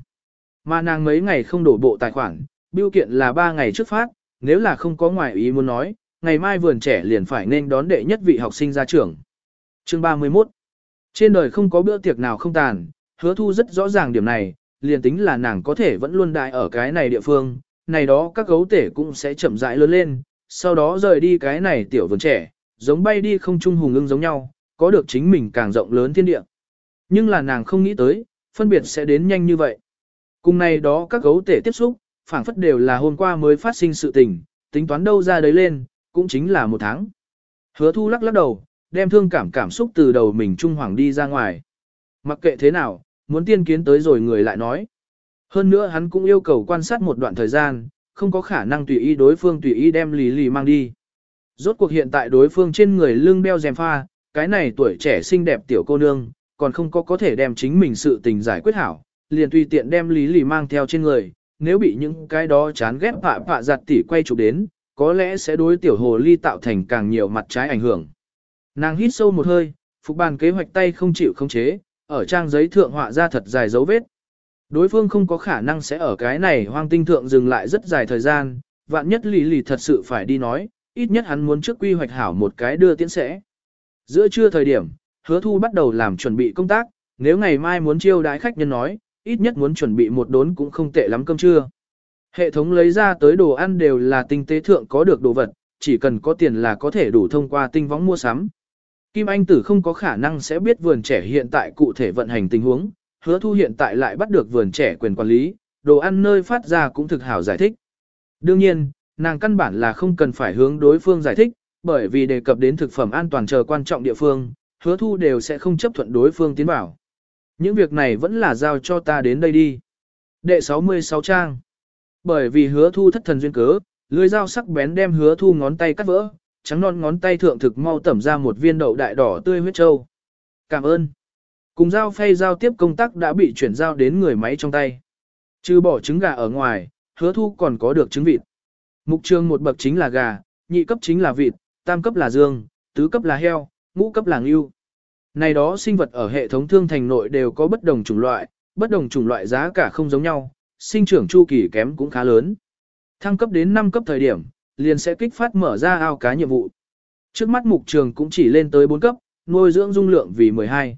Mà nàng mấy ngày không đổ bộ tài khoản, biêu kiện là 3 ngày trước phát, nếu là không có ngoại ý muốn nói, ngày mai vườn trẻ liền phải nên đón đệ nhất vị học sinh ra trường. Chương 31 Trên đời không có bữa tiệc nào không tàn, hứa thu rất rõ ràng điểm này, liền tính là nàng có thể vẫn luôn đại ở cái này địa phương, này đó các gấu tể cũng sẽ chậm rãi lớn lên, sau đó rời đi cái này tiểu vườn trẻ, giống bay đi không chung hùng ưng giống nhau, có được chính mình càng rộng lớn thiên địa. Nhưng là nàng không nghĩ tới, phân biệt sẽ đến nhanh như vậy. Cùng này đó các gấu tể tiếp xúc, phảng phất đều là hôm qua mới phát sinh sự tình, tính toán đâu ra đấy lên, cũng chính là một tháng. Hứa thu lắc lắc đầu, đem thương cảm cảm xúc từ đầu mình trung hoàng đi ra ngoài. Mặc kệ thế nào, muốn tiên kiến tới rồi người lại nói. Hơn nữa hắn cũng yêu cầu quan sát một đoạn thời gian, không có khả năng tùy ý đối phương tùy ý đem lì lì mang đi. Rốt cuộc hiện tại đối phương trên người lưng đeo rèm pha, cái này tuổi trẻ xinh đẹp tiểu cô nương, còn không có có thể đem chính mình sự tình giải quyết hảo, liền tùy tiện đem lý lì mang theo trên người, nếu bị những cái đó chán ghét phạ phạ giặt tỉ quay chụp đến, có lẽ sẽ đối tiểu hồ ly tạo thành càng nhiều mặt trái ảnh hưởng. Nàng hít sâu một hơi, phục bàn kế hoạch tay không chịu không chế, ở trang giấy thượng họa ra thật dài dấu vết. Đối phương không có khả năng sẽ ở cái này hoang tinh thượng dừng lại rất dài thời gian, vạn nhất lì lì thật sự phải đi nói, ít nhất hắn muốn trước quy hoạch hảo một cái đưa tiễn sẽ. Giữa trưa thời điểm, hứa thu bắt đầu làm chuẩn bị công tác, nếu ngày mai muốn chiêu đái khách nhân nói, ít nhất muốn chuẩn bị một đốn cũng không tệ lắm cơm trưa. Hệ thống lấy ra tới đồ ăn đều là tinh tế thượng có được đồ vật, chỉ cần có tiền là có thể đủ thông qua tinh võng mua sắm. Kim Anh Tử không có khả năng sẽ biết vườn trẻ hiện tại cụ thể vận hành tình huống, hứa thu hiện tại lại bắt được vườn trẻ quyền quản lý, đồ ăn nơi phát ra cũng thực hảo giải thích. Đương nhiên, nàng căn bản là không cần phải hướng đối phương giải thích, bởi vì đề cập đến thực phẩm an toàn chờ quan trọng địa phương, hứa thu đều sẽ không chấp thuận đối phương tiến bảo. Những việc này vẫn là giao cho ta đến đây đi. Đệ 66 trang. Bởi vì hứa thu thất thần duyên cớ, lưỡi dao sắc bén đem hứa thu ngón tay cắt vỡ, trắng non ngón tay thượng thực mau tẩm ra một viên đậu đại đỏ tươi huyết trâu. Cảm ơn. Cùng dao phay giao tiếp công tác đã bị chuyển giao đến người máy trong tay. Trừ bỏ trứng gà ở ngoài, hứa thu còn có được trứng vịt. Mục trường một bậc chính là gà, nhị cấp chính là vịt, tam cấp là dương, tứ cấp là heo, ngũ cấp là ngưu. Này đó sinh vật ở hệ thống thương thành nội đều có bất đồng chủng loại, bất đồng chủng loại giá cả không giống nhau, sinh trưởng chu kỳ kém cũng khá lớn. Thăng cấp đến 5 cấp thời điểm, liền sẽ kích phát mở ra ao cá nhiệm vụ. Trước mắt mục trường cũng chỉ lên tới 4 cấp, nuôi dưỡng dung lượng vì 12.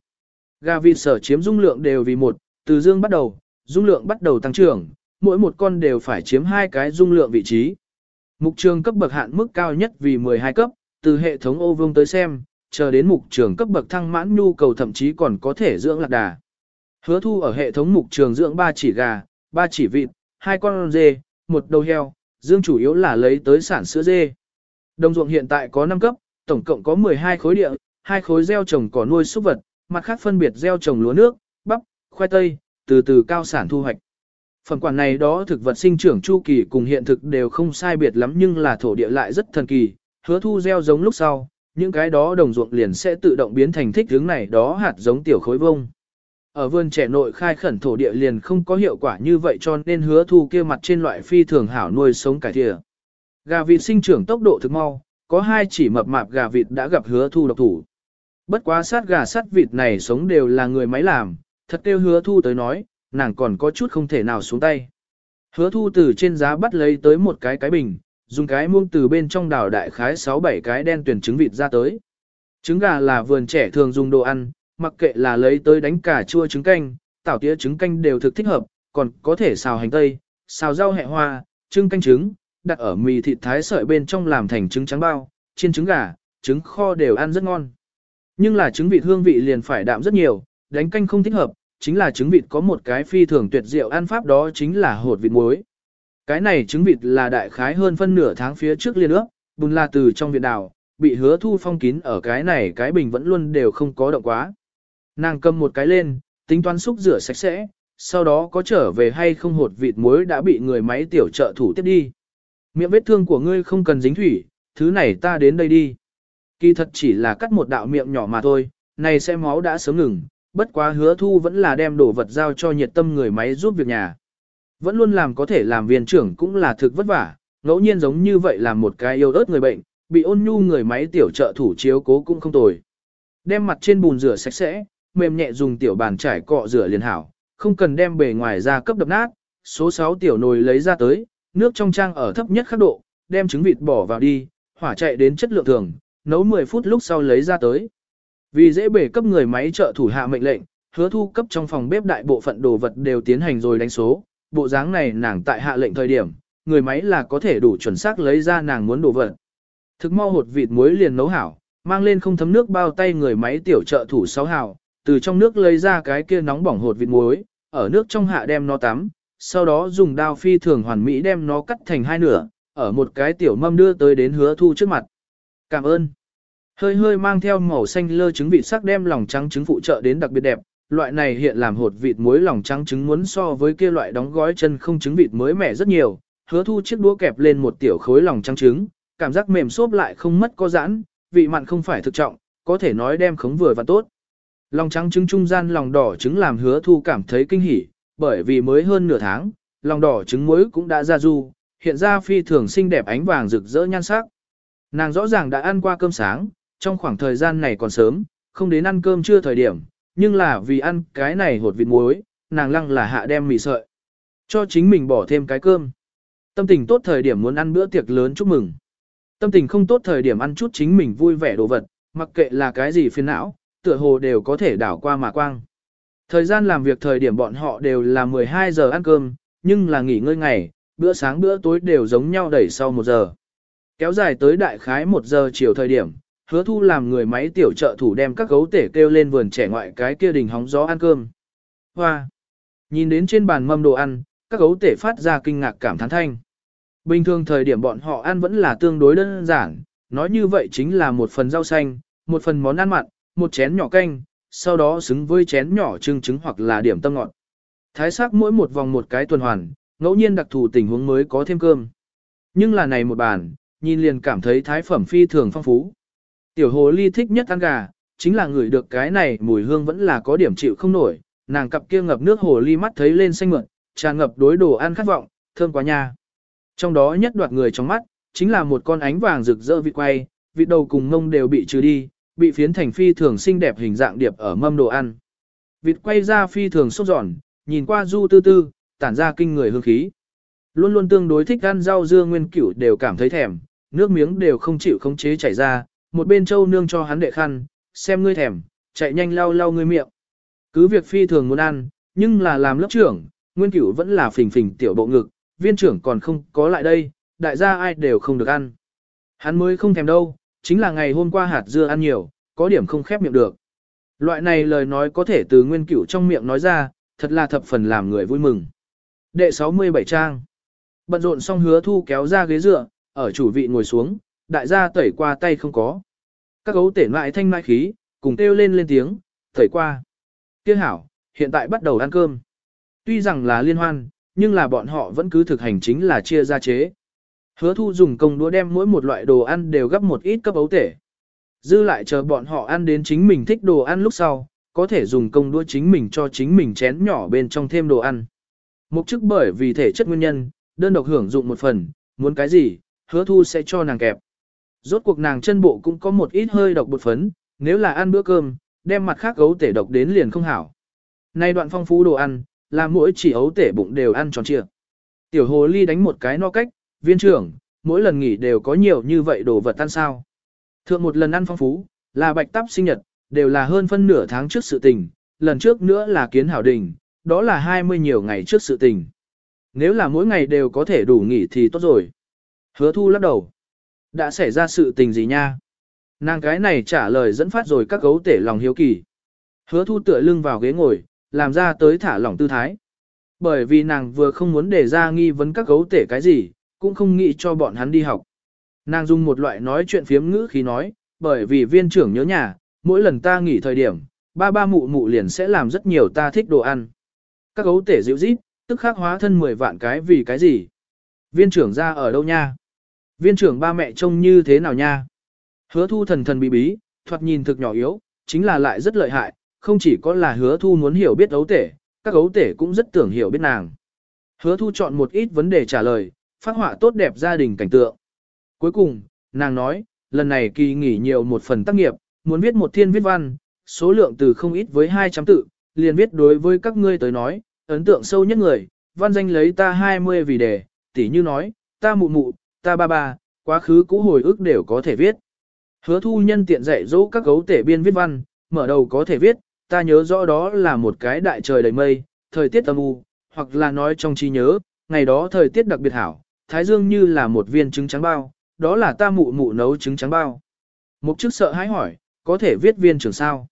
Gà vịt sở chiếm dung lượng đều vì một, từ dương bắt đầu, dung lượng bắt đầu tăng trưởng, mỗi một con đều phải chiếm hai cái dung lượng vị trí. Mục trường cấp bậc hạn mức cao nhất vì 12 cấp, từ hệ thống ô vương tới xem, chờ đến mục trường cấp bậc thăng mãn nhu cầu thậm chí còn có thể dưỡng lạc đà. Hứa thu ở hệ thống mục trường dưỡng 3 chỉ gà, 3 chỉ vịt, hai con dê, một đầu heo, dương chủ yếu là lấy tới sản sữa dê. Đồng ruộng hiện tại có 5 cấp, tổng cộng có 12 khối địa, hai khối gieo trồng cỏ nuôi súc vật, mặt khác phân biệt gieo trồng lúa nước, bắp, khoai tây, từ từ cao sản thu hoạch. Phần quản này đó thực vật sinh trưởng chu kỳ cùng hiện thực đều không sai biệt lắm nhưng là thổ địa lại rất thần kỳ, hứa thu gieo giống lúc sau, những cái đó đồng ruộng liền sẽ tự động biến thành thích hướng này đó hạt giống tiểu khối vông. Ở vườn trẻ nội khai khẩn thổ địa liền không có hiệu quả như vậy cho nên hứa thu kia mặt trên loại phi thường hảo nuôi sống cải thịa. Gà vịt sinh trưởng tốc độ thực mau, có hai chỉ mập mạp gà vịt đã gặp hứa thu độc thủ. Bất quá sát gà sát vịt này sống đều là người máy làm, thật kêu hứa thu tới nói, nàng còn có chút không thể nào xuống tay. Hứa thu từ trên giá bắt lấy tới một cái cái bình, dùng cái muông từ bên trong đảo đại khái 6-7 cái đen tuyển trứng vịt ra tới. Trứng gà là vườn trẻ thường dùng đồ ăn, mặc kệ là lấy tới đánh cà chua trứng canh, tảo tía trứng canh đều thực thích hợp, còn có thể xào hành tây, xào rau hẹ hoa, trứng canh trứng, đặt ở mì thịt thái sợi bên trong làm thành trứng trắng bao, chiên trứng gà, trứng kho đều ăn rất ngon. Nhưng là trứng vịt hương vị liền phải đạm rất nhiều, đánh canh không thích hợp, chính là trứng vịt có một cái phi thường tuyệt diệu ăn pháp đó chính là hột vịt muối. Cái này trứng vịt là đại khái hơn phân nửa tháng phía trước liên ước, bùn là từ trong viện đào, bị hứa thu phong kín ở cái này cái bình vẫn luôn đều không có động quá. Nàng cầm một cái lên, tính toán xúc rửa sạch sẽ, sau đó có trở về hay không hột vịt muối đã bị người máy tiểu trợ thủ tiếp đi. Miệng vết thương của ngươi không cần dính thủy, thứ này ta đến đây đi. Kỳ thật chỉ là cắt một đạo miệng nhỏ mà thôi, này sẽ máu đã sớm ngừng, bất quá hứa thu vẫn là đem đồ vật giao cho nhiệt tâm người máy giúp việc nhà. Vẫn luôn làm có thể làm viên trưởng cũng là thực vất vả, ngẫu nhiên giống như vậy làm một cái yêu ớt người bệnh, bị ôn nhu người máy tiểu trợ thủ chiếu cố cũng không tồi. Đem mặt trên bùn rửa sạch sẽ, mềm nhẹ dùng tiểu bàn trải cọ rửa liền hảo, không cần đem bề ngoài ra cấp đập nát. Số 6 tiểu nồi lấy ra tới, nước trong trang ở thấp nhất khắc độ, đem trứng vịt bỏ vào đi, hỏa chạy đến chất lượng thường, nấu 10 phút lúc sau lấy ra tới. Vì dễ bể cấp người máy trợ thủ hạ mệnh lệnh, hứa thu cấp trong phòng bếp đại bộ phận đồ vật đều tiến hành rồi đánh số, bộ dáng này nàng tại hạ lệnh thời điểm, người máy là có thể đủ chuẩn xác lấy ra nàng muốn đồ vật. Thực mau hột vịt muối liền nấu hảo, mang lên không thấm nước bao tay người máy tiểu trợ thủ sáu hào, từ trong nước lấy ra cái kia nóng bỏng hột vịt muối, ở nước trong hạ đem nó tắm, sau đó dùng đao phi thường hoàn mỹ đem nó cắt thành hai nửa, ở một cái tiểu mâm đưa tới đến hứa thu trước mặt. Cảm ơn. Hơi hơi mang theo màu xanh lơ trứng vịt sắc đem lòng trắng trứng phụ trợ đến đặc biệt đẹp, loại này hiện làm hột vịt muối lòng trắng trứng muốn so với kia loại đóng gói chân không trứng vịt mới mẻ rất nhiều, hứa thu chiếc đũa kẹp lên một tiểu khối lòng trắng trứng, cảm giác mềm xốp lại không mất có giãn, vị mặn không phải thực trọng, có thể nói đem khống vừa và tốt. Lòng trắng trứng trung gian lòng đỏ trứng làm hứa thu cảm thấy kinh hỉ, bởi vì mới hơn nửa tháng, lòng đỏ trứng muối cũng đã ra du, hiện ra phi thường xinh đẹp ánh vàng rực rỡ nhan sắc. Nàng rõ ràng đã ăn qua cơm sáng, trong khoảng thời gian này còn sớm, không đến ăn cơm trưa thời điểm, nhưng là vì ăn cái này hột vịt muối, nàng lăng là hạ đem mì sợi. Cho chính mình bỏ thêm cái cơm. Tâm tình tốt thời điểm muốn ăn bữa tiệc lớn chúc mừng. Tâm tình không tốt thời điểm ăn chút chính mình vui vẻ đồ vật, mặc kệ là cái gì phiền não, tựa hồ đều có thể đảo qua mà quang. Thời gian làm việc thời điểm bọn họ đều là 12 giờ ăn cơm, nhưng là nghỉ ngơi ngày, bữa sáng bữa tối đều giống nhau đẩy sau 1 giờ. Kéo dài tới đại khái 1 giờ chiều thời điểm, hứa thu làm người máy tiểu trợ thủ đem các gấu tể kêu lên vườn trẻ ngoại cái kia đình hóng gió ăn cơm. Hoa! Nhìn đến trên bàn mâm đồ ăn, các gấu tể phát ra kinh ngạc cảm thán thanh. Bình thường thời điểm bọn họ ăn vẫn là tương đối đơn giản, nói như vậy chính là một phần rau xanh, một phần món ăn mặn, một chén nhỏ canh, sau đó xứng với chén nhỏ trưng trứng hoặc là điểm tâm ngọt. Thái sắc mỗi một vòng một cái tuần hoàn, ngẫu nhiên đặc thù tình huống mới có thêm cơm. Nhưng là này một bàn, nhìn liền cảm thấy thái phẩm phi thường phong phú. Tiểu hồ ly thích nhất ăn gà, chính là người được cái này mùi hương vẫn là có điểm chịu không nổi, nàng cặp kia ngập nước hồ ly mắt thấy lên xanh mượn, tràn ngập đối đồ ăn khát vọng, thơm quá nha. Trong đó nhất đoạt người trong mắt, chính là một con ánh vàng rực rỡ vịt quay, vịt đầu cùng mông đều bị trừ đi, bị phiến thành phi thường xinh đẹp hình dạng điệp ở mâm đồ ăn. Vịt quay ra phi thường sốt giòn, nhìn qua du tư tư, tản ra kinh người hương khí. Luôn luôn tương đối thích ăn rau dưa nguyên cửu đều cảm thấy thèm, nước miếng đều không chịu khống chế chảy ra, một bên châu nương cho hắn đệ khăn, xem ngươi thèm, chạy nhanh lau lau ngươi miệng. Cứ việc phi thường muốn ăn, nhưng là làm lớp trưởng, nguyên cửu vẫn là phình phình tiểu bộ ngực, viên trưởng còn không có lại đây, đại gia ai đều không được ăn. Hắn mới không thèm đâu, chính là ngày hôm qua hạt dưa ăn nhiều, có điểm không khép miệng được. Loại này lời nói có thể từ nguyên cửu trong miệng nói ra, thật là thập phần làm người vui mừng. Đệ 67 trang. Bận rộn xong hứa thu kéo ra ghế dựa, ở chủ vị ngồi xuống, đại gia tẩy qua tay không có. Các gấu tể lại thanh mai khí, cùng kêu lên lên tiếng, tẩy qua. Tiếc hảo, hiện tại bắt đầu ăn cơm. Tuy rằng là liên hoan, nhưng là bọn họ vẫn cứ thực hành chính là chia ra chế. Hứa thu dùng công đũa đem mỗi một loại đồ ăn đều gấp một ít cấp ấu tể. Dư lại chờ bọn họ ăn đến chính mình thích đồ ăn lúc sau, có thể dùng công đũa chính mình cho chính mình chén nhỏ bên trong thêm đồ ăn. Mục chức bởi vì thể chất nguyên nhân, đơn độc hưởng dụng một phần, muốn cái gì, hứa thu sẽ cho nàng kẹp. Rốt cuộc nàng chân bộ cũng có một ít hơi độc bột phấn, nếu là ăn bữa cơm, đem mặt khác gấu tể độc đến liền không hảo. Nay đoạn phong phú đồ ăn, là mỗi chỉ ấu tể bụng đều ăn tròn trịa. Tiểu hồ ly đánh một cái no cách, viên trưởng, mỗi lần nghỉ đều có nhiều như vậy đồ vật tan sao. Thượng một lần ăn phong phú, là bạch tắp sinh nhật, đều là hơn phân nửa tháng trước sự tình, lần trước nữa là kiến hảo đình, đó là 20 nhiều ngày trước sự tình. Nếu là mỗi ngày đều có thể đủ nghỉ thì tốt rồi. Hứa thu lắc đầu. Đã xảy ra sự tình gì nha? Nàng cái này trả lời dẫn phát rồi các gấu tể lòng hiếu kỳ. Hứa thu tựa lưng vào ghế ngồi, làm ra tới thả lỏng tư thái. Bởi vì nàng vừa không muốn để ra nghi vấn các gấu tể cái gì, cũng không nghĩ cho bọn hắn đi học. Nàng dùng một loại nói chuyện phiếm ngữ khí nói, bởi vì viên trưởng nhớ nhà, mỗi lần ta nghỉ thời điểm, ba ba mụ mụ liền sẽ làm rất nhiều ta thích đồ ăn. Các gấu tể dịu rít, tức khắc hóa thân 10 vạn cái vì cái gì? Viên trưởng ra ở đâu nha? Viên trưởng ba mẹ trông như thế nào nha? Hứa thu thần thần bí bí, thoạt nhìn thực nhỏ yếu, chính là lại rất lợi hại, không chỉ có là hứa thu muốn hiểu biết ấu tể, các ấu tể cũng rất tưởng hiểu biết nàng. Hứa thu chọn một ít vấn đề trả lời, phát họa tốt đẹp gia đình cảnh tượng. Cuối cùng, nàng nói, lần này kỳ nghỉ nhiều một phần tác nghiệp, muốn viết một thiên viết văn, số lượng từ không ít với 200 tự, liền viết đối với các ngươi tới nói, ấn tượng sâu nhất người, văn danh lấy ta 20 vì đề, tỉ như nói, ta mụ mụ, ta ba ba, quá khứ cũ hồi ức đều có thể viết. Hứa thu nhân tiện dạy dỗ các gấu tể biên viết văn, mở đầu có thể viết, ta nhớ rõ đó là một cái đại trời đầy mây, thời tiết âm u, hoặc là nói trong trí nhớ, ngày đó thời tiết đặc biệt hảo, thái dương như là một viên trứng trắng bao, đó là ta mụ mụ nấu trứng trắng bao. Mục chức sợ hãi hỏi, có thể viết viên trưởng sao?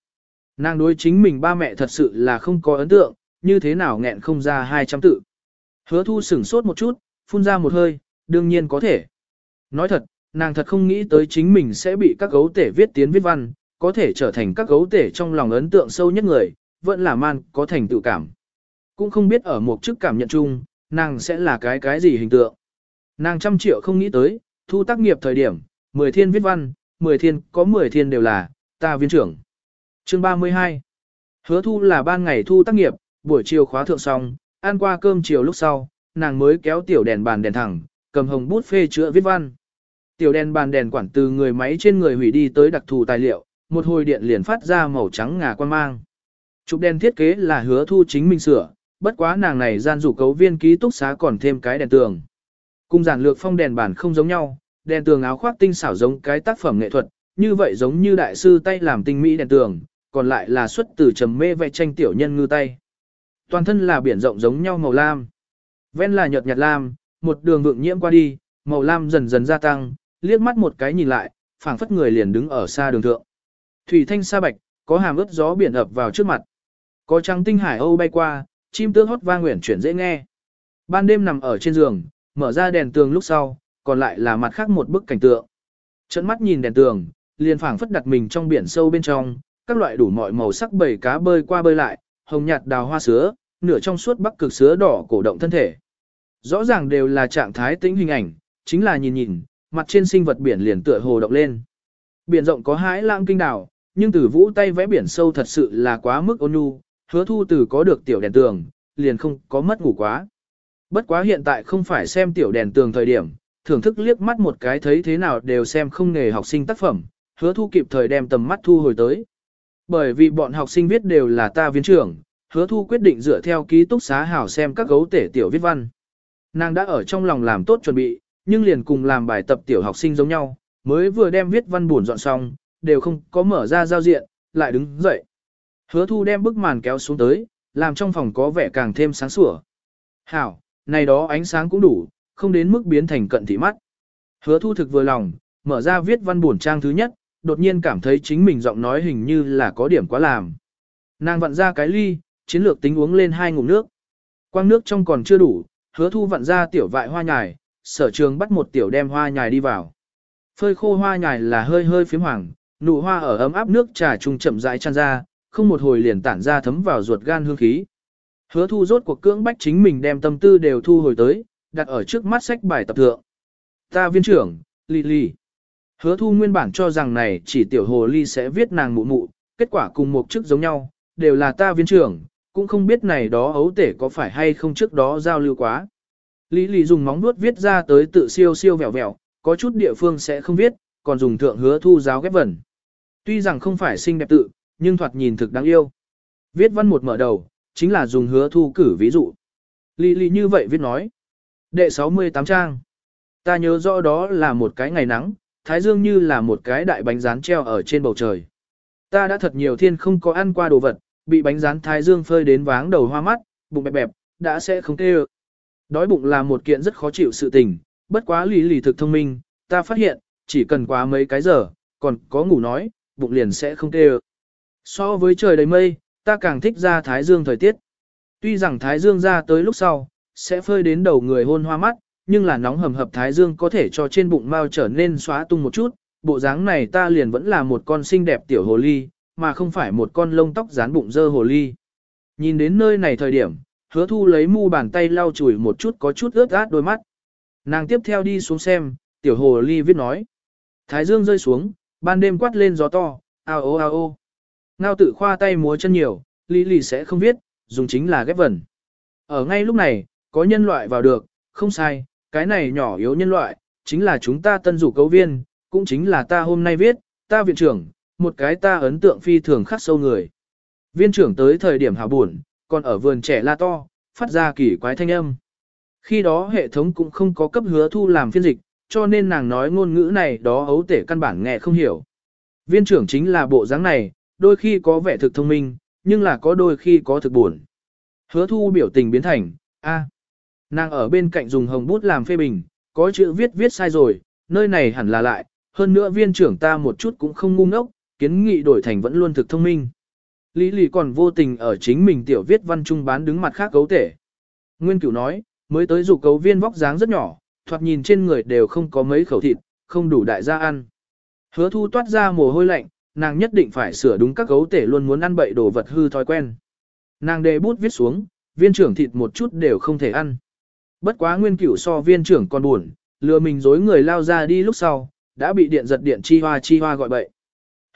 Nàng đối chính mình ba mẹ thật sự là không có ấn tượng, như thế nào nghẹn không ra 200 tự. Hứa thu sửng sốt một chút, phun ra một hơi, đương nhiên có thể. Nói thật, nàng thật không nghĩ tới chính mình sẽ bị các gấu tể viết tiến viết văn, có thể trở thành các gấu tể trong lòng ấn tượng sâu nhất người, vẫn là man có thành tự cảm. Cũng không biết ở một chức cảm nhận chung, nàng sẽ là cái cái gì hình tượng. Nàng trăm triệu không nghĩ tới, thu tác nghiệp thời điểm, 10 thiên viết văn, 10 thiên có 10 thiên đều là, ta viên trưởng. Chương 32 Hứa thu là ban ngày thu tác nghiệp, buổi chiều khóa thượng xong, ăn qua cơm chiều lúc sau, nàng mới kéo tiểu đèn bàn đèn thẳng, cầm hồng bút phê chữa viết văn. Tiểu đèn bàn đèn quản từ người máy trên người hủy đi tới đặc thù tài liệu, một hồi điện liền phát ra màu trắng ngà quan mang. chụp đèn thiết kế là hứa thu chính mình sửa, bất quá nàng này gian rủ cấu viên ký túc xá còn thêm cái đèn tường. Cùng giản lược phong đèn bản không giống nhau, đèn tường áo khoác tinh xảo giống cái tác phẩm nghệ thuật, như vậy giống như đại sư tay làm tinh mỹ đèn tường, còn lại là xuất từ trầm mê vẽ tranh tiểu nhân ngư tay. Toàn thân là biển rộng giống nhau màu lam. Ven là nhợt nhạt lam, một đường vượng nhiễm qua đi, màu lam dần dần gia tăng, liếc mắt một cái nhìn lại, phảng phất người liền đứng ở xa đường thượng. Thủy thanh sa bạch, có hàm ướt gió biển ập vào trước mặt. Có trăng tinh hải âu bay qua, chim tước hót vang nguyện chuyển dễ nghe. Ban đêm nằm ở trên giường, mở ra đèn tường lúc sau, còn lại là mặt khác một bức cảnh tượng. Trận mắt nhìn đèn tường, liền phảng phất đặt mình trong biển sâu bên trong, các loại đủ mọi màu sắc bầy cá bơi qua bơi lại, hồng nhạt đào hoa sứa, nửa trong suốt bắc cực sứa đỏ cổ động thân thể. Rõ ràng đều là trạng thái tĩnh hình ảnh, chính là nhìn nhìn, mặt trên sinh vật biển liền tựa hồ động lên. Biển rộng có hãi lãng kinh đảo, nhưng từ vũ tay vẽ biển sâu thật sự là quá mức ôn nhu, hứa thu từ có được tiểu đèn tường, liền không có mất ngủ quá. Bất quá hiện tại không phải xem tiểu đèn tường thời điểm, thưởng thức liếc mắt một cái thấy thế nào đều xem không nghề học sinh tác phẩm, hứa thu kịp thời đem tầm mắt thu hồi tới. Bởi vì bọn học sinh viết đều là ta viên trưởng, hứa thu quyết định dựa theo ký túc xá hảo xem các gấu tể tiểu viết văn. Nàng đã ở trong lòng làm tốt chuẩn bị, nhưng liền cùng làm bài tập tiểu học sinh giống nhau, mới vừa đem viết văn buồn dọn xong, đều không có mở ra giao diện, lại đứng dậy. Hứa thu đem bức màn kéo xuống tới, làm trong phòng có vẻ càng thêm sáng sủa. Hảo, này đó ánh sáng cũng đủ, không đến mức biến thành cận thị mắt. Hứa thu thực vừa lòng, mở ra viết văn buồn trang thứ nhất, đột nhiên cảm thấy chính mình giọng nói hình như là có điểm quá làm. Nàng vặn ra cái ly, chiến lược tính uống lên hai ngụm nước. Quang nước trong còn chưa đủ, hứa thu vặn ra tiểu vại hoa nhài, sở trường bắt một tiểu đem hoa nhài đi vào. Phơi khô hoa nhài là hơi hơi phím hoàng, nụ hoa ở ấm áp nước trà trung chậm rãi tràn ra, không một hồi liền tản ra thấm vào ruột gan hương khí. Hứa thu rốt cuộc cưỡng bách chính mình đem tâm tư đều thu hồi tới, đặt ở trước mắt sách bài tập thượng. Ta viên trưởng, Lì Lì. Hứa thu nguyên bản cho rằng này chỉ tiểu hồ ly sẽ viết nàng mụ mụ, kết quả cùng một chức giống nhau, đều là ta viên trưởng, cũng không biết này đó ấu tể có phải hay không trước đó giao lưu quá. Lý Lý dùng móng vuốt viết ra tới tự siêu siêu vẹo vẹo, có chút địa phương sẽ không viết, còn dùng thượng hứa thu giáo ghép vẩn. Tuy rằng không phải xinh đẹp tự, nhưng thoạt nhìn thực đáng yêu. Viết văn một mở đầu, chính là dùng hứa thu cử ví dụ. Lý Lý như vậy viết nói. Đệ 68 trang. Ta nhớ rõ đó là một cái ngày nắng, thái dương như là một cái đại bánh rán treo ở trên bầu trời. Ta đã thật nhiều thiên không có ăn qua đồ vật, bị bánh rán thái dương phơi đến váng đầu hoa mắt, bụng bẹp bẹp, đã sẽ không tê Đói bụng là một kiện rất khó chịu sự tình, bất quá lý lì thực thông minh, ta phát hiện, chỉ cần quá mấy cái giờ, còn có ngủ nói, bụng liền sẽ không tê So với trời đầy mây, ta càng thích ra thái dương thời tiết. Tuy rằng thái dương ra tới lúc sau, sẽ phơi đến đầu người hôn hoa mắt, nhưng là nóng hầm hập thái dương có thể cho trên bụng mau trở nên xóa tung một chút, bộ dáng này ta liền vẫn là một con xinh đẹp tiểu hồ ly, mà không phải một con lông tóc dán bụng dơ hồ ly. Nhìn đến nơi này thời điểm, hứa thu lấy mu bàn tay lau chùi một chút có chút ướt át đôi mắt. Nàng tiếp theo đi xuống xem, tiểu hồ ly viết nói. Thái dương rơi xuống, ban đêm quát lên gió to, ao ô ao ô. Ngao tự khoa tay múa chân nhiều, ly ly sẽ không viết, dùng chính là ghép vần. Ở ngay lúc này, có nhân loại vào được, không sai, cái này nhỏ yếu nhân loại, chính là chúng ta tân rủ cấu viên, cũng chính là ta hôm nay viết, ta viện trưởng, một cái ta ấn tượng phi thường khắc sâu người. Viên trưởng tới thời điểm hào buồn, còn ở vườn trẻ la to, phát ra kỳ quái thanh âm. Khi đó hệ thống cũng không có cấp hứa thu làm phiên dịch, cho nên nàng nói ngôn ngữ này đó ấu tể căn bản nghe không hiểu. Viên trưởng chính là bộ dáng này, đôi khi có vẻ thực thông minh, nhưng là có đôi khi có thực buồn. Hứa thu biểu tình biến thành, a Nàng ở bên cạnh dùng hồng bút làm phê bình, có chữ viết viết sai rồi, nơi này hẳn là lại, hơn nữa viên trưởng ta một chút cũng không ngu ngốc, kiến nghị đổi thành vẫn luôn thực thông minh. Lý lì còn vô tình ở chính mình tiểu viết văn trung bán đứng mặt khác cấu thể. Nguyên cửu nói, mới tới dục cấu viên vóc dáng rất nhỏ, thoạt nhìn trên người đều không có mấy khẩu thịt, không đủ đại gia ăn. Hứa thu toát ra mồ hôi lạnh, nàng nhất định phải sửa đúng các cấu tể luôn muốn ăn bậy đồ vật hư thói quen. Nàng đề bút viết xuống, viên trưởng thịt một chút đều không thể ăn. Bất quá nguyên cửu so viên trưởng còn buồn, lừa mình dối người lao ra đi lúc sau, đã bị điện giật điện chi hoa chi hoa gọi bậy.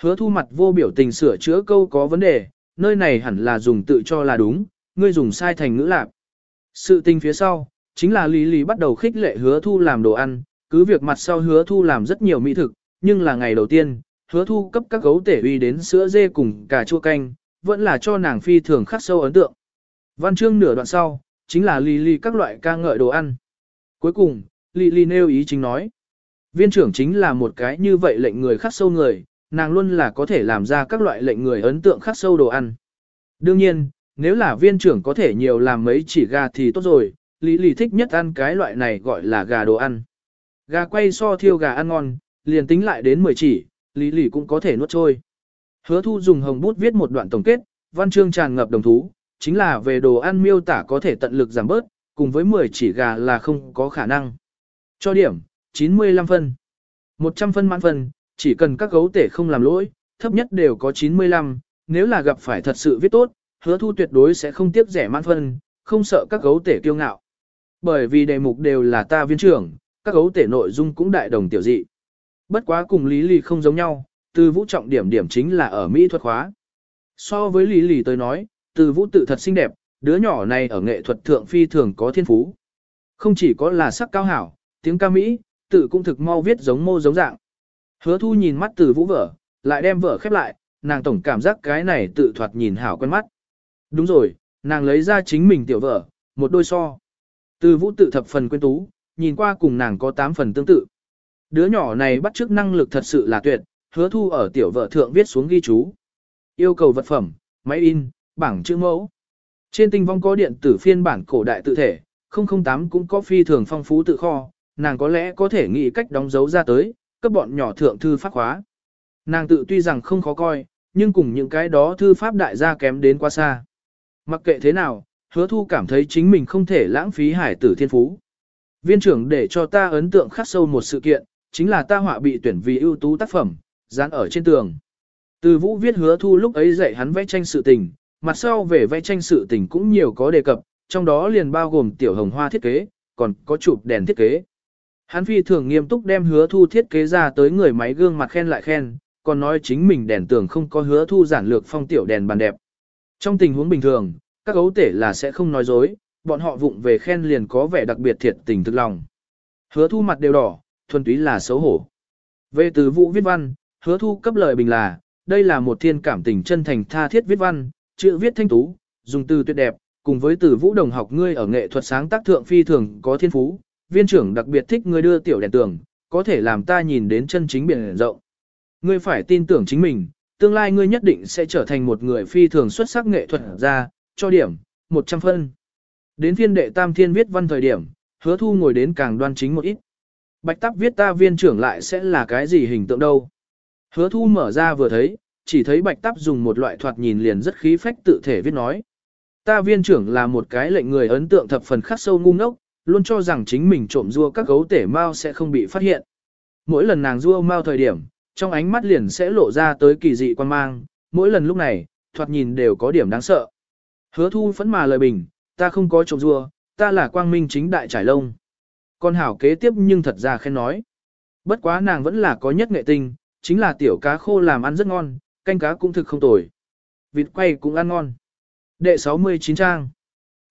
Hứa thu mặt vô biểu tình sửa chữa câu có vấn đề, nơi này hẳn là dùng tự cho là đúng, ngươi dùng sai thành ngữ lạc. Sự tình phía sau, chính là Lý Lý bắt đầu khích lệ hứa thu làm đồ ăn, cứ việc mặt sau hứa thu làm rất nhiều mỹ thực, nhưng là ngày đầu tiên, hứa thu cấp các gấu tể uy đến sữa dê cùng cà chua canh, vẫn là cho nàng phi thường khắc sâu ấn tượng. Văn chương nửa đoạn sau, chính là Lý Lý các loại ca ngợi đồ ăn. Cuối cùng, Lý Lý nêu ý chính nói, viên trưởng chính là một cái như vậy lệnh người khắc sâu người, nàng luôn là có thể làm ra các loại lệnh người ấn tượng khắc sâu đồ ăn. Đương nhiên, nếu là viên trưởng có thể nhiều làm mấy chỉ gà thì tốt rồi, Lý Lý thích nhất ăn cái loại này gọi là gà đồ ăn. Gà quay so thiêu gà ăn ngon, liền tính lại đến 10 chỉ, Lý Lý cũng có thể nuốt trôi. Hứa thu dùng hồng bút viết một đoạn tổng kết, văn chương tràn ngập đồng thú, chính là về đồ ăn miêu tả có thể tận lực giảm bớt, cùng với 10 chỉ gà là không có khả năng. Cho điểm, 95 phân. 100 phân mãn phân, chỉ cần các gấu tể không làm lỗi, thấp nhất đều có 95, nếu là gặp phải thật sự viết tốt, hứa thu tuyệt đối sẽ không tiếc rẻ mãn phân, không sợ các gấu tể kiêu ngạo. Bởi vì đề mục đều là ta viên trưởng, các gấu tể nội dung cũng đại đồng tiểu dị. Bất quá cùng Lý Lì không giống nhau, từ vũ trọng điểm điểm chính là ở Mỹ thuật khóa. So với Lý Lì tới nói, từ vũ tự thật xinh đẹp, đứa nhỏ này ở nghệ thuật thượng phi thường có thiên phú. Không chỉ có là sắc cao hảo, tiếng ca Mỹ, tự cũng thực mau viết giống mô giống dạng. Hứa thu nhìn mắt từ vũ vở, lại đem vở khép lại, nàng tổng cảm giác cái này tự thoạt nhìn hảo quen mắt. Đúng rồi, nàng lấy ra chính mình tiểu vở, một đôi so. Từ vũ tự thập phần quên tú, nhìn qua cùng nàng có 8 phần tương tự. Đứa nhỏ này bắt chước năng lực thật sự là tuyệt, hứa thu ở tiểu vợ thượng viết xuống ghi chú. Yêu cầu vật phẩm, máy in, bảng chữ mẫu. Trên tinh vong có điện tử phiên bản cổ đại tự thể, 008 cũng có phi thường phong phú tự kho, nàng có lẽ có thể nghĩ cách đóng dấu ra tới, cấp bọn nhỏ thượng thư pháp khóa. Nàng tự tuy rằng không khó coi, nhưng cùng những cái đó thư pháp đại gia kém đến quá xa. Mặc kệ thế nào, hứa thu cảm thấy chính mình không thể lãng phí hải tử thiên phú. Viên trưởng để cho ta ấn tượng khắc sâu một sự kiện, chính là ta họa bị tuyển vì ưu tú tác phẩm, dán ở trên tường. Từ vũ viết hứa thu lúc ấy dạy hắn vẽ tranh sự tình, mặt sau về vẽ tranh sự tình cũng nhiều có đề cập, trong đó liền bao gồm tiểu hồng hoa thiết kế, còn có chụp đèn thiết kế. Hắn phi thường nghiêm túc đem hứa thu thiết kế ra tới người máy gương mặt khen lại khen, còn nói chính mình đèn tường không có hứa thu giản lược phong tiểu đèn bàn đẹp. Trong tình huống bình thường, các gấu tể là sẽ không nói dối, bọn họ vụng về khen liền có vẻ đặc biệt thiệt tình thực lòng. Hứa thu mặt đều đỏ, thuần túy là xấu hổ. Về từ vụ viết văn, hứa thu cấp lời bình là, đây là một thiên cảm tình chân thành tha thiết viết văn, chữ viết thanh tú, dùng từ tuyệt đẹp, cùng với từ vũ đồng học ngươi ở nghệ thuật sáng tác thượng phi thường có thiên phú, viên trưởng đặc biệt thích ngươi đưa tiểu đèn tường, có thể làm ta nhìn đến chân chính biển rộng. Ngươi phải tin tưởng chính mình, tương lai ngươi nhất định sẽ trở thành một người phi thường xuất sắc nghệ thuật ra, cho điểm, 100 phân. Đến phiên đệ tam thiên viết văn thời điểm, hứa thu ngồi đến càng đoan chính một ít. Bạch tắp viết ta viên trưởng lại sẽ là cái gì hình tượng đâu. Hứa thu mở ra vừa thấy, chỉ thấy bạch tắp dùng một loại thoạt nhìn liền rất khí phách tự thể viết nói. Ta viên trưởng là một cái lệnh người ấn tượng thập phần khắc sâu ngu ngốc, luôn cho rằng chính mình trộm rua các gấu tể mao sẽ không bị phát hiện. Mỗi lần nàng rua mao thời điểm, trong ánh mắt liền sẽ lộ ra tới kỳ dị quan mang, mỗi lần lúc này, thoạt nhìn đều có điểm đáng sợ. Hứa thu phẫn mà lời bình, ta không có trộm rua, ta là quang minh chính đại trải lông. Con hảo kế tiếp nhưng thật ra khen nói. Bất quá nàng vẫn là có nhất nghệ tinh, chính là tiểu cá khô làm ăn rất ngon, canh cá cũng thực không tồi. Vịt quay cũng ăn ngon. Đệ 69 trang.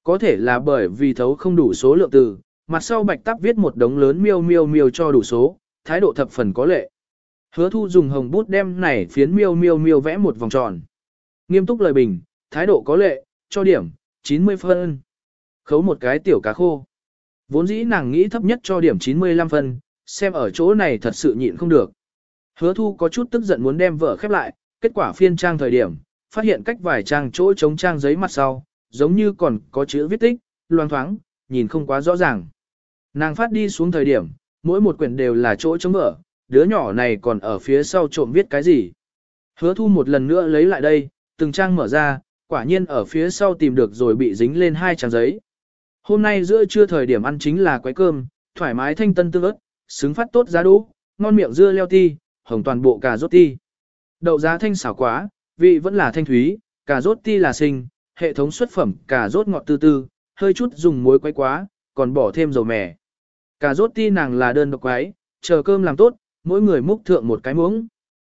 Có thể là bởi vì thấu không đủ số lượng từ, mặt sau bạch tắc viết một đống lớn miêu miêu miêu cho đủ số, thái độ thập phần có lệ. Hứa thu dùng hồng bút đem này phiến miêu miêu miêu vẽ một vòng tròn. Nghiêm túc lời bình, thái độ có lệ, cho điểm, 90 phân. Khấu một cái tiểu cá khô. Vốn dĩ nàng nghĩ thấp nhất cho điểm 95 phân, xem ở chỗ này thật sự nhịn không được. Hứa thu có chút tức giận muốn đem vợ khép lại, kết quả phiên trang thời điểm, phát hiện cách vài trang chỗ chống trang giấy mặt sau, giống như còn có chữ viết tích, loang thoáng, nhìn không quá rõ ràng. Nàng phát đi xuống thời điểm, mỗi một quyển đều là chỗ chống mở, đứa nhỏ này còn ở phía sau trộm viết cái gì. Hứa thu một lần nữa lấy lại đây, từng trang mở ra, quả nhiên ở phía sau tìm được rồi bị dính lên hai trang giấy. Hôm nay giữa trưa thời điểm ăn chính là quái cơm, thoải mái thanh tân tương ớt, xứng phát tốt giá đỗ, ngon miệng dưa leo ti, hồng toàn bộ cà rốt ti. Đậu giá thanh xảo quá, vị vẫn là thanh thúy, cà rốt ti là sinh, hệ thống xuất phẩm cà rốt ngọt tư tư, hơi chút dùng muối quấy quá, còn bỏ thêm dầu mè. Cà rốt ti nàng là đơn độc quái, chờ cơm làm tốt, mỗi người múc thượng một cái muỗng.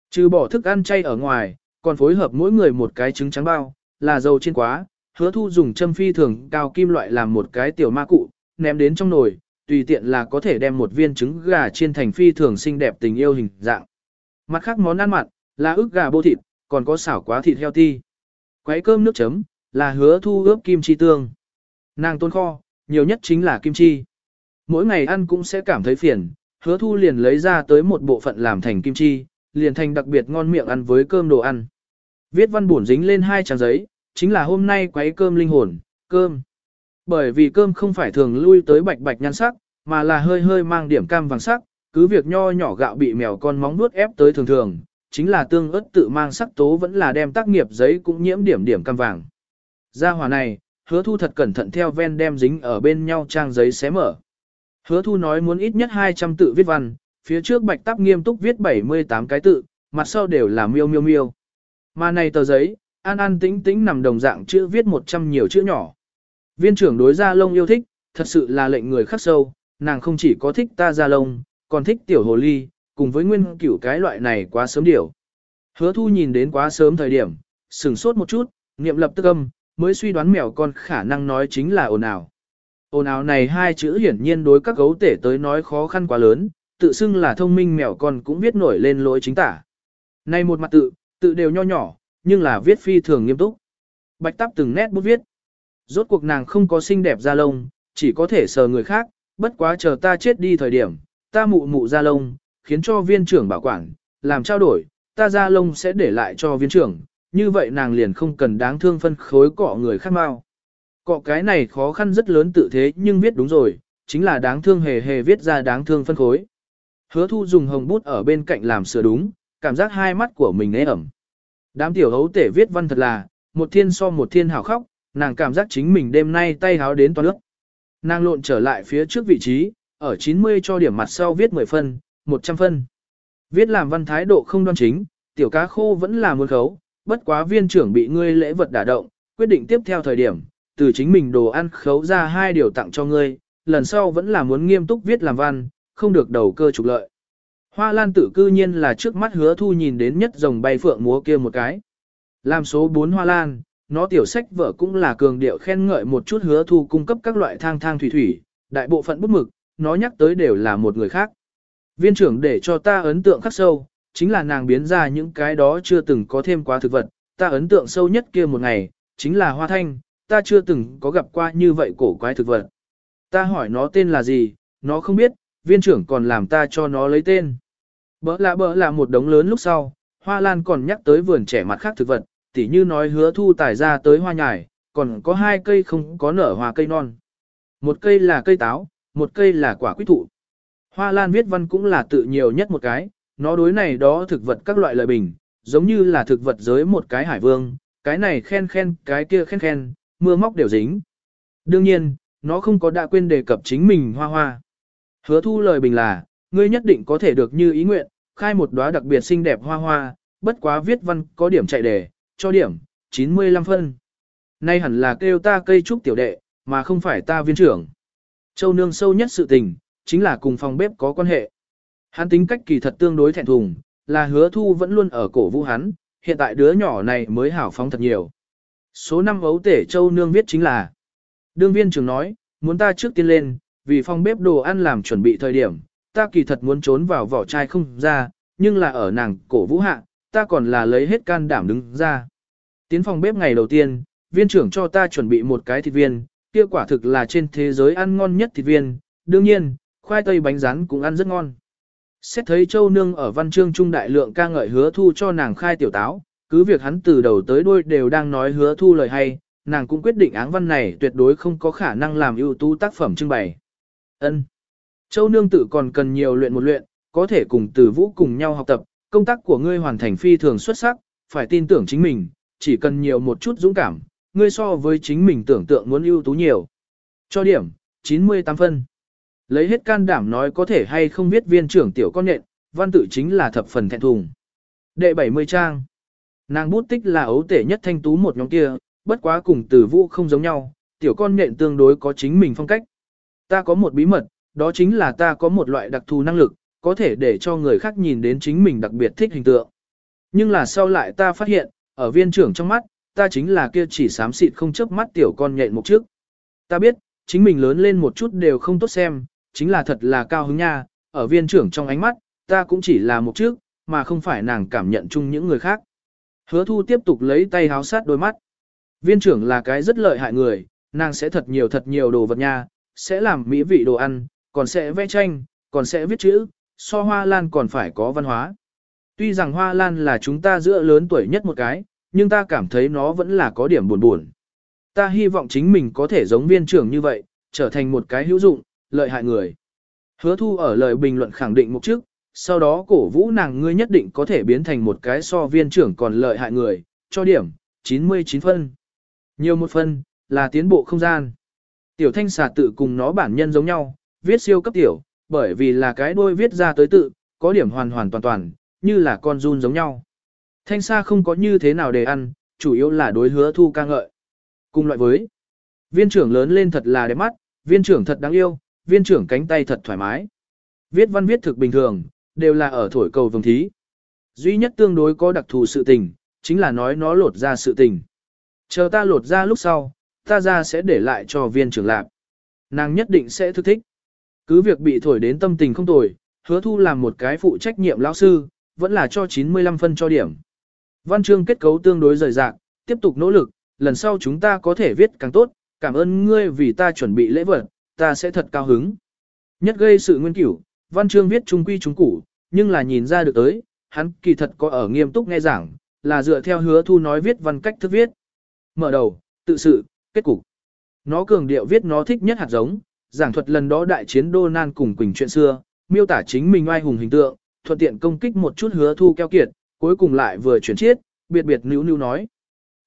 Trừ bỏ thức ăn chay ở ngoài, còn phối hợp mỗi người một cái trứng trắng bao, là dầu chiên quá, hứa thu dùng châm phi thường cao kim loại làm một cái tiểu ma cụ, ném đến trong nồi, tùy tiện là có thể đem một viên trứng gà chiên thành phi thường xinh đẹp tình yêu hình dạng. Mặt khác món ăn mặn, là ức gà bô thịt, còn có xảo quá thịt heo ti. Quấy cơm nước chấm, là hứa thu ướp kim chi tương. Nàng tôn kho, nhiều nhất chính là kim chi. Mỗi ngày ăn cũng sẽ cảm thấy phiền, hứa thu liền lấy ra tới một bộ phận làm thành kim chi, liền thành đặc biệt ngon miệng ăn với cơm đồ ăn. Viết văn buồn dính lên hai trang giấy, chính là hôm nay quấy cơm linh hồn, cơm. Bởi vì cơm không phải thường lui tới bạch bạch nhan sắc, mà là hơi hơi mang điểm cam vàng sắc, cứ việc nho nhỏ gạo bị mèo con móng nuốt ép tới thường thường, chính là tương ớt tự mang sắc tố vẫn là đem tác nghiệp giấy cũng nhiễm điểm điểm cam vàng. Gia hỏa này, hứa thu thật cẩn thận theo ven đem dính ở bên nhau trang giấy xé mở. Hứa thu nói muốn ít nhất 200 tự viết văn, phía trước bạch tắp nghiêm túc viết 78 cái tự, mặt sau đều là miêu miêu miêu. Mà này tờ giấy, an an tĩnh tĩnh nằm đồng dạng chữ viết 100 nhiều chữ nhỏ. Viên trưởng đối gia lông yêu thích, thật sự là lệnh người khắc sâu, nàng không chỉ có thích ta gia lông, còn thích tiểu hồ ly, cùng với nguyên cửu cái loại này quá sớm điều. Hứa thu nhìn đến quá sớm thời điểm, sửng sốt một chút, niệm lập tức âm, mới suy đoán mèo con khả năng nói chính là ồn ào. Ồn ào này hai chữ hiển nhiên đối các gấu tể tới nói khó khăn quá lớn, tự xưng là thông minh mèo con cũng viết nổi lên lỗi chính tả. Này một mặt tự, tự đều nho nhỏ, nhưng là viết phi thường nghiêm túc. Bạch tắp từng nét bút viết. Rốt cuộc nàng không có xinh đẹp da lông, chỉ có thể sờ người khác, bất quá chờ ta chết đi thời điểm, ta mụ mụ da lông, khiến cho viên trưởng bảo quản, làm trao đổi, ta da lông sẽ để lại cho viên trưởng, như vậy nàng liền không cần đáng thương phân khối cọ người khác mau. Cọ cái này khó khăn rất lớn tự thế nhưng viết đúng rồi, chính là đáng thương hề hề viết ra đáng thương phân khối. Hứa thu dùng hồng bút ở bên cạnh làm sửa đúng, cảm giác hai mắt của mình nế ẩm. Đám tiểu hấu tể viết văn thật là, một thiên so một thiên hào khóc, nàng cảm giác chính mình đêm nay tay háo đến toàn nước. Nàng lộn trở lại phía trước vị trí, ở 90 cho điểm mặt sau viết 10 phân, 100 phân. Viết làm văn thái độ không đoan chính, tiểu cá khô vẫn là muốn khấu, bất quá viên trưởng bị ngươi lễ vật đả động, quyết định tiếp theo thời điểm, từ chính mình đồ ăn khấu ra hai điều tặng cho ngươi, lần sau vẫn là muốn nghiêm túc viết làm văn, không được đầu cơ trục lợi. Hoa lan tử cư nhiên là trước mắt hứa thu nhìn đến nhất rồng bay phượng múa kia một cái. Làm số 4 hoa lan, nó tiểu sách vở cũng là cường điệu khen ngợi một chút hứa thu cung cấp các loại thang thang thủy thủy, đại bộ phận bút mực, nó nhắc tới đều là một người khác. Viên trưởng để cho ta ấn tượng khắc sâu, chính là nàng biến ra những cái đó chưa từng có thêm quá thực vật, ta ấn tượng sâu nhất kia một ngày, chính là hoa thanh, ta chưa từng có gặp qua như vậy cổ quái thực vật. Ta hỏi nó tên là gì, nó không biết, viên trưởng còn làm ta cho nó lấy tên. Bỡ lạ bỡ là một đống lớn lúc sau, hoa lan còn nhắc tới vườn trẻ mặt khác thực vật, tỉ như nói hứa thu tài ra tới hoa nhài, còn có hai cây không có nở hoa cây non. Một cây là cây táo, một cây là quả quýt thụ. Hoa lan viết văn cũng là tự nhiều nhất một cái, nó đối này đó thực vật các loại lợi bình, giống như là thực vật giới một cái hải vương, cái này khen khen, cái kia khen khen, mưa móc đều dính. Đương nhiên, nó không có đã quên đề cập chính mình hoa hoa. Hứa thu lời bình là, ngươi nhất định có thể được như ý nguyện, khai một đóa đặc biệt xinh đẹp hoa hoa, bất quá viết văn có điểm chạy đề, cho điểm, 95 phân. Nay hẳn là kêu ta cây trúc tiểu đệ, mà không phải ta viên trưởng. Châu nương sâu nhất sự tình, chính là cùng phòng bếp có quan hệ. Hắn tính cách kỳ thật tương đối thẹn thùng, là hứa thu vẫn luôn ở cổ vũ hắn, hiện tại đứa nhỏ này mới hảo phóng thật nhiều. Số năm ấu tể châu nương viết chính là Đương viên trưởng nói, muốn ta trước tiên lên, vì phòng bếp đồ ăn làm chuẩn bị thời điểm, ta kỳ thật muốn trốn vào vỏ chai không ra, nhưng là ở nàng cổ vũ hạ, ta còn là lấy hết can đảm đứng ra. Tiến phòng bếp ngày đầu tiên, viên trưởng cho ta chuẩn bị một cái thịt viên, kia quả thực là trên thế giới ăn ngon nhất thịt viên, đương nhiên, khoai tây bánh rán cũng ăn rất ngon. Xét thấy châu nương ở văn chương trung đại lượng ca ngợi hứa thu cho nàng khai tiểu táo, cứ việc hắn từ đầu tới đuôi đều đang nói hứa thu lời hay, nàng cũng quyết định áng văn này tuyệt đối không có khả năng làm ưu tú tác phẩm trưng bày. Ân. Châu nương tự còn cần nhiều luyện một luyện, có thể cùng từ vũ cùng nhau học tập, công tác của ngươi hoàn thành phi thường xuất sắc, phải tin tưởng chính mình, chỉ cần nhiều một chút dũng cảm, ngươi so với chính mình tưởng tượng muốn ưu tú nhiều. Cho điểm, 98 phân. Lấy hết can đảm nói có thể hay không biết viên trưởng tiểu con nhện, văn tự chính là thập phần thẹn thùng. Đệ 70 trang. Nàng bút tích là ấu tể nhất thanh tú một nhóm kia, bất quá cùng từ vũ không giống nhau, tiểu con nhện tương đối có chính mình phong cách. Ta có một bí mật, đó chính là ta có một loại đặc thù năng lực, có thể để cho người khác nhìn đến chính mình đặc biệt thích hình tượng. Nhưng là sau lại ta phát hiện, ở viên trưởng trong mắt, ta chính là kia chỉ xám xịt không chớp mắt tiểu con nhện một trước. Ta biết, chính mình lớn lên một chút đều không tốt xem, chính là thật là cao hứng nha, ở viên trưởng trong ánh mắt, ta cũng chỉ là một trước, mà không phải nàng cảm nhận chung những người khác. Hứa thu tiếp tục lấy tay háo sát đôi mắt. Viên trưởng là cái rất lợi hại người, nàng sẽ thật nhiều thật nhiều đồ vật nha, sẽ làm mỹ vị đồ ăn, còn sẽ vẽ tranh, còn sẽ viết chữ, so hoa lan còn phải có văn hóa. Tuy rằng Hoa Lan là chúng ta giữa lớn tuổi nhất một cái, nhưng ta cảm thấy nó vẫn là có điểm buồn buồn. Ta hy vọng chính mình có thể giống viên trưởng như vậy, trở thành một cái hữu dụng, lợi hại người. Hứa thu ở lời bình luận khẳng định một trước, sau đó cổ vũ nàng ngươi nhất định có thể biến thành một cái so viên trưởng còn lợi hại người, cho điểm, 99 phân. Nhiều một phân, là tiến bộ không gian. Tiểu thanh xà tự cùng nó bản nhân giống nhau, viết siêu cấp tiểu, bởi vì là cái đôi viết ra tới tự, có điểm hoàn hoàn toàn toàn, như là con run giống nhau. Thanh xa không có như thế nào để ăn, chủ yếu là đối hứa thu ca ngợi. Cùng loại với, viên trưởng lớn lên thật là đẹp mắt, viên trưởng thật đáng yêu, viên trưởng cánh tay thật thoải mái. Viết văn viết thực bình thường, đều là ở thổi cầu vồng thí. Duy nhất tương đối có đặc thù sự tình, chính là nói nó lột ra sự tình. Chờ ta lột ra lúc sau, ta ra sẽ để lại cho viên trưởng lạc. Nàng nhất định sẽ thức thích. Cứ việc bị thổi đến tâm tình không tồi, hứa thu làm một cái phụ trách nhiệm lão sư, vẫn là cho 95 phân cho điểm. Văn chương kết cấu tương đối rời rạc, tiếp tục nỗ lực, lần sau chúng ta có thể viết càng tốt, cảm ơn ngươi vì ta chuẩn bị lễ vật, ta sẽ thật cao hứng. Nhất gây sự nguyên cửu, văn chương viết trung quy trung củ, nhưng là nhìn ra được tới, hắn kỳ thật có ở nghiêm túc nghe giảng, là dựa theo hứa thu nói viết văn cách thức viết. Mở đầu, tự sự, kết cục. Nó cường điệu viết nó thích nhất hạt giống, giảng thuật lần đó đại chiến Đô Nan cùng Quỳnh chuyện xưa, miêu tả chính mình oai hùng hình tượng, thuận tiện công kích một chút hứa thu keo kiệt, cuối cùng lại vừa chuyển chiết, biệt biệt níu níu nói.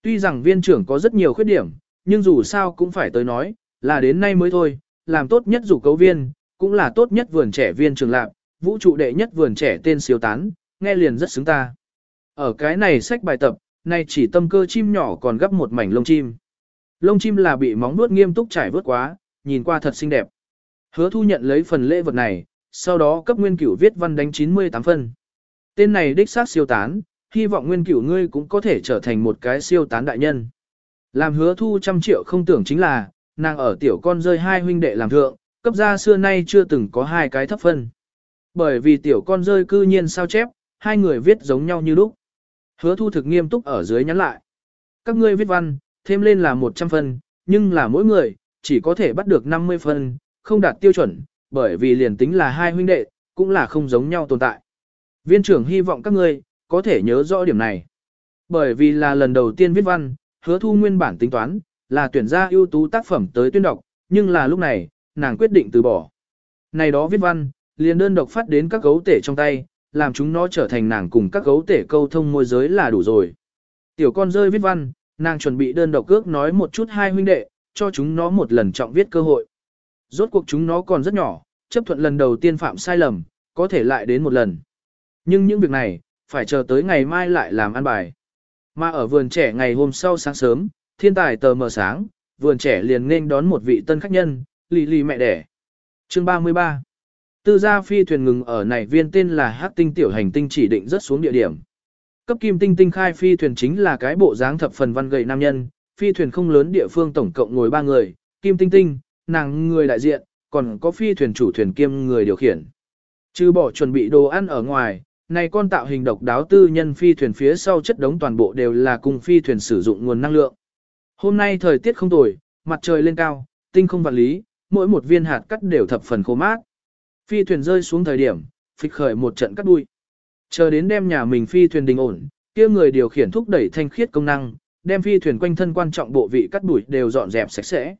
Tuy rằng viên trưởng có rất nhiều khuyết điểm, nhưng dù sao cũng phải tới nói, là đến nay mới thôi, làm tốt nhất rủ cấu viên, cũng là tốt nhất vườn trẻ viên trường lạc, vũ trụ đệ nhất vườn trẻ tên siêu tán, nghe liền rất xứng ta. Ở cái này sách bài tập, nay chỉ tâm cơ chim nhỏ còn gấp một mảnh lông chim. Lông chim là bị móng nuốt nghiêm túc trải vớt quá, nhìn qua thật xinh đẹp. Hứa thu nhận lấy phần lễ vật này, sau đó cấp nguyên cửu viết văn đánh 98 phân. Tên này đích xác siêu tán, hy vọng nguyên cửu ngươi cũng có thể trở thành một cái siêu tán đại nhân. Làm hứa thu trăm triệu không tưởng chính là, nàng ở tiểu con rơi hai huynh đệ làm thượng, cấp gia xưa nay chưa từng có hai cái thấp phân. Bởi vì tiểu con rơi cư nhiên sao chép, hai người viết giống nhau như lúc. Hứa thu thực nghiêm túc ở dưới nhắn lại. Các ngươi viết văn, thêm lên là 100 phân, nhưng là mỗi người, chỉ có thể bắt được 50 phân, không đạt tiêu chuẩn, bởi vì liền tính là hai huynh đệ, cũng là không giống nhau tồn tại. Viên trưởng hy vọng các ngươi, có thể nhớ rõ điểm này. Bởi vì là lần đầu tiên viết văn, hứa thu nguyên bản tính toán, là tuyển ra ưu tú tác phẩm tới tuyên đọc, nhưng là lúc này, nàng quyết định từ bỏ. Này đó viết văn, liền đơn độc phát đến các gấu tể trong tay, làm chúng nó trở thành nàng cùng các gấu tể câu thông môi giới là đủ rồi. Tiểu con rơi viết văn, nàng chuẩn bị đơn độc ước nói một chút hai huynh đệ, cho chúng nó một lần trọng viết cơ hội. Rốt cuộc chúng nó còn rất nhỏ, chấp thuận lần đầu tiên phạm sai lầm, có thể lại đến một lần. Nhưng những việc này, phải chờ tới ngày mai lại làm ăn bài. Mà ở vườn trẻ ngày hôm sau sáng sớm, thiên tài tờ mờ sáng, vườn trẻ liền nên đón một vị tân khách nhân, lì lì mẹ đẻ. Chương 33 Tư gia phi thuyền ngừng ở này viên tên là Hát tinh tiểu hành tinh chỉ định rất xuống địa điểm. Cấp kim tinh tinh khai phi thuyền chính là cái bộ dáng thập phần văn gầy nam nhân, phi thuyền không lớn địa phương tổng cộng ngồi ba người, kim tinh tinh, nàng người đại diện, còn có phi thuyền chủ thuyền kiêm người điều khiển. Trừ bỏ chuẩn bị đồ ăn ở ngoài, này con tạo hình độc đáo tư nhân phi thuyền phía sau chất đống toàn bộ đều là cùng phi thuyền sử dụng nguồn năng lượng. Hôm nay thời tiết không tồi, mặt trời lên cao, tinh không vạn lý, mỗi một viên hạt cắt đều thập phần khô mát. Phi thuyền rơi xuống thời điểm, phịch khởi một trận cắt đuôi. Chờ đến đem nhà mình phi thuyền đình ổn, kia người điều khiển thúc đẩy thanh khiết công năng, đem phi thuyền quanh thân quan trọng bộ vị cắt đuổi đều dọn dẹp sạch sẽ.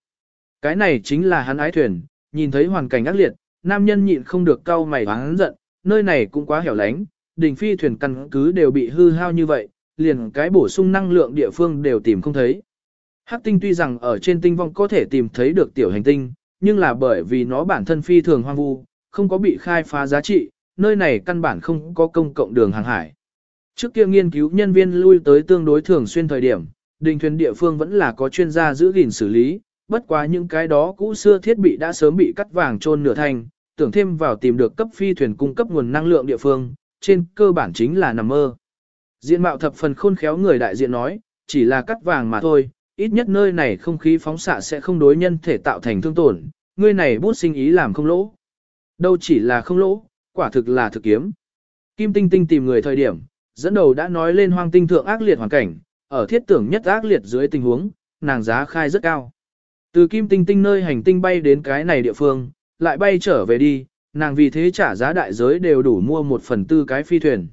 Cái này chính là hắn ái thuyền, nhìn thấy hoàn cảnh ác liệt, nam nhân nhịn không được cau mày hắn giận, nơi này cũng quá hẻo lánh, đình phi thuyền căn cứ đều bị hư hao như vậy, liền cái bổ sung năng lượng địa phương đều tìm không thấy. Hắc tinh tuy rằng ở trên tinh vong có thể tìm thấy được tiểu hành tinh, nhưng là bởi vì nó bản thân phi thường hoang vu, không có bị khai phá giá trị, nơi này căn bản không có công cộng đường hàng hải. Trước kia nghiên cứu nhân viên lui tới tương đối thường xuyên thời điểm, đình thuyền địa phương vẫn là có chuyên gia giữ gìn xử lý, bất quá những cái đó cũ xưa thiết bị đã sớm bị cắt vàng trôn nửa thành, tưởng thêm vào tìm được cấp phi thuyền cung cấp nguồn năng lượng địa phương, trên cơ bản chính là nằm mơ. Diện mạo thập phần khôn khéo người đại diện nói, chỉ là cắt vàng mà thôi, ít nhất nơi này không khí phóng xạ sẽ không đối nhân thể tạo thành thương tổn, Ngươi này bút sinh ý làm không lỗ. Đâu chỉ là không lỗ, quả thực là thực kiếm. Kim Tinh Tinh tìm người thời điểm, dẫn đầu đã nói lên hoang tinh thượng ác liệt hoàn cảnh, ở thiết tưởng nhất ác liệt dưới tình huống, nàng giá khai rất cao. Từ Kim Tinh Tinh nơi hành tinh bay đến cái này địa phương, lại bay trở về đi, nàng vì thế trả giá đại giới đều đủ mua một phần tư cái phi thuyền.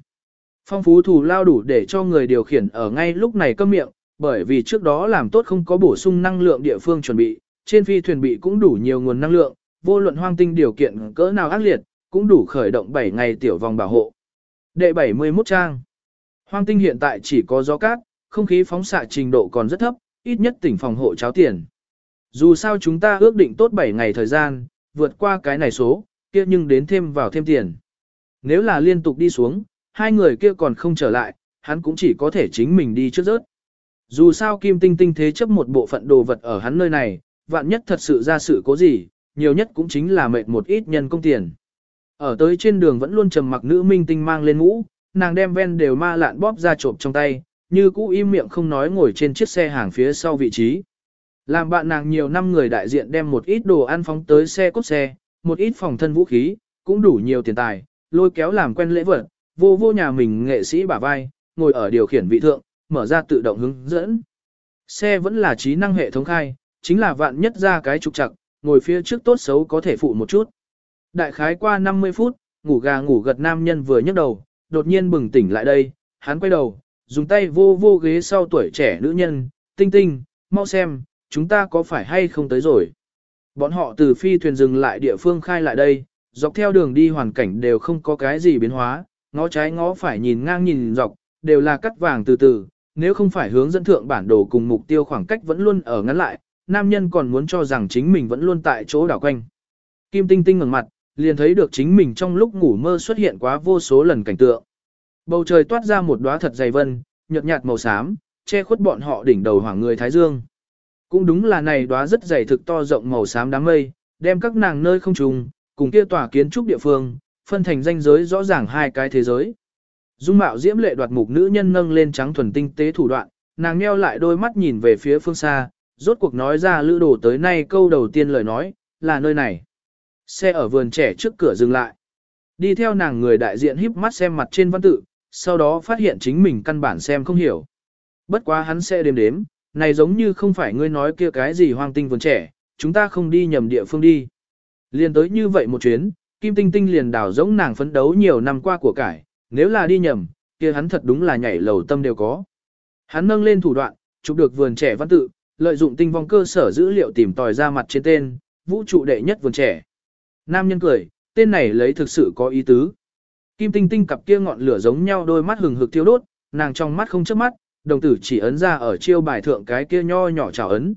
Phong phú thù lao đủ để cho người điều khiển ở ngay lúc này câm miệng, bởi vì trước đó làm tốt không có bổ sung năng lượng địa phương chuẩn bị, trên phi thuyền bị cũng đủ nhiều nguồn năng lượng, vô luận hoang tinh điều kiện cỡ nào ác liệt, cũng đủ khởi động 7 ngày tiểu vòng bảo hộ. Đệ 71 trang. Hoang tinh hiện tại chỉ có gió cát, không khí phóng xạ trình độ còn rất thấp, ít nhất tỉnh phòng hộ cháo tiền. Dù sao chúng ta ước định tốt 7 ngày thời gian, vượt qua cái này số, kia nhưng đến thêm vào thêm tiền. Nếu là liên tục đi xuống, hai người kia còn không trở lại, hắn cũng chỉ có thể chính mình đi trước rớt. Dù sao Kim Tinh Tinh thế chấp một bộ phận đồ vật ở hắn nơi này, vạn nhất thật sự ra sự cố gì, nhiều nhất cũng chính là mệt một ít nhân công tiền. Ở tới trên đường vẫn luôn trầm mặc nữ minh tinh mang lên mũ, nàng đem ven đều ma lạn bóp ra trộm trong tay, như cũ im miệng không nói ngồi trên chiếc xe hàng phía sau vị trí. Làm bạn nàng nhiều năm người đại diện đem một ít đồ ăn phóng tới xe cốt xe, một ít phòng thân vũ khí, cũng đủ nhiều tiền tài, lôi kéo làm quen lễ vật, vô vô nhà mình nghệ sĩ bả vai, ngồi ở điều khiển vị thượng, mở ra tự động hướng dẫn. Xe vẫn là trí năng hệ thống khai, chính là vạn nhất ra cái trục trặc, ngồi phía trước tốt xấu có thể phụ một chút. Đại khái qua 50 phút, ngủ gà ngủ gật nam nhân vừa nhấc đầu, đột nhiên bừng tỉnh lại đây, hắn quay đầu, dùng tay vô vô ghế sau tuổi trẻ nữ nhân, tinh tinh, mau xem, chúng ta có phải hay không tới rồi. Bọn họ từ phi thuyền dừng lại địa phương khai lại đây, dọc theo đường đi hoàn cảnh đều không có cái gì biến hóa, ngó trái ngó phải nhìn ngang nhìn dọc, đều là cắt vàng từ từ, nếu không phải hướng dẫn thượng bản đồ cùng mục tiêu khoảng cách vẫn luôn ở ngắn lại, nam nhân còn muốn cho rằng chính mình vẫn luôn tại chỗ đảo quanh. Kim Tinh Tinh ngẩng mặt, liền thấy được chính mình trong lúc ngủ mơ xuất hiện quá vô số lần cảnh tượng. Bầu trời toát ra một đóa thật dày vân, nhợt nhạt màu xám, che khuất bọn họ đỉnh đầu hoàng người Thái Dương. Cũng đúng là này đóa rất dày thực to rộng màu xám đám mây, đem các nàng nơi không trùng, cùng kia tòa kiến trúc địa phương, phân thành danh giới rõ ràng hai cái thế giới. Dung mạo diễm lệ đoạt mục nữ nhân nâng lên trắng thuần tinh tế thủ đoạn, nàng nheo lại đôi mắt nhìn về phía phương xa, rốt cuộc nói ra lữ đồ tới nay câu đầu tiên lời nói, là nơi này. Xe ở vườn trẻ trước cửa dừng lại. Đi theo nàng người đại diện híp mắt xem mặt trên văn tự, sau đó phát hiện chính mình căn bản xem không hiểu. Bất quá hắn sẽ đếm đếm, này giống như không phải ngươi nói kia cái gì hoang tinh vườn trẻ, chúng ta không đi nhầm địa phương đi. Liền tới như vậy một chuyến, Kim Tinh Tinh liền đào giống nàng phấn đấu nhiều năm qua của cải, nếu là đi nhầm, kia hắn thật đúng là nhảy lầu tâm đều có. Hắn nâng lên thủ đoạn, chụp được vườn trẻ văn tự, lợi dụng tinh vong cơ sở dữ liệu tìm tòi ra mặt trên tên, vũ trụ đệ nhất vườn trẻ. Nam nhân cười, tên này lấy thực sự có ý tứ. Kim tinh tinh cặp kia ngọn lửa giống nhau đôi mắt hừng hực thiêu đốt, nàng trong mắt không chớp mắt, đồng tử chỉ ấn ra ở chiêu bài thượng cái kia nho nhỏ chào ấn.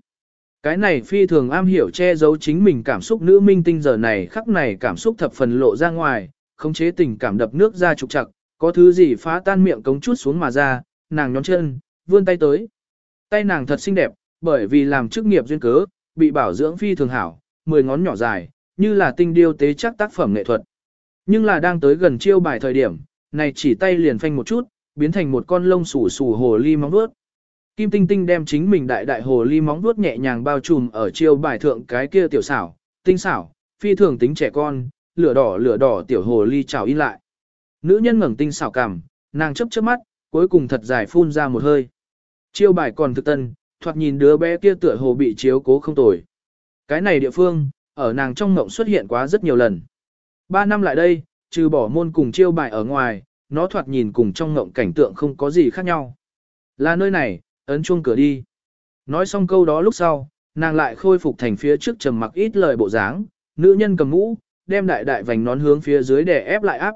Cái này phi thường am hiểu che giấu chính mình cảm xúc nữ minh tinh giờ này khắc này cảm xúc thập phần lộ ra ngoài, khống chế tình cảm đập nước ra trục trặc, có thứ gì phá tan miệng cống chút xuống mà ra, nàng nhón chân, vươn tay tới. Tay nàng thật xinh đẹp, bởi vì làm chức nghiệp duyên cớ, bị bảo dưỡng phi thường hảo, mười ngón nhỏ dài, như là tinh điêu tế chắc tác phẩm nghệ thuật. Nhưng là đang tới gần chiêu bài thời điểm, này chỉ tay liền phanh một chút, biến thành một con lông xù xù hồ ly móng vuốt. Kim Tinh Tinh đem chính mình đại đại hồ ly móng vuốt nhẹ nhàng bao trùm ở chiêu bài thượng cái kia tiểu xảo, tinh xảo, phi thường tính trẻ con, lửa đỏ lửa đỏ tiểu hồ ly chào in lại. Nữ nhân ngẩng tinh xảo cảm, nàng chấp chớp mắt, cuối cùng thật dài phun ra một hơi. Chiêu bài còn thực tân, thoạt nhìn đứa bé kia tựa hồ bị chiếu cố không tồi. Cái này địa phương, ở nàng trong mộng xuất hiện quá rất nhiều lần. Ba năm lại đây, trừ bỏ môn cùng chiêu bài ở ngoài, nó thoạt nhìn cùng trong mộng cảnh tượng không có gì khác nhau. Là nơi này, ấn chuông cửa đi. Nói xong câu đó lúc sau, nàng lại khôi phục thành phía trước trầm mặc ít lời bộ dáng, nữ nhân cầm mũ, đem đại đại vành nón hướng phía dưới để ép lại áp.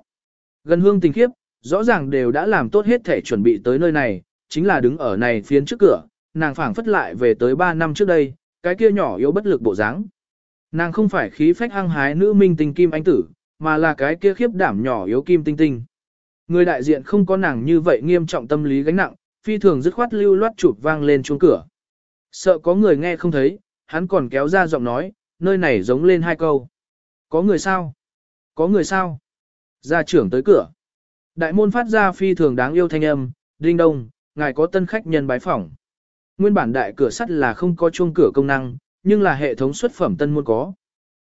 Gần hương tình khiếp, rõ ràng đều đã làm tốt hết thể chuẩn bị tới nơi này, chính là đứng ở này phiến trước cửa, nàng phảng phất lại về tới 3 năm trước đây, cái kia nhỏ yếu bất lực bộ dáng. Nàng không phải khí phách hăng hái nữ minh tinh kim anh tử, mà là cái kia khiếp đảm nhỏ yếu kim tinh tinh. Người đại diện không có nàng như vậy nghiêm trọng tâm lý gánh nặng, phi thường dứt khoát lưu loát chụp vang lên chuông cửa. Sợ có người nghe không thấy, hắn còn kéo ra giọng nói, nơi này giống lên hai câu. Có người sao? Có người sao? Gia trưởng tới cửa. Đại môn phát ra phi thường đáng yêu thanh âm, đinh đông, ngài có tân khách nhân bái phỏng. Nguyên bản đại cửa sắt là không có chuông cửa công năng, nhưng là hệ thống xuất phẩm tân môn có.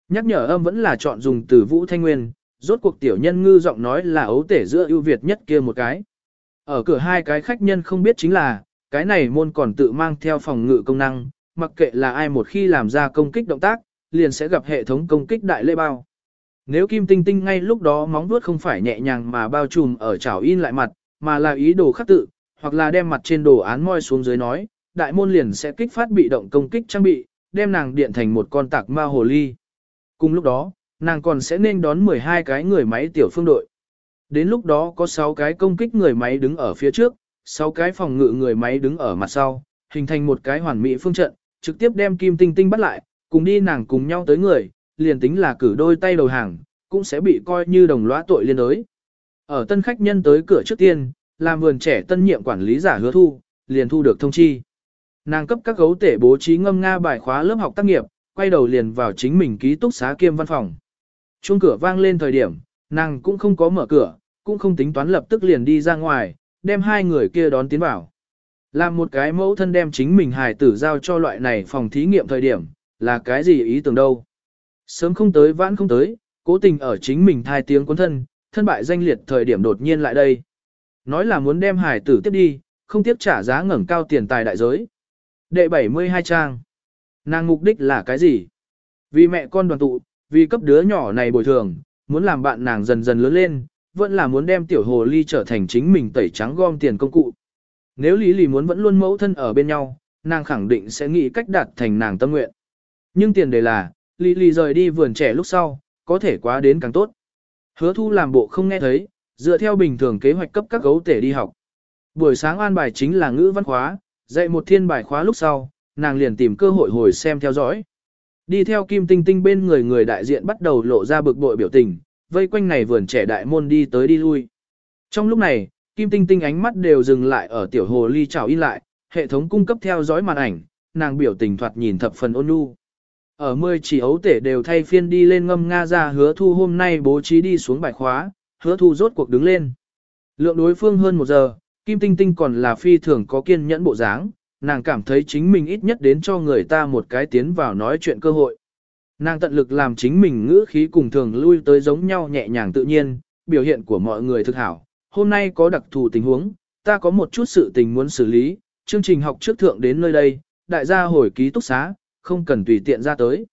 Nhắc nhở âm vẫn là chọn dùng từ Vũ Thanh Nguyên, rốt cuộc tiểu nhân ngư giọng nói là ấu tể giữa ưu việt nhất kia một cái. Ở cửa hai cái khách nhân không biết chính là, cái này môn còn tự mang theo phòng ngự công năng, mặc kệ là ai một khi làm ra công kích động tác, liền sẽ gặp hệ thống công kích đại lễ bao. Nếu Kim Tinh Tinh ngay lúc đó móng vuốt không phải nhẹ nhàng mà bao trùm ở chảo in lại mặt, mà là ý đồ khắc tự, hoặc là đem mặt trên đồ án moi xuống dưới nói, đại môn liền sẽ kích phát bị động công kích trang bị, đem nàng điện thành một con tạc ma hồ ly. Cùng lúc đó, nàng còn sẽ nên đón 12 cái người máy tiểu phương đội. Đến lúc đó có 6 cái công kích người máy đứng ở phía trước, 6 cái phòng ngự người máy đứng ở mặt sau, hình thành một cái hoàn mỹ phương trận, trực tiếp đem Kim Tinh Tinh bắt lại, cùng đi nàng cùng nhau tới người, liền tính là cử đôi tay đầu hàng, cũng sẽ bị coi như đồng lõa tội liên đối. Ở tân khách nhân tới cửa trước tiên, làm vườn trẻ tân nhiệm quản lý giả hứa thu, liền thu được thông chi. Nàng cấp các gấu tể bố trí ngâm nga bài khóa lớp học tác nghiệp, quay đầu liền vào chính mình ký túc xá kiêm văn phòng. Chuông cửa vang lên thời điểm, nàng cũng không có mở cửa, cũng không tính toán lập tức liền đi ra ngoài, đem hai người kia đón tiến vào. Làm một cái mẫu thân đem chính mình hài tử giao cho loại này phòng thí nghiệm thời điểm, là cái gì ý tưởng đâu. Sớm không tới vãn không tới, cố tình ở chính mình thai tiếng cuốn thân, thân bại danh liệt thời điểm đột nhiên lại đây. Nói là muốn đem hải tử tiếp đi, không tiếp trả giá ngẩng cao tiền tài đại giới. Đệ 72 trang. Nàng mục đích là cái gì? Vì mẹ con đoàn tụ, vì cấp đứa nhỏ này bồi thường, muốn làm bạn nàng dần dần lớn lên, vẫn là muốn đem tiểu hồ ly trở thành chính mình tẩy trắng gom tiền công cụ. Nếu Lý Lì muốn vẫn luôn mẫu thân ở bên nhau, nàng khẳng định sẽ nghĩ cách đạt thành nàng tâm nguyện. Nhưng tiền đề là, Lý Lì rời đi vườn trẻ lúc sau, có thể quá đến càng tốt. Hứa thu làm bộ không nghe thấy, dựa theo bình thường kế hoạch cấp các gấu tể đi học. Buổi sáng an bài chính là ngữ văn khóa, dạy một thiên bài khóa lúc sau, nàng liền tìm cơ hội hồi xem theo dõi. Đi theo Kim Tinh Tinh bên người người đại diện bắt đầu lộ ra bực bội biểu tình, vây quanh này vườn trẻ đại môn đi tới đi lui. Trong lúc này, Kim Tinh Tinh ánh mắt đều dừng lại ở tiểu hồ ly chào in lại, hệ thống cung cấp theo dõi màn ảnh, nàng biểu tình thoạt nhìn thập phần ôn nhu. Ở mười chỉ ấu tể đều thay phiên đi lên ngâm nga ra hứa thu hôm nay bố trí đi xuống bài khóa, hứa thu rốt cuộc đứng lên. Lượng đối phương hơn một giờ, Kim Tinh Tinh còn là phi thường có kiên nhẫn bộ dáng, nàng cảm thấy chính mình ít nhất đến cho người ta một cái tiến vào nói chuyện cơ hội. Nàng tận lực làm chính mình ngữ khí cùng thường lui tới giống nhau nhẹ nhàng tự nhiên, biểu hiện của mọi người thực hảo. Hôm nay có đặc thù tình huống, ta có một chút sự tình muốn xử lý, chương trình học trước thượng đến nơi đây, đại gia hồi ký túc xá, không cần tùy tiện ra tới.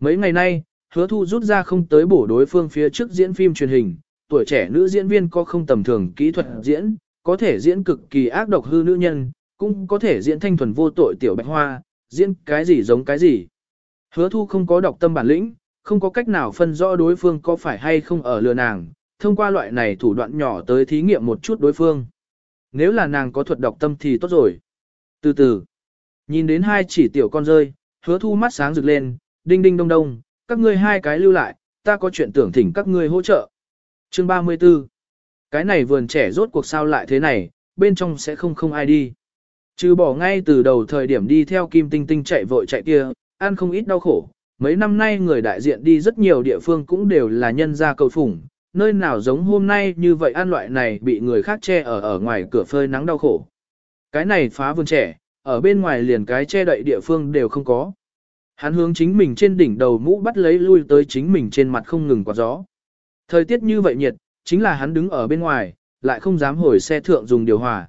Mấy ngày nay, hứa thu rút ra không tới bổ đối phương phía trước diễn phim truyền hình, tuổi trẻ nữ diễn viên có không tầm thường kỹ thuật diễn, có thể diễn cực kỳ ác độc hư nữ nhân, cũng có thể diễn thanh thuần vô tội tiểu bạch hoa, diễn cái gì giống cái gì. Hứa thu không có đọc tâm bản lĩnh, không có cách nào phân rõ đối phương có phải hay không ở lừa nàng, thông qua loại này thủ đoạn nhỏ tới thí nghiệm một chút đối phương. Nếu là nàng có thuật đọc tâm thì tốt rồi. Từ từ, nhìn đến hai chỉ tiểu con rơi, hứa thu mắt sáng rực lên, đinh đinh đông đông, các ngươi hai cái lưu lại, ta có chuyện tưởng thỉnh các ngươi hỗ trợ. Chương 34 Cái này vườn trẻ rốt cuộc sao lại thế này, bên trong sẽ không không ai đi. Trừ bỏ ngay từ đầu thời điểm đi theo Kim Tinh Tinh chạy vội chạy kia, ăn không ít đau khổ. Mấy năm nay người đại diện đi rất nhiều địa phương cũng đều là nhân gia cầu phủng, nơi nào giống hôm nay như vậy ăn loại này bị người khác che ở ở ngoài cửa phơi nắng đau khổ. Cái này phá vườn trẻ, ở bên ngoài liền cái che đậy địa phương đều không có. Hắn hướng chính mình trên đỉnh đầu mũ bắt lấy lui tới chính mình trên mặt không ngừng quạt gió. Thời tiết như vậy nhiệt, chính là hắn đứng ở bên ngoài, lại không dám hồi xe thượng dùng điều hòa.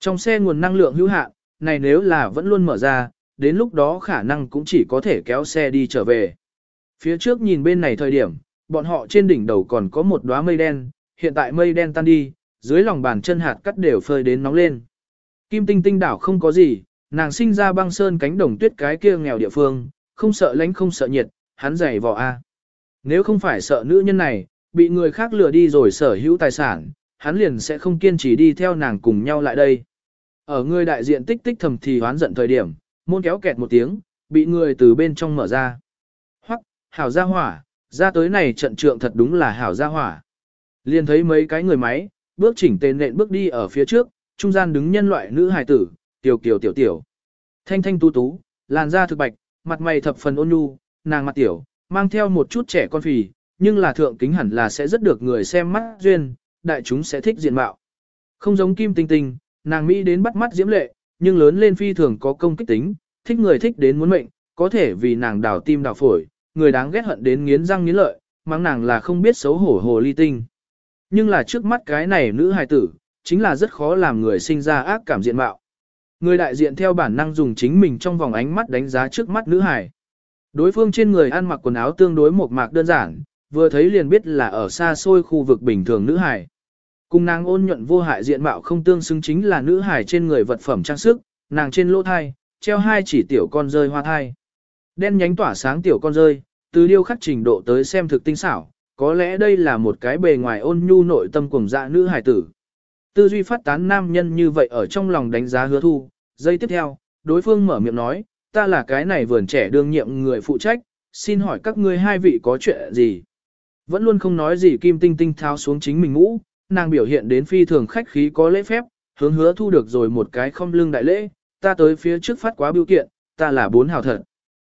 Trong xe nguồn năng lượng hữu hạn, này nếu là vẫn luôn mở ra, đến lúc đó khả năng cũng chỉ có thể kéo xe đi trở về. Phía trước nhìn bên này thời điểm, bọn họ trên đỉnh đầu còn có một đóa mây đen, hiện tại mây đen tan đi, dưới lòng bàn chân hạt cắt đều phơi đến nóng lên. Kim tinh tinh đảo không có gì, nàng sinh ra băng sơn cánh đồng tuyết cái kia nghèo địa phương, không sợ lạnh không sợ nhiệt, hắn dày vò a. Nếu không phải sợ nữ nhân này, bị người khác lừa đi rồi sở hữu tài sản, hắn liền sẽ không kiên trì đi theo nàng cùng nhau lại đây. Ở người đại diện tích tích thầm thì hoán giận thời điểm, môn kéo kẹt một tiếng, bị người từ bên trong mở ra. Hoắc, hảo gia hỏa, ra tới này trận trượng thật đúng là hảo gia hỏa. Liền thấy mấy cái người máy, bước chỉnh tên nện bước đi ở phía trước, trung gian đứng nhân loại nữ hài tử, tiểu kiều tiểu tiểu. Thanh thanh tú tú, làn da thực bạch, mặt mày thập phần ôn nhu, nàng mặt tiểu, mang theo một chút trẻ con phì, nhưng là thượng kính hẳn là sẽ rất được người xem mắt duyên, đại chúng sẽ thích diện mạo. Không giống kim tinh tinh, nàng Mỹ đến bắt mắt diễm lệ, nhưng lớn lên phi thường có công kích tính, thích người thích đến muốn mệnh, có thể vì nàng đào tim đào phổi, người đáng ghét hận đến nghiến răng nghiến lợi, mang nàng là không biết xấu hổ hồ ly tinh. Nhưng là trước mắt cái này nữ hài tử, chính là rất khó làm người sinh ra ác cảm diện mạo. Người đại diện theo bản năng dùng chính mình trong vòng ánh mắt đánh giá trước mắt nữ hải Đối phương trên người ăn mặc quần áo tương đối một mạc đơn giản, vừa thấy liền biết là ở xa xôi khu vực bình thường nữ hải Cùng nàng ôn nhuận vô hại diện mạo không tương xứng chính là nữ hải trên người vật phẩm trang sức, nàng trên lỗ thai, treo hai chỉ tiểu con rơi hoa thai. Đen nhánh tỏa sáng tiểu con rơi, từ điêu khắc trình độ tới xem thực tinh xảo, có lẽ đây là một cái bề ngoài ôn nhu nội tâm cùng dạ nữ hải tử. Tư duy phát tán nam nhân như vậy ở trong lòng đánh giá hứa thu, giây tiếp theo, đối phương mở miệng nói, ta là cái này vườn trẻ đương nhiệm người phụ trách, xin hỏi các ngươi hai vị có chuyện gì? Vẫn luôn không nói gì Kim Tinh Tinh tháo xuống chính mình ngũ, nàng biểu hiện đến phi thường khách khí có lễ phép, hướng hứa thu được rồi một cái không lưng đại lễ, ta tới phía trước phát quá biểu kiện, ta là bốn hào thật.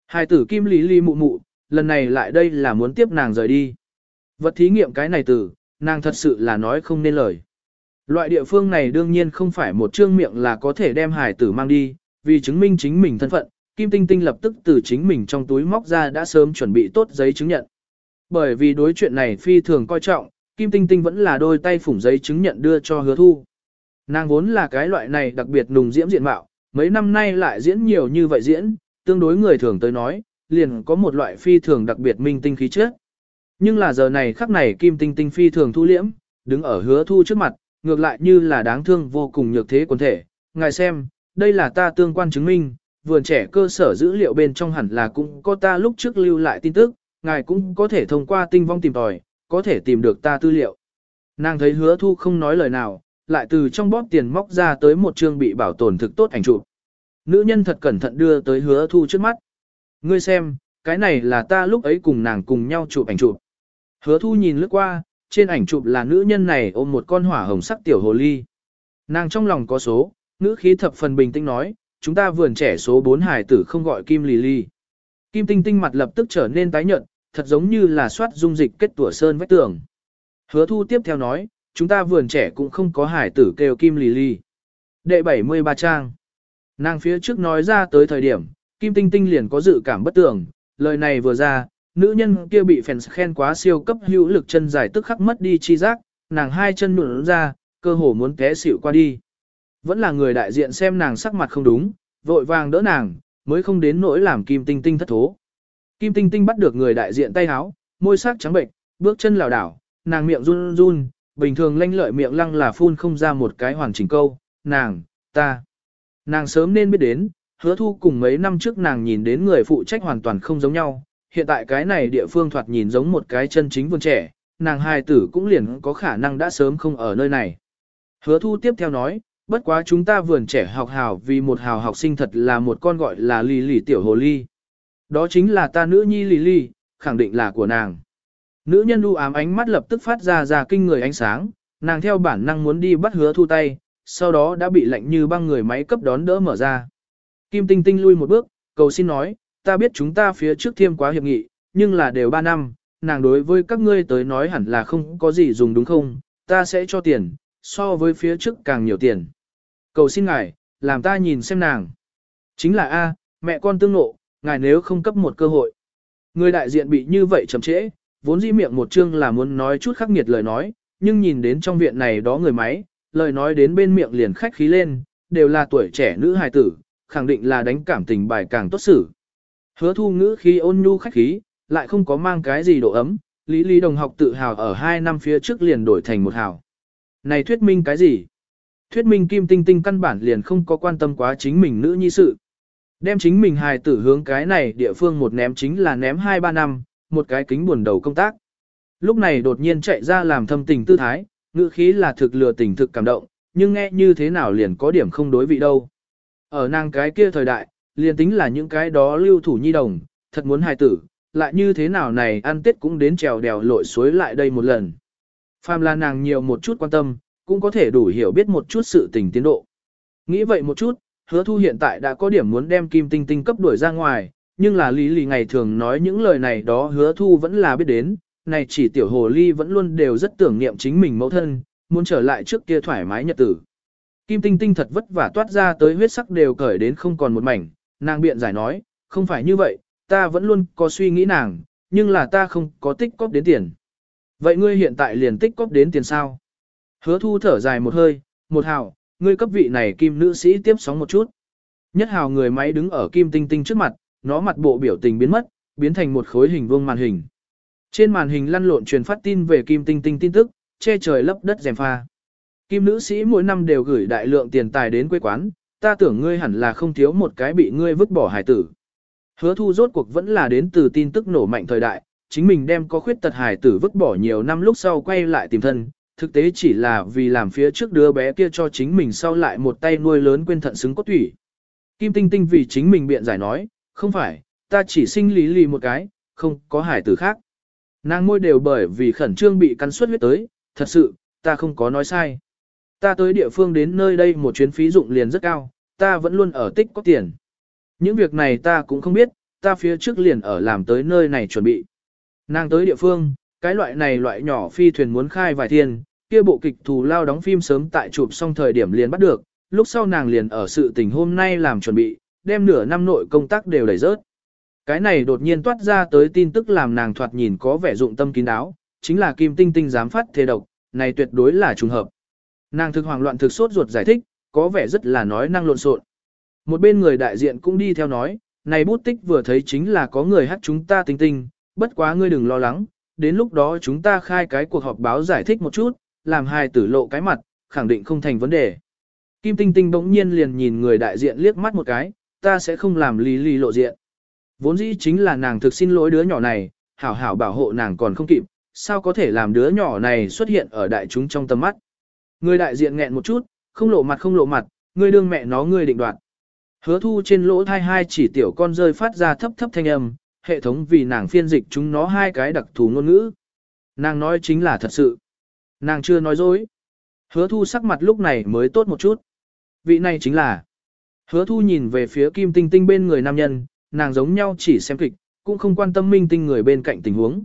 Hai tử Kim Lý Ly mụ mụ, lần này lại đây là muốn tiếp nàng rời đi. Vật thí nghiệm cái này tử, nàng thật sự là nói không nên lời. Loại địa phương này đương nhiên không phải một trương miệng là có thể đem hải tử mang đi, vì chứng minh chính mình thân phận, Kim Tinh Tinh lập tức từ chính mình trong túi móc ra đã sớm chuẩn bị tốt giấy chứng nhận. Bởi vì đối chuyện này phi thường coi trọng, Kim Tinh Tinh vẫn là đôi tay phủng giấy chứng nhận đưa cho hứa thu. Nàng vốn là cái loại này đặc biệt nùng diễm diện mạo, mấy năm nay lại diễn nhiều như vậy diễn, tương đối người thường tới nói, liền có một loại phi thường đặc biệt minh tinh khí chất. Nhưng là giờ này khắc này Kim Tinh Tinh phi thường thu liễm, đứng ở hứa thu trước mặt, ngược lại như là đáng thương vô cùng nhược thế quần thể. Ngài xem, đây là ta tương quan chứng minh, vườn trẻ cơ sở dữ liệu bên trong hẳn là cũng có ta lúc trước lưu lại tin tức, ngài cũng có thể thông qua tinh vong tìm tòi, có thể tìm được ta tư liệu. Nàng thấy hứa thu không nói lời nào, lại từ trong bóp tiền móc ra tới một chương bị bảo tồn thực tốt ảnh chụp. Nữ nhân thật cẩn thận đưa tới hứa thu trước mắt. Ngươi xem, cái này là ta lúc ấy cùng nàng cùng nhau chụp ảnh chụp. Hứa thu nhìn lướt qua, trên ảnh chụp là nữ nhân này ôm một con hỏa hồng sắc tiểu hồ ly. Nàng trong lòng có số, nữ khí thập phần bình tĩnh nói, chúng ta vườn trẻ số 4 hải tử không gọi Kim Lì Ly. Kim Tinh Tinh mặt lập tức trở nên tái nhợt, thật giống như là soát dung dịch kết tủa sơn vách tường. Hứa thu tiếp theo nói, chúng ta vườn trẻ cũng không có hải tử kêu Kim Lì Ly. Đệ 73 trang. Nàng phía trước nói ra tới thời điểm, Kim Tinh Tinh liền có dự cảm bất tường, lời này vừa ra, nữ nhân kia bị fans khen quá siêu cấp hữu lực chân dài tức khắc mất đi chi giác, nàng hai chân nụn ra, cơ hồ muốn té xỉu qua đi. Vẫn là người đại diện xem nàng sắc mặt không đúng, vội vàng đỡ nàng, mới không đến nỗi làm Kim Tinh Tinh thất thố. Kim Tinh Tinh bắt được người đại diện tay háo, môi sắc trắng bệnh, bước chân lảo đảo, nàng miệng run run, bình thường lanh lợi miệng lăng là phun không ra một cái hoàn chỉnh câu, nàng, ta. Nàng sớm nên biết đến, hứa thu cùng mấy năm trước nàng nhìn đến người phụ trách hoàn toàn không giống nhau, hiện tại cái này địa phương thoạt nhìn giống một cái chân chính vườn trẻ, nàng hài tử cũng liền có khả năng đã sớm không ở nơi này. Hứa thu tiếp theo nói, bất quá chúng ta vườn trẻ học hào vì một hào học sinh thật là một con gọi là lì lì tiểu hồ ly. Đó chính là ta nữ nhi lì lì, khẳng định là của nàng. Nữ nhân u ám ánh mắt lập tức phát ra ra kinh người ánh sáng, nàng theo bản năng muốn đi bắt hứa thu tay, sau đó đã bị lạnh như băng người máy cấp đón đỡ mở ra. Kim Tinh Tinh lui một bước, cầu xin nói, ta biết chúng ta phía trước thiêm quá hiệp nghị, nhưng là đều 3 năm, nàng đối với các ngươi tới nói hẳn là không có gì dùng đúng không, ta sẽ cho tiền, so với phía trước càng nhiều tiền. Cầu xin ngài, làm ta nhìn xem nàng. Chính là A, mẹ con tương nộ, ngài nếu không cấp một cơ hội. Người đại diện bị như vậy chậm trễ, vốn dĩ miệng một chương là muốn nói chút khắc nghiệt lời nói, nhưng nhìn đến trong viện này đó người máy, lời nói đến bên miệng liền khách khí lên, đều là tuổi trẻ nữ hài tử, khẳng định là đánh cảm tình bài càng tốt xử. Hứa thu ngữ khí ôn nhu khách khí, lại không có mang cái gì độ ấm, Lý Lý đồng học tự hào ở hai năm phía trước liền đổi thành một hào. Này thuyết minh cái gì? Thuyết minh Kim Tinh Tinh căn bản liền không có quan tâm quá chính mình nữ nhi sự. Đem chính mình hài tử hướng cái này địa phương một ném chính là ném 2-3 năm, một cái kính buồn đầu công tác. Lúc này đột nhiên chạy ra làm thâm tình tư thái, ngữ khí là thực lừa tình thực cảm động, nhưng nghe như thế nào liền có điểm không đối vị đâu. Ở nàng cái kia thời đại, liền tính là những cái đó lưu thủ nhi đồng, thật muốn hài tử, lại như thế nào này ăn tết cũng đến trèo đèo lội suối lại đây một lần. Phàm là nàng nhiều một chút quan tâm, cũng có thể đủ hiểu biết một chút sự tình tiến độ. Nghĩ vậy một chút, hứa thu hiện tại đã có điểm muốn đem kim tinh tinh cấp đuổi ra ngoài, nhưng là lý lì ngày thường nói những lời này đó hứa thu vẫn là biết đến, này chỉ tiểu hồ ly vẫn luôn đều rất tưởng niệm chính mình mẫu thân, muốn trở lại trước kia thoải mái nhật tử. Kim tinh tinh thật vất vả toát ra tới huyết sắc đều cởi đến không còn một mảnh, nàng biện giải nói, không phải như vậy, ta vẫn luôn có suy nghĩ nàng, nhưng là ta không có tích cóp đến tiền. Vậy ngươi hiện tại liền tích cóp đến tiền sao? Hứa thu thở dài một hơi, một hào, ngươi cấp vị này kim nữ sĩ tiếp sóng một chút. Nhất hào người máy đứng ở kim tinh tinh trước mặt, nó mặt bộ biểu tình biến mất, biến thành một khối hình vuông màn hình. Trên màn hình lăn lộn truyền phát tin về kim tinh tinh tin tức, che trời lấp đất rèm pha. Kim nữ sĩ mỗi năm đều gửi đại lượng tiền tài đến quê quán, ta tưởng ngươi hẳn là không thiếu một cái bị ngươi vứt bỏ hải tử. Hứa thu rốt cuộc vẫn là đến từ tin tức nổ mạnh thời đại, chính mình đem có khuyết tật hải tử vứt bỏ nhiều năm lúc sau quay lại tìm thân, thực tế chỉ là vì làm phía trước đứa bé kia cho chính mình sau lại một tay nuôi lớn quên thận xứng cốt thủy. Kim Tinh Tinh vì chính mình biện giải nói, không phải, ta chỉ sinh lý lì một cái, không có hải tử khác. Nàng môi đều bởi vì khẩn trương bị cắn suất huyết tới, thật sự, ta không có nói sai. Ta tới địa phương đến nơi đây một chuyến phí dụng liền rất cao, ta vẫn luôn ở tích có tiền. Những việc này ta cũng không biết, ta phía trước liền ở làm tới nơi này chuẩn bị. Nàng tới địa phương, cái loại này loại nhỏ phi thuyền muốn khai vài thiên, kia bộ kịch thù lao đóng phim sớm tại chụp xong thời điểm liền bắt được, lúc sau nàng liền ở sự tình hôm nay làm chuẩn bị, đem nửa năm nội công tác đều đẩy rớt. Cái này đột nhiên toát ra tới tin tức làm nàng thoạt nhìn có vẻ dụng tâm kín đáo, chính là Kim Tinh Tinh dám phát thế độc, này tuyệt đối là trùng hợp. Nàng thực hoàng loạn thực sốt ruột giải thích, có vẻ rất là nói năng lộn xộn. Một bên người đại diện cũng đi theo nói, này bút tích vừa thấy chính là có người hát chúng ta tinh tinh, bất quá ngươi đừng lo lắng, đến lúc đó chúng ta khai cái cuộc họp báo giải thích một chút, làm hai tử lộ cái mặt, khẳng định không thành vấn đề. Kim Tinh Tinh bỗng nhiên liền nhìn người đại diện liếc mắt một cái, ta sẽ không làm lý lý lộ diện. Vốn dĩ chính là nàng thực xin lỗi đứa nhỏ này, hảo hảo bảo hộ nàng còn không kịp, sao có thể làm đứa nhỏ này xuất hiện ở đại chúng trong tầm mắt. Người đại diện nghẹn một chút, không lộ mặt không lộ mặt, người đương mẹ nó người định đoạt. Hứa thu trên lỗ thai hai chỉ tiểu con rơi phát ra thấp thấp thanh âm, hệ thống vì nàng phiên dịch chúng nó hai cái đặc thù ngôn ngữ. Nàng nói chính là thật sự. Nàng chưa nói dối. Hứa thu sắc mặt lúc này mới tốt một chút. Vị này chính là. Hứa thu nhìn về phía kim tinh tinh bên người nam nhân, nàng giống nhau chỉ xem kịch, cũng không quan tâm minh tinh người bên cạnh tình huống.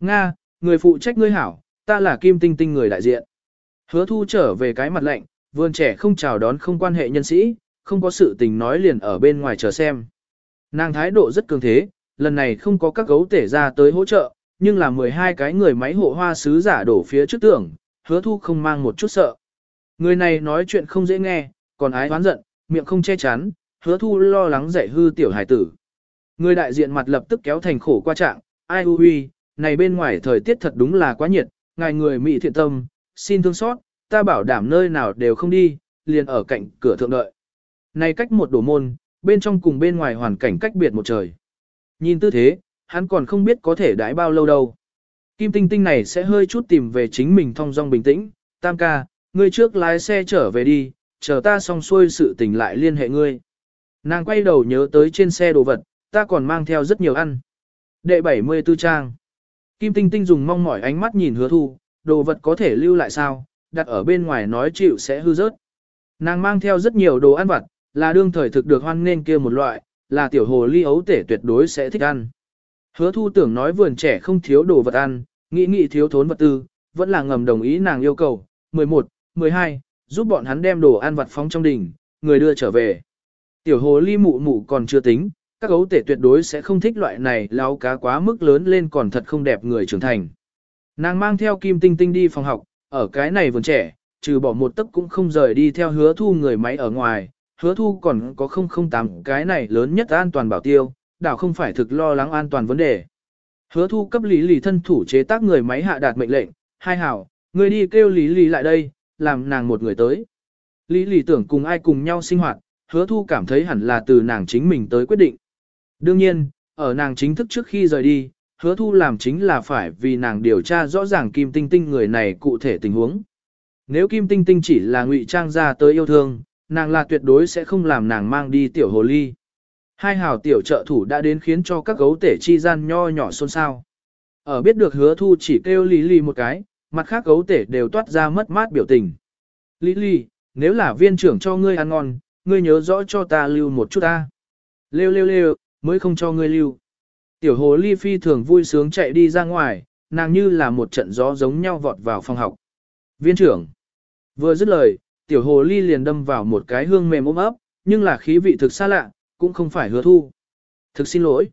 Nga, người phụ trách ngươi hảo, ta là kim tinh tinh người đại diện. Hứa thu trở về cái mặt lạnh, vườn trẻ không chào đón không quan hệ nhân sĩ, không có sự tình nói liền ở bên ngoài chờ xem. Nàng thái độ rất cường thế, lần này không có các gấu tể ra tới hỗ trợ, nhưng là 12 cái người máy hộ hoa sứ giả đổ phía trước tưởng, hứa thu không mang một chút sợ. Người này nói chuyện không dễ nghe, còn ái oán giận, miệng không che chắn, hứa thu lo lắng dạy hư tiểu hải tử. Người đại diện mặt lập tức kéo thành khổ qua trạng, ai hu huy, này bên ngoài thời tiết thật đúng là quá nhiệt, ngài người mị thiện tâm, xin thương xót, ta bảo đảm nơi nào đều không đi, liền ở cạnh cửa thượng đợi. Này cách một đổ môn, bên trong cùng bên ngoài hoàn cảnh cách biệt một trời. Nhìn tư thế, hắn còn không biết có thể đãi bao lâu đâu. Kim tinh tinh này sẽ hơi chút tìm về chính mình thong dong bình tĩnh, tam ca, ngươi trước lái xe trở về đi, chờ ta xong xuôi sự tình lại liên hệ ngươi. Nàng quay đầu nhớ tới trên xe đồ vật, ta còn mang theo rất nhiều ăn. Đệ 74 trang. Kim Tinh Tinh dùng mong mỏi ánh mắt nhìn hứa thu, đồ vật có thể lưu lại sao, đặt ở bên ngoài nói chịu sẽ hư rớt. Nàng mang theo rất nhiều đồ ăn vặt, là đương thời thực được hoan nên kia một loại, là tiểu hồ ly ấu tể tuyệt đối sẽ thích ăn. Hứa thu tưởng nói vườn trẻ không thiếu đồ vật ăn, nghĩ nghĩ thiếu thốn vật tư, vẫn là ngầm đồng ý nàng yêu cầu. 11, 12, giúp bọn hắn đem đồ ăn vặt phóng trong đỉnh, người đưa trở về. Tiểu hồ ly mụ mụ còn chưa tính, các ấu tể tuyệt đối sẽ không thích loại này lao cá quá mức lớn lên còn thật không đẹp người trưởng thành. Nàng mang theo kim tinh tinh đi phòng học, ở cái này vườn trẻ, trừ bỏ một tấc cũng không rời đi theo hứa thu người máy ở ngoài, hứa thu còn có 008 cái này lớn nhất an toàn bảo tiêu, đảo không phải thực lo lắng an toàn vấn đề. Hứa thu cấp lý lì thân thủ chế tác người máy hạ đạt mệnh lệnh, hai hảo, người đi kêu lý lì lại đây, làm nàng một người tới. Lý lì tưởng cùng ai cùng nhau sinh hoạt, hứa thu cảm thấy hẳn là từ nàng chính mình tới quyết định. Đương nhiên, ở nàng chính thức trước khi rời đi, hứa thu làm chính là phải vì nàng điều tra rõ ràng Kim Tinh Tinh người này cụ thể tình huống. Nếu Kim Tinh Tinh chỉ là ngụy trang ra tới yêu thương, nàng là tuyệt đối sẽ không làm nàng mang đi tiểu hồ ly. Hai hào tiểu trợ thủ đã đến khiến cho các gấu tể chi gian nho nhỏ xôn xao. Ở biết được hứa thu chỉ kêu lý lý một cái, mặt khác gấu tể đều toát ra mất mát biểu tình. Lý lý, nếu là viên trưởng cho ngươi ăn ngon, ngươi nhớ rõ cho ta lưu một chút ta. Lêu lêu lêu, mới không cho ngươi lưu. Tiểu hồ ly phi thường vui sướng chạy đi ra ngoài, nàng như là một trận gió giống nhau vọt vào phòng học. Viên trưởng. Vừa dứt lời, tiểu hồ ly liền đâm vào một cái hương mềm ôm ấp, nhưng là khí vị thực xa lạ, cũng không phải hứa thu. Thực xin lỗi.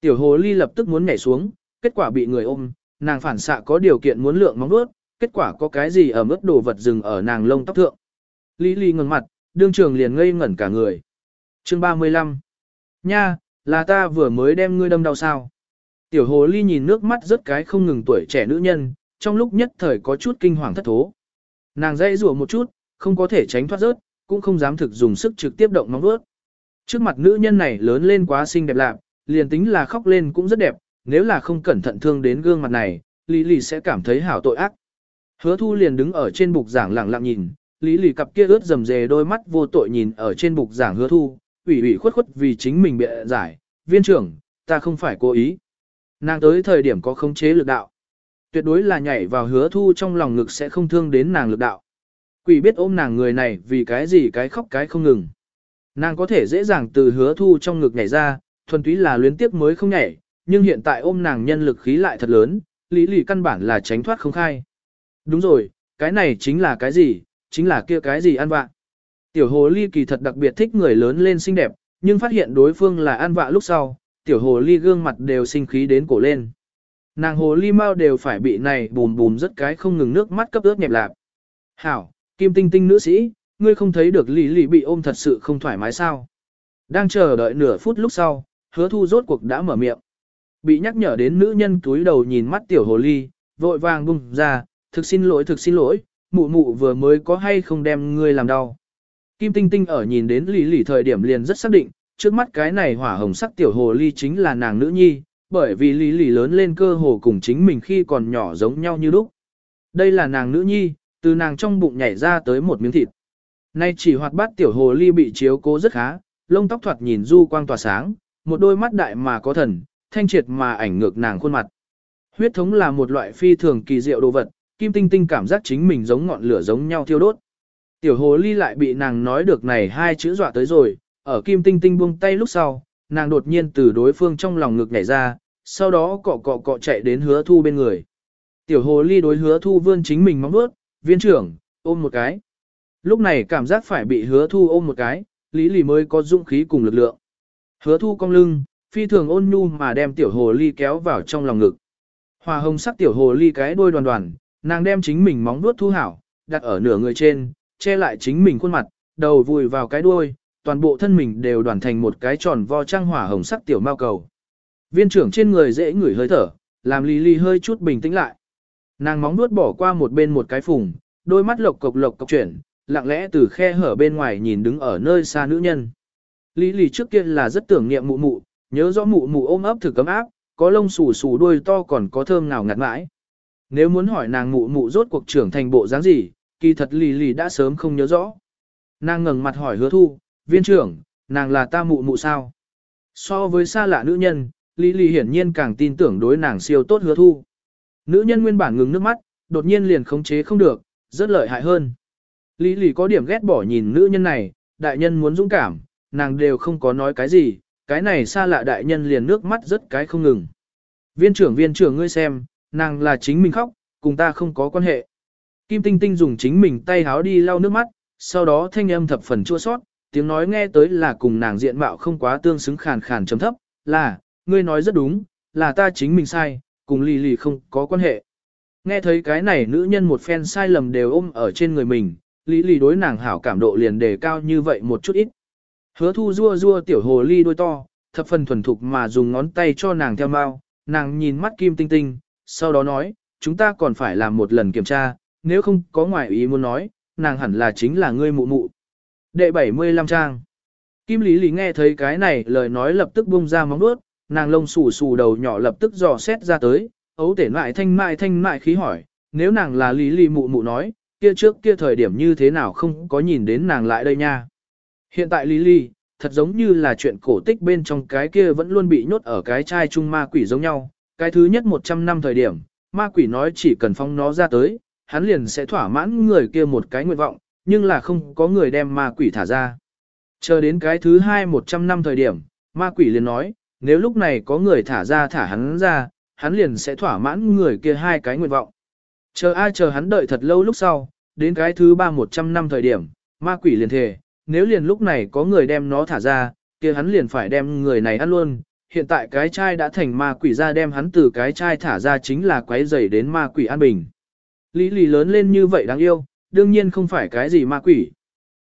Tiểu hồ ly lập tức muốn nhảy xuống, kết quả bị người ôm, nàng phản xạ có điều kiện muốn lượng móng vuốt, kết quả có cái gì ở mức đồ vật dừng ở nàng lông tóc thượng. Lý Ly ngừng mặt, đương trường liền ngây ngẩn cả người. Chương 35. Nha, là ta vừa mới đem ngươi đâm đau sao. Tiểu hồ ly nhìn nước mắt rất cái không ngừng tuổi trẻ nữ nhân, trong lúc nhất thời có chút kinh hoàng thất thố. Nàng dây rủa một chút, không có thể tránh thoát rớt, cũng không dám thực dùng sức trực tiếp động móng vuốt. Trước mặt nữ nhân này lớn lên quá xinh đẹp lạc, liền tính là khóc lên cũng rất đẹp, nếu là không cẩn thận thương đến gương mặt này, Lý Lì sẽ cảm thấy hảo tội ác. Hứa thu liền đứng ở trên bục giảng lặng lặng nhìn, Lý Lì cặp kia ướt rầm rề đôi mắt vô tội nhìn ở trên bục giảng hứa thu, ủy ủy khuất khuất vì chính mình bịa giải, viên trưởng, ta không phải cố ý. Nàng tới thời điểm có khống chế lực đạo. Tuyệt đối là nhảy vào hứa thu trong lòng ngực sẽ không thương đến nàng lực đạo. Quỷ biết ôm nàng người này vì cái gì cái khóc cái không ngừng. Nàng có thể dễ dàng từ hứa thu trong ngực nhảy ra, thuần túy là luyến tiếp mới không nhảy, nhưng hiện tại ôm nàng nhân lực khí lại thật lớn, lý lì căn bản là tránh thoát không khai. Đúng rồi, cái này chính là cái gì, chính là kia cái gì ăn vạ. Tiểu hồ ly kỳ thật đặc biệt thích người lớn lên xinh đẹp, nhưng phát hiện đối phương là ăn vạ lúc sau, tiểu hồ ly gương mặt đều sinh khí đến cổ lên. Nàng hồ ly mau đều phải bị này bùm bùm rất cái không ngừng nước mắt cấp ướt nhẹp lạp. Hảo, kim tinh tinh nữ sĩ, ngươi không thấy được lì lì bị ôm thật sự không thoải mái sao. Đang chờ đợi nửa phút lúc sau, hứa thu rốt cuộc đã mở miệng. Bị nhắc nhở đến nữ nhân túi đầu nhìn mắt tiểu hồ ly, vội vàng bung ra, thực xin lỗi thực xin lỗi, mụ mụ vừa mới có hay không đem ngươi làm đau. Kim Tinh Tinh ở nhìn đến lì lì thời điểm liền rất xác định, trước mắt cái này hỏa hồng sắc tiểu hồ ly chính là nàng nữ nhi, bởi vì lì lì lớn lên cơ hồ cùng chính mình khi còn nhỏ giống nhau như lúc. Đây là nàng nữ nhi, từ nàng trong bụng nhảy ra tới một miếng thịt. Nay chỉ hoạt bát tiểu hồ ly bị chiếu cố rất khá, lông tóc thoạt nhìn du quang tỏa sáng, một đôi mắt đại mà có thần, thanh triệt mà ảnh ngược nàng khuôn mặt. Huyết thống là một loại phi thường kỳ diệu đồ vật, Kim Tinh Tinh cảm giác chính mình giống ngọn lửa giống nhau thiêu đốt. Tiểu hồ ly lại bị nàng nói được này hai chữ dọa tới rồi, ở Kim Tinh Tinh buông tay lúc sau, nàng đột nhiên từ đối phương trong lòng ngực nhảy ra, sau đó cọ cọ cọ chạy đến hứa thu bên người. Tiểu hồ ly đối hứa thu vươn chính mình mong bước, viên trưởng, ôm một cái. Lúc này cảm giác phải bị hứa thu ôm một cái, lý lì mới có dũng khí cùng lực lượng. Hứa thu cong lưng, phi thường ôn nhu mà đem tiểu hồ ly kéo vào trong lòng ngực. Hòa hồng sắc tiểu hồ ly cái đôi đoàn đoàn, nàng đem chính mình móng vuốt thu hảo, đặt ở nửa người trên, che lại chính mình khuôn mặt, đầu vùi vào cái đuôi, toàn bộ thân mình đều đoàn thành một cái tròn vo trăng hỏa hồng sắc tiểu mao cầu. Viên trưởng trên người dễ ngửi hơi thở, làm Lý Lý hơi chút bình tĩnh lại. Nàng móng nuốt bỏ qua một bên một cái phùng, đôi mắt lộc cộc lộc cộc chuyển, lặng lẽ từ khe hở bên ngoài nhìn đứng ở nơi xa nữ nhân. Lý Lý trước kia là rất tưởng niệm mụ mụ, nhớ rõ mụ mụ ôm ấp thử cấm áp, có lông xù xù đuôi to còn có thơm ngào ngạt mãi. Nếu muốn hỏi nàng mụ mụ rốt cuộc trưởng thành bộ dáng gì, kỳ thật lì lì đã sớm không nhớ rõ. Nàng ngẩng mặt hỏi hứa thu, viên trưởng, nàng là ta mụ mụ sao? So với xa lạ nữ nhân, lì Lì hiển nhiên càng tin tưởng đối nàng siêu tốt hứa thu. Nữ nhân nguyên bản ngừng nước mắt, đột nhiên liền khống chế không được, rất lợi hại hơn. Lý Lì có điểm ghét bỏ nhìn nữ nhân này, đại nhân muốn dũng cảm, nàng đều không có nói cái gì, cái này xa lạ đại nhân liền nước mắt rất cái không ngừng. Viên trưởng viên trưởng ngươi xem, nàng là chính mình khóc, cùng ta không có quan hệ. Kim Tinh Tinh dùng chính mình tay háo đi lau nước mắt, sau đó thanh âm thập phần chua sót, tiếng nói nghe tới là cùng nàng diện mạo không quá tương xứng khàn khàn chấm thấp, là, ngươi nói rất đúng, là ta chính mình sai, cùng lì lì không có quan hệ. Nghe thấy cái này nữ nhân một phen sai lầm đều ôm ở trên người mình, lý lì đối nàng hảo cảm độ liền đề cao như vậy một chút ít. Hứa thu rua rua tiểu hồ ly đôi to, thập phần thuần thục mà dùng ngón tay cho nàng theo mau, nàng nhìn mắt kim tinh tinh, sau đó nói, chúng ta còn phải làm một lần kiểm tra, nếu không có ngoại ý muốn nói, nàng hẳn là chính là ngươi mụ mụ. Đệ 75 trang Kim Lý Lý nghe thấy cái này lời nói lập tức bung ra móng đuốt, nàng lông xù xù đầu nhỏ lập tức dò xét ra tới, ấu tể mại thanh mại thanh mại khí hỏi, nếu nàng là Lý Lý mụ mụ nói, kia trước kia thời điểm như thế nào không có nhìn đến nàng lại đây nha. Hiện tại Lý Lý, thật giống như là chuyện cổ tích bên trong cái kia vẫn luôn bị nhốt ở cái chai chung ma quỷ giống nhau, cái thứ nhất 100 năm thời điểm, ma quỷ nói chỉ cần phong nó ra tới, hắn liền sẽ thỏa mãn người kia một cái nguyện vọng, nhưng là không có người đem ma quỷ thả ra. Chờ đến cái thứ hai 100 năm thời điểm, ma quỷ liền nói, nếu lúc này có người thả ra thả hắn ra, hắn liền sẽ thỏa mãn người kia hai cái nguyện vọng. Chờ ai chờ hắn đợi thật lâu lúc sau, đến cái thứ ba 100 năm thời điểm, ma quỷ liền thề, nếu liền lúc này có người đem nó thả ra, kia hắn liền phải đem người này ăn luôn. Hiện tại cái chai đã thành ma quỷ ra đem hắn từ cái chai thả ra chính là quấy rầy đến ma quỷ an bình. Lý lì lớn lên như vậy đáng yêu, đương nhiên không phải cái gì ma quỷ.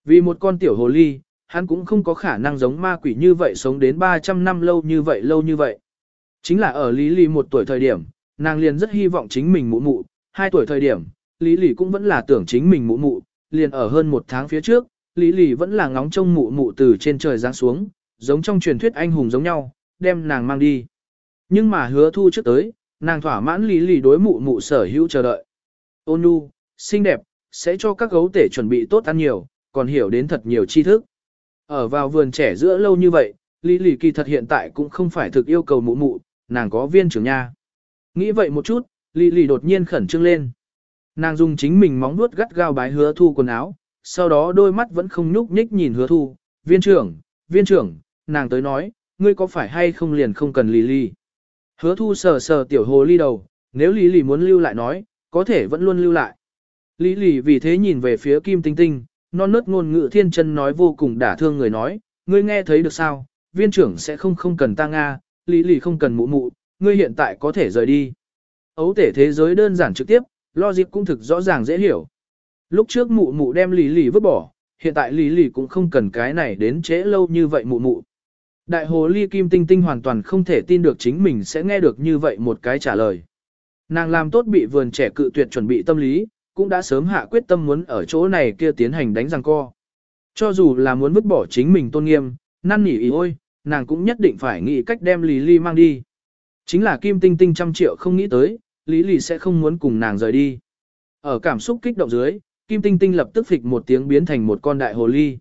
Vì một con tiểu hồ ly, hắn cũng không có khả năng giống ma quỷ như vậy sống đến 300 năm lâu như vậy lâu như vậy. Chính là ở Lý Lì một tuổi thời điểm, nàng liền rất hy vọng chính mình mụ mụ, hai tuổi thời điểm, Lý Lì cũng vẫn là tưởng chính mình mụ mụ, liền ở hơn một tháng phía trước, Lý Lì vẫn là ngóng trông mụ mụ từ trên trời giáng xuống, giống trong truyền thuyết anh hùng giống nhau, đem nàng mang đi. Nhưng mà hứa thu trước tới, nàng thỏa mãn Lý Lì đối mụ mụ sở hữu chờ đợi. Ôn nhu, xinh đẹp, sẽ cho các gấu tể chuẩn bị tốt ăn nhiều, còn hiểu đến thật nhiều tri thức. Ở vào vườn trẻ giữa lâu như vậy, Lý Lì kỳ thật hiện tại cũng không phải thực yêu cầu mụ mụ, nàng có viên trưởng nha. Nghĩ vậy một chút, Lý Lì đột nhiên khẩn trương lên. Nàng dùng chính mình móng nuốt gắt gao bái hứa thu quần áo, sau đó đôi mắt vẫn không nhúc nhích nhìn hứa thu, viên trưởng, viên trưởng, nàng tới nói, ngươi có phải hay không liền không cần Lý Lì. Hứa thu sờ sờ tiểu hồ ly đầu, nếu Lý Lì muốn lưu lại nói, có thể vẫn luôn lưu lại. Lý Lì vì thế nhìn về phía Kim Tinh Tinh, non nớt ngôn ngữ thiên chân nói vô cùng đả thương người nói, ngươi nghe thấy được sao, viên trưởng sẽ không không cần ta Nga, Lý Lì không cần mụ mụ, ngươi hiện tại có thể rời đi. Ấu thể thế giới đơn giản trực tiếp, logic cũng thực rõ ràng dễ hiểu. Lúc trước mụ mụ đem Lý Lì vứt bỏ, hiện tại Lý Lì cũng không cần cái này đến trễ lâu như vậy mụ mụ. Đại hồ ly kim tinh tinh hoàn toàn không thể tin được chính mình sẽ nghe được như vậy một cái trả lời. Nàng làm tốt bị vườn trẻ cự tuyệt chuẩn bị tâm lý, cũng đã sớm hạ quyết tâm muốn ở chỗ này kia tiến hành đánh răng co. Cho dù là muốn vứt bỏ chính mình tôn nghiêm, năn nỉ ý ôi, nàng cũng nhất định phải nghĩ cách đem Lý Ly mang đi. Chính là Kim Tinh Tinh trăm triệu không nghĩ tới, Lý Ly sẽ không muốn cùng nàng rời đi. Ở cảm xúc kích động dưới, Kim Tinh Tinh lập tức phịch một tiếng biến thành một con đại hồ ly.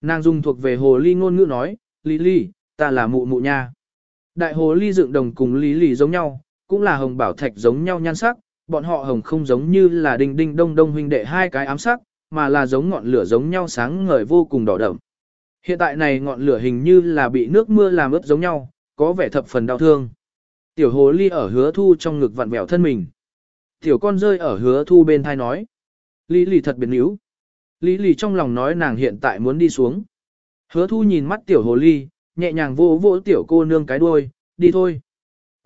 Nàng dùng thuộc về hồ ly ngôn ngữ nói, Lý Ly, ta là mụ mụ nha. Đại hồ ly dựng đồng cùng Lý Ly giống nhau, cũng là hồng bảo thạch giống nhau nhan sắc, bọn họ hồng không giống như là đinh đinh đông đông huynh đệ hai cái ám sắc, mà là giống ngọn lửa giống nhau sáng ngời vô cùng đỏ đậm. Hiện tại này ngọn lửa hình như là bị nước mưa làm ướt giống nhau, có vẻ thập phần đau thương. Tiểu hồ ly ở hứa thu trong ngực vặn vẹo thân mình. Tiểu con rơi ở hứa thu bên thai nói. Lý lì thật biến yếu. Lý lì trong lòng nói nàng hiện tại muốn đi xuống. Hứa thu nhìn mắt tiểu hồ ly, nhẹ nhàng vô vỗ tiểu cô nương cái đuôi, đi thôi.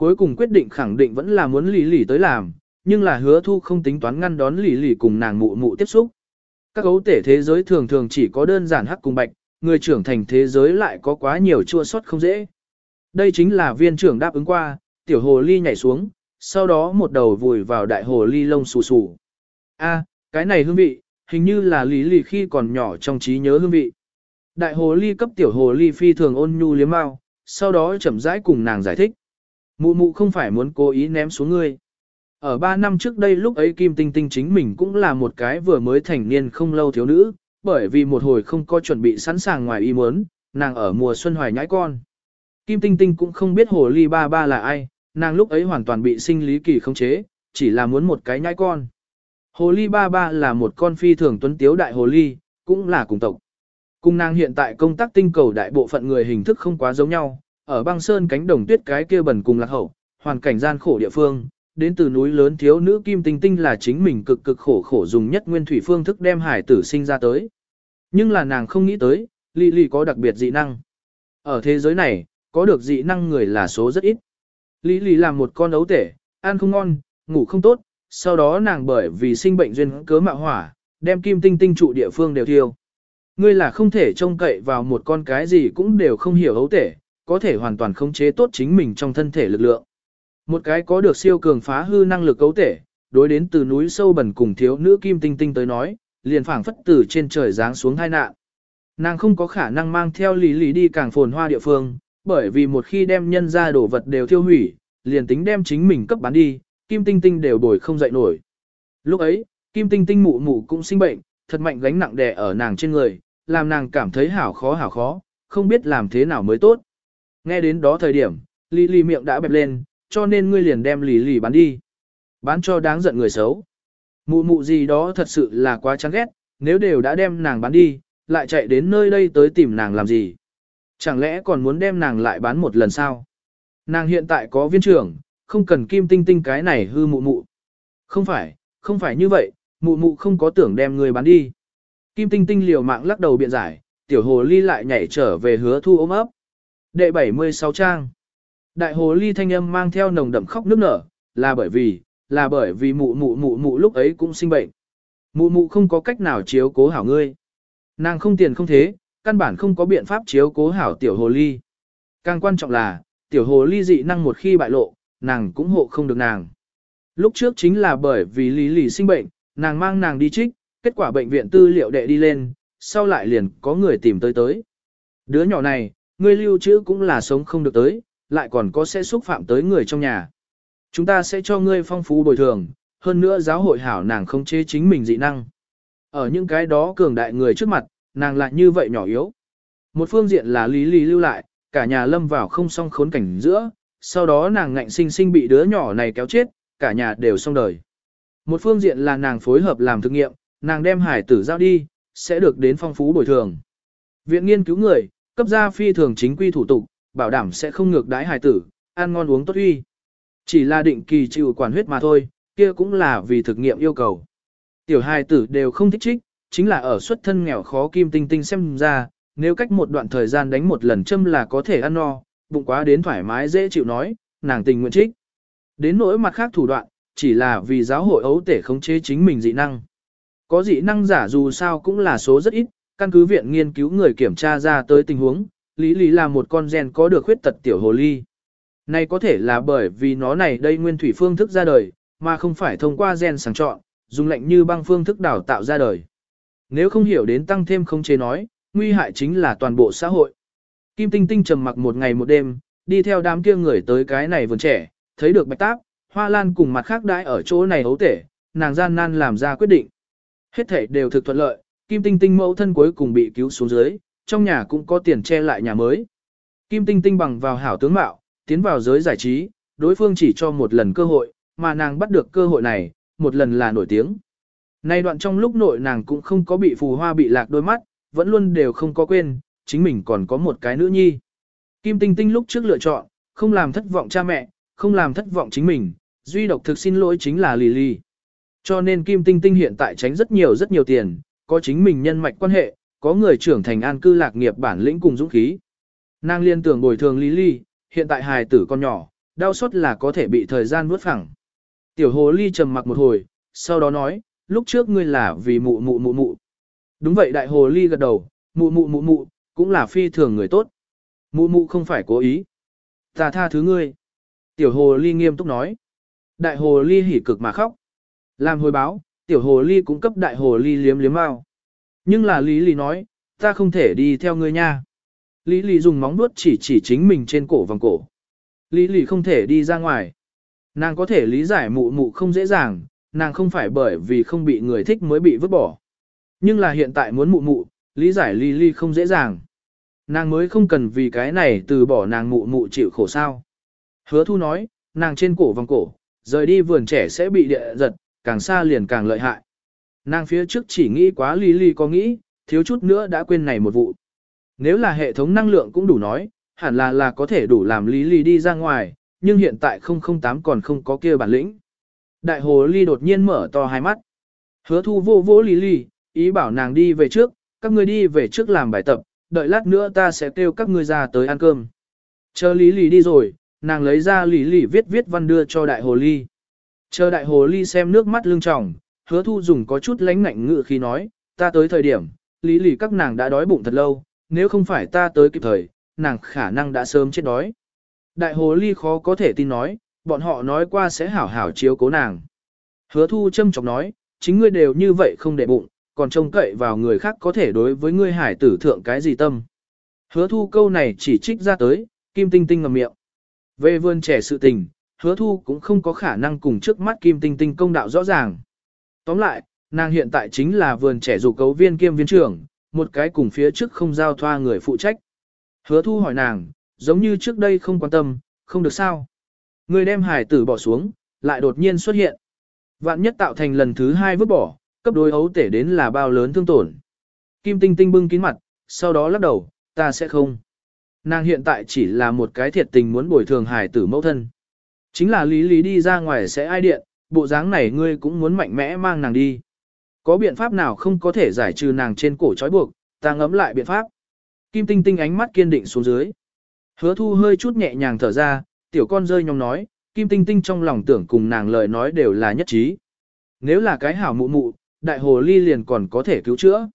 Cuối cùng quyết định khẳng định vẫn là muốn lý lì tới làm, nhưng là hứa thu không tính toán ngăn đón lì lì cùng nàng mụ mụ tiếp xúc. Các gấu tể thế giới thường thường chỉ có đơn giản hắc cùng bạch, người trưởng thành thế giới lại có quá nhiều chua sót không dễ. Đây chính là viên trưởng đáp ứng qua, tiểu hồ ly nhảy xuống, sau đó một đầu vùi vào đại hồ ly lông xù xù. A, cái này hương vị, hình như là lý lì khi còn nhỏ trong trí nhớ hương vị. Đại hồ ly cấp tiểu hồ ly phi thường ôn nhu liếm mau, sau đó chậm rãi cùng nàng giải thích. Mụ mụ không phải muốn cố ý ném xuống ngươi. Ở 3 năm trước đây lúc ấy Kim Tinh Tinh chính mình cũng là một cái vừa mới thành niên không lâu thiếu nữ, bởi vì một hồi không có chuẩn bị sẵn sàng ngoài ý muốn, nàng ở mùa xuân hoài nhãi con. Kim Tinh Tinh cũng không biết hồ ly ba ba là ai, nàng lúc ấy hoàn toàn bị sinh lý kỳ khống chế, chỉ là muốn một cái nhãi con. Hồ ly ba ba là một con phi thường tuấn tiếu đại hồ ly, cũng là cùng tộc. Cùng nàng hiện tại công tác tinh cầu đại bộ phận người hình thức không quá giống nhau, ở băng sơn cánh đồng tuyết cái kia bẩn cùng lạc hậu, hoàn cảnh gian khổ địa phương, đến từ núi lớn thiếu nữ kim tinh tinh là chính mình cực cực khổ khổ dùng nhất nguyên thủy phương thức đem hải tử sinh ra tới. Nhưng là nàng không nghĩ tới, Lily Ly có đặc biệt dị năng. Ở thế giới này, có được dị năng người là số rất ít. Lý Lý làm một con ấu tể, ăn không ngon, ngủ không tốt, sau đó nàng bởi vì sinh bệnh duyên cớ mạo hỏa, đem kim tinh tinh trụ địa phương đều thiêu. Ngươi là không thể trông cậy vào một con cái gì cũng đều không hiểu ấu tể, có thể hoàn toàn khống chế tốt chính mình trong thân thể lực lượng. Một cái có được siêu cường phá hư năng lực cấu thể, đối đến từ núi sâu bẩn cùng thiếu nữ kim tinh tinh tới nói, liền phảng phất từ trên trời giáng xuống hai nạn. Nàng không có khả năng mang theo lý lý đi càng phồn hoa địa phương, bởi vì một khi đem nhân ra đổ vật đều tiêu hủy, liền tính đem chính mình cấp bán đi, kim tinh tinh đều bồi không dậy nổi. Lúc ấy, kim tinh tinh mụ mụ cũng sinh bệnh, thật mạnh gánh nặng đè ở nàng trên người, làm nàng cảm thấy hảo khó hảo khó, không biết làm thế nào mới tốt. Nghe đến đó thời điểm, Lý Lý miệng đã bẹp lên, cho nên ngươi liền đem lì lì bán đi. Bán cho đáng giận người xấu. Mụ mụ gì đó thật sự là quá chán ghét, nếu đều đã đem nàng bán đi, lại chạy đến nơi đây tới tìm nàng làm gì. Chẳng lẽ còn muốn đem nàng lại bán một lần sao? Nàng hiện tại có viên trưởng, không cần kim tinh tinh cái này hư mụ mụ. Không phải, không phải như vậy, mụ mụ không có tưởng đem người bán đi. Kim tinh tinh liều mạng lắc đầu biện giải, tiểu hồ ly lại nhảy trở về hứa thu ôm ấp. Đệ 76 trang. Đại hồ ly thanh âm mang theo nồng đậm khóc nước nở, là bởi vì, là bởi vì mụ mụ mụ mụ lúc ấy cũng sinh bệnh. Mụ mụ không có cách nào chiếu cố hảo ngươi. Nàng không tiền không thế, căn bản không có biện pháp chiếu cố hảo tiểu hồ ly. Càng quan trọng là, tiểu hồ ly dị năng một khi bại lộ, nàng cũng hộ không được nàng. Lúc trước chính là bởi vì lý lì sinh bệnh, nàng mang nàng đi trích, kết quả bệnh viện tư liệu đệ đi lên, sau lại liền có người tìm tới tới. Đứa nhỏ này, ngươi lưu trữ cũng là sống không được tới, lại còn có sẽ xúc phạm tới người trong nhà. Chúng ta sẽ cho ngươi phong phú bồi thường, hơn nữa giáo hội hảo nàng không chế chính mình dị năng. Ở những cái đó cường đại người trước mặt, nàng lại như vậy nhỏ yếu. Một phương diện là lý lý lưu lại, cả nhà lâm vào không song khốn cảnh giữa, sau đó nàng ngạnh sinh sinh bị đứa nhỏ này kéo chết, cả nhà đều xong đời. Một phương diện là nàng phối hợp làm thực nghiệm, nàng đem hải tử giao đi, sẽ được đến phong phú bồi thường. Viện nghiên cứu người, cấp gia phi thường chính quy thủ tục, bảo đảm sẽ không ngược đái hài tử, ăn ngon uống tốt uy. Chỉ là định kỳ chịu quản huyết mà thôi, kia cũng là vì thực nghiệm yêu cầu. Tiểu hài tử đều không thích trích, chính là ở xuất thân nghèo khó kim tinh tinh xem ra, nếu cách một đoạn thời gian đánh một lần châm là có thể ăn no, bụng quá đến thoải mái dễ chịu nói, nàng tình nguyện trích. Đến nỗi mặt khác thủ đoạn, chỉ là vì giáo hội ấu tể khống chế chính mình dị năng. Có dị năng giả dù sao cũng là số rất ít, căn cứ viện nghiên cứu người kiểm tra ra tới tình huống, Lý Lý là một con gen có được khuyết tật tiểu hồ ly. Này có thể là bởi vì nó này đây nguyên thủy phương thức ra đời, mà không phải thông qua gen sàng chọn, dùng lệnh như băng phương thức đào tạo ra đời. Nếu không hiểu đến tăng thêm không chế nói, nguy hại chính là toàn bộ xã hội. Kim Tinh Tinh trầm mặc một ngày một đêm, đi theo đám kia người tới cái này vườn trẻ, thấy được bạch táp, hoa lan cùng mặt khác đãi ở chỗ này hấu tể, nàng gian nan làm ra quyết định. Hết thể đều thực thuận lợi, Kim Tinh Tinh mẫu thân cuối cùng bị cứu xuống dưới, trong nhà cũng có tiền che lại nhà mới. Kim Tinh Tinh bằng vào hảo tướng mạo, tiến vào giới giải trí, đối phương chỉ cho một lần cơ hội, mà nàng bắt được cơ hội này, một lần là nổi tiếng. Nay đoạn trong lúc nội nàng cũng không có bị phù hoa bị lạc đôi mắt, vẫn luôn đều không có quên, chính mình còn có một cái nữ nhi. Kim Tinh Tinh lúc trước lựa chọn, không làm thất vọng cha mẹ, không làm thất vọng chính mình, duy độc thực xin lỗi chính là Lily. Cho nên Kim Tinh Tinh hiện tại tránh rất nhiều rất nhiều tiền, có chính mình nhân mạch quan hệ, có người trưởng thành an cư lạc nghiệp bản lĩnh cùng dũng khí. Nàng liên tưởng bồi thường Lily, hiện tại hài tử con nhỏ, đau xót là có thể bị thời gian nuốt phẳng. Tiểu hồ ly trầm mặc một hồi, sau đó nói, lúc trước ngươi là vì mụ mụ mụ mụ. Đúng vậy đại hồ ly gật đầu, mụ mụ mụ mụ, cũng là phi thường người tốt. Mụ mụ không phải cố ý. Ta tha thứ ngươi. Tiểu hồ ly nghiêm túc nói. Đại hồ ly hỉ cực mà khóc. Làm hồi báo, tiểu hồ ly cũng cấp đại hồ ly liếm liếm mau. Nhưng là lý lý nói, ta không thể đi theo ngươi nha. Lý lý dùng móng vuốt chỉ chỉ chính mình trên cổ vòng cổ. Lý lý không thể đi ra ngoài. Nàng có thể lý giải mụ mụ không dễ dàng, nàng không phải bởi vì không bị người thích mới bị vứt bỏ. Nhưng là hiện tại muốn mụ mụ, lý giải Lý Lý không dễ dàng. Nàng mới không cần vì cái này từ bỏ nàng mụ mụ chịu khổ sao. Hứa thu nói, nàng trên cổ vòng cổ, rời đi vườn trẻ sẽ bị địa giật, càng xa liền càng lợi hại. Nàng phía trước chỉ nghĩ quá Lý Lý có nghĩ, thiếu chút nữa đã quên này một vụ. Nếu là hệ thống năng lượng cũng đủ nói, hẳn là là có thể đủ làm Lý Lý đi ra ngoài, nhưng hiện tại 008 còn không có kia bản lĩnh. Đại hồ ly đột nhiên mở to hai mắt. Hứa thu vô vô Lý Lý, ý bảo nàng đi về trước, các ngươi đi về trước làm bài tập, đợi lát nữa ta sẽ kêu các ngươi ra tới ăn cơm. Chờ Lý Lý đi rồi, nàng lấy ra Lý Lý viết viết văn đưa cho đại hồ ly. Chờ đại hồ ly xem nước mắt lưng tròng, hứa thu dùng có chút lánh ngạnh ngự khi nói, ta tới thời điểm, Lý Lý các nàng đã đói bụng thật lâu, nếu không phải ta tới kịp thời, nàng khả năng đã sớm chết đói. Đại hồ ly khó có thể tin nói, bọn họ nói qua sẽ hảo hảo chiếu cố nàng. Hứa thu châm chọc nói, chính ngươi đều như vậy không để bụng, còn trông cậy vào người khác có thể đối với ngươi hải tử thượng cái gì tâm. Hứa thu câu này chỉ trích ra tới, kim tinh tinh ngầm miệng. Về vườn trẻ sự tình, hứa thu cũng không có khả năng cùng trước mắt kim tinh tinh công đạo rõ ràng. Tóm lại, nàng hiện tại chính là vườn trẻ dục cấu viên kiêm viên trưởng, một cái cùng phía trước không giao thoa người phụ trách. Hứa thu hỏi nàng, giống như trước đây không quan tâm, không được sao. Người đem hải tử bỏ xuống, lại đột nhiên xuất hiện. Vạn nhất tạo thành lần thứ hai vứt bỏ, cấp đối ấu tể đến là bao lớn thương tổn. Kim tinh tinh bưng kín mặt, sau đó lắc đầu, ta sẽ không. Nàng hiện tại chỉ là một cái thiệt tình muốn bồi thường hải tử mẫu thân. Chính là lý lý đi ra ngoài sẽ ai điện, bộ dáng này ngươi cũng muốn mạnh mẽ mang nàng đi. Có biện pháp nào không có thể giải trừ nàng trên cổ trói buộc, ta ngấm lại biện pháp. Kim tinh tinh ánh mắt kiên định xuống dưới. Hứa thu hơi chút nhẹ nhàng thở ra, tiểu con rơi nhong nói, kim tinh tinh trong lòng tưởng cùng nàng lời nói đều là nhất trí. Nếu là cái hảo mụ mụ, đại hồ ly liền còn có thể cứu chữa.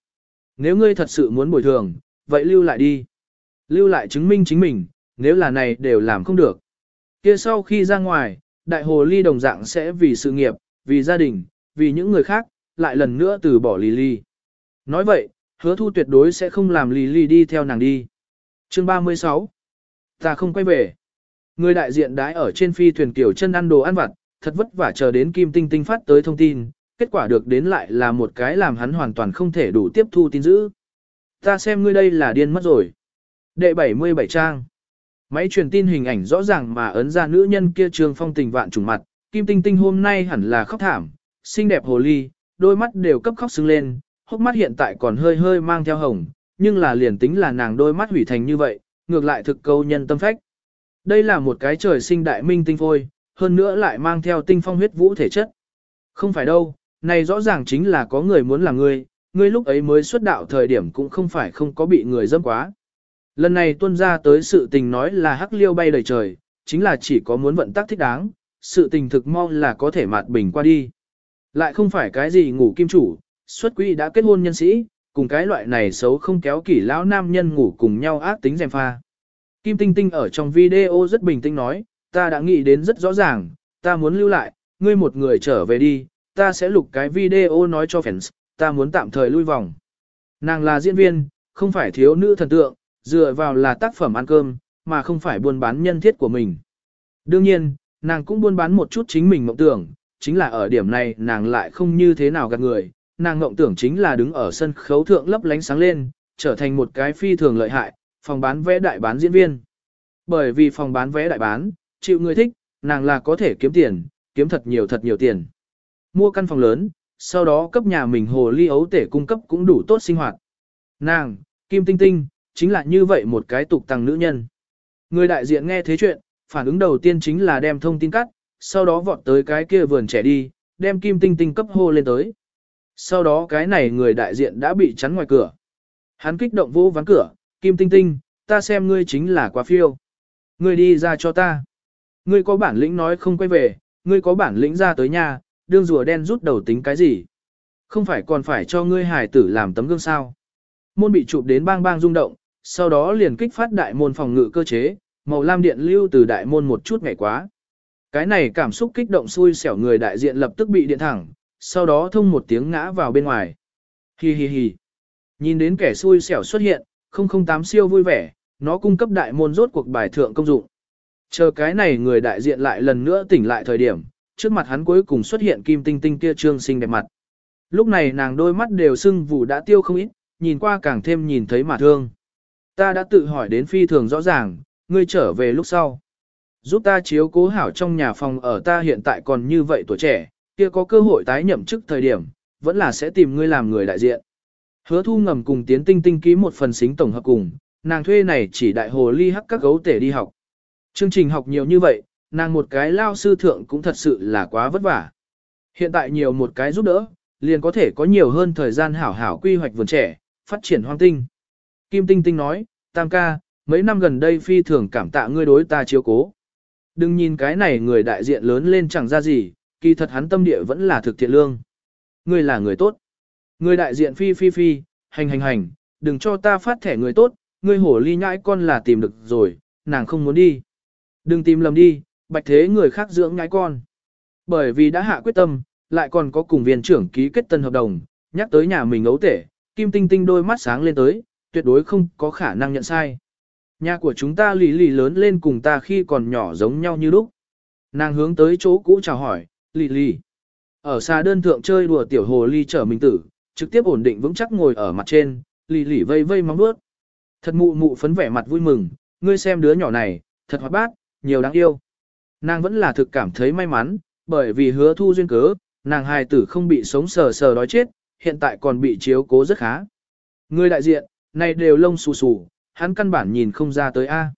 Nếu ngươi thật sự muốn bồi thường, vậy lưu lại đi. Lưu lại chứng minh chính mình, nếu là này đều làm không được kia sau khi ra ngoài, đại hồ ly đồng dạng sẽ vì sự nghiệp, vì gia đình, vì những người khác, lại lần nữa từ bỏ Lily. Nói vậy, hứa thu tuyệt đối sẽ không làm Lily đi theo nàng đi. Chương 36 Ta không quay về. Người đại diện đãi ở trên phi thuyền kiểu chân ăn đồ ăn vặt, thật vất vả chờ đến Kim Tinh Tinh phát tới thông tin, kết quả được đến lại là một cái làm hắn hoàn toàn không thể đủ tiếp thu tin dữ. Ta xem ngươi đây là điên mất rồi. Đệ 77 trang. Máy truyền tin hình ảnh rõ ràng mà ấn ra nữ nhân kia trương phong tình vạn trùng mặt, Kim Tinh Tinh hôm nay hẳn là khóc thảm, xinh đẹp hồ ly, đôi mắt đều cấp khóc sưng lên, hốc mắt hiện tại còn hơi hơi mang theo hồng, nhưng là liền tính là nàng đôi mắt hủy thành như vậy, ngược lại thực câu nhân tâm phách. Đây là một cái trời sinh đại minh tinh phôi, hơn nữa lại mang theo tinh phong huyết vũ thể chất. Không phải đâu, này rõ ràng chính là có người muốn là ngươi, ngươi lúc ấy mới xuất đạo thời điểm cũng không phải không có bị người dâm quá. Lần này tuân ra tới sự tình nói là hắc liêu bay đầy trời, chính là chỉ có muốn vận tác thích đáng, sự tình thực mong là có thể mạt bình qua đi. Lại không phải cái gì ngủ kim chủ, xuất quỹ đã kết hôn nhân sĩ, cùng cái loại này xấu không kéo kỷ lão nam nhân ngủ cùng nhau ác tính dèm pha. Kim Tinh Tinh ở trong video rất bình tĩnh nói, ta đã nghĩ đến rất rõ ràng, ta muốn lưu lại, ngươi một người trở về đi, ta sẽ lục cái video nói cho fans, ta muốn tạm thời lui vòng. Nàng là diễn viên, không phải thiếu nữ thần tượng, dựa vào là tác phẩm ăn cơm, mà không phải buôn bán nhân thiết của mình. Đương nhiên, nàng cũng buôn bán một chút chính mình mộng tưởng, chính là ở điểm này nàng lại không như thế nào gạt người, nàng mộng tưởng chính là đứng ở sân khấu thượng lấp lánh sáng lên, trở thành một cái phi thường lợi hại, phòng bán vé đại bán diễn viên. Bởi vì phòng bán vé đại bán, chịu người thích, nàng là có thể kiếm tiền, kiếm thật nhiều thật nhiều tiền. Mua căn phòng lớn, sau đó cấp nhà mình hồ ly ấu tể cung cấp cũng đủ tốt sinh hoạt. Nàng, Kim Tinh Tinh, chính là như vậy một cái tục tăng nữ nhân. Người đại diện nghe thế chuyện, phản ứng đầu tiên chính là đem thông tin cắt, sau đó vọt tới cái kia vườn trẻ đi, đem Kim Tinh Tinh cấp hô lên tới. Sau đó cái này người đại diện đã bị chắn ngoài cửa. Hắn kích động vô ván cửa, Kim Tinh Tinh, ta xem ngươi chính là quá phiêu. Ngươi đi ra cho ta. Ngươi có bản lĩnh nói không quay về, ngươi có bản lĩnh ra tới nhà, đương rùa đen rút đầu tính cái gì. Không phải còn phải cho ngươi hải tử làm tấm gương sao. Môn bị chụp đến bang bang rung động, sau đó liền kích phát đại môn phòng ngự cơ chế, màu lam điện lưu từ đại môn một chút ngày quá. Cái này cảm xúc kích động xui xẻo người đại diện lập tức bị điện thẳng, sau đó thông một tiếng ngã vào bên ngoài. Hi hi hi. Nhìn đến kẻ xui xẻo xuất hiện, 008 siêu vui vẻ, nó cung cấp đại môn rốt cuộc bài thượng công dụng. Chờ cái này người đại diện lại lần nữa tỉnh lại thời điểm, trước mặt hắn cuối cùng xuất hiện kim tinh tinh kia trương xinh đẹp mặt. Lúc này nàng đôi mắt đều sưng vụ đã tiêu không ít, nhìn qua càng thêm nhìn thấy mà thương. Ta đã tự hỏi đến phi thường rõ ràng, ngươi trở về lúc sau. Giúp ta chiếu cố hảo trong nhà phòng ở ta hiện tại còn như vậy tuổi trẻ, kia có cơ hội tái nhậm chức thời điểm, vẫn là sẽ tìm ngươi làm người đại diện. Hứa thu ngầm cùng tiến tinh tinh ký một phần xính tổng hợp cùng, nàng thuê này chỉ đại hồ ly hắc các gấu tể đi học. Chương trình học nhiều như vậy, nàng một cái lao sư thượng cũng thật sự là quá vất vả. Hiện tại nhiều một cái giúp đỡ, liền có thể có nhiều hơn thời gian hảo hảo quy hoạch vườn trẻ, phát triển hoang tinh. Kim Tinh Tinh nói, Tam ca, mấy năm gần đây phi thường cảm tạ ngươi đối ta chiếu cố. Đừng nhìn cái này người đại diện lớn lên chẳng ra gì, kỳ thật hắn tâm địa vẫn là thực thiện lương. Ngươi là người tốt. Người đại diện phi phi phi, hành hành hành, đừng cho ta phát thẻ người tốt, ngươi hổ ly nhãi con là tìm được rồi, nàng không muốn đi. Đừng tìm lầm đi, bạch thế người khác dưỡng nhãi con. Bởi vì đã hạ quyết tâm, lại còn có cùng viên trưởng ký kết tân hợp đồng, nhắc tới nhà mình ấu tể, Kim Tinh Tinh đôi mắt sáng lên tới, tuyệt đối không có khả năng nhận sai. Nhà của chúng ta lì lì lớn lên cùng ta khi còn nhỏ giống nhau như lúc. Nàng hướng tới chỗ cũ chào hỏi, lì lì. Ở xa đơn thượng chơi đùa tiểu hồ ly trở mình tử, trực tiếp ổn định vững chắc ngồi ở mặt trên, lì lì vây vây móng bước. Thật mụ mụ phấn vẻ mặt vui mừng, ngươi xem đứa nhỏ này, thật hoạt bát, nhiều đáng yêu. Nàng vẫn là thực cảm thấy may mắn, bởi vì hứa thu duyên cớ, nàng hài tử không bị sống sờ sờ đói chết, hiện tại còn bị chiếu cố rất khá. ngươi đại diện, này đều lông xù xù, hắn căn bản nhìn không ra tới A.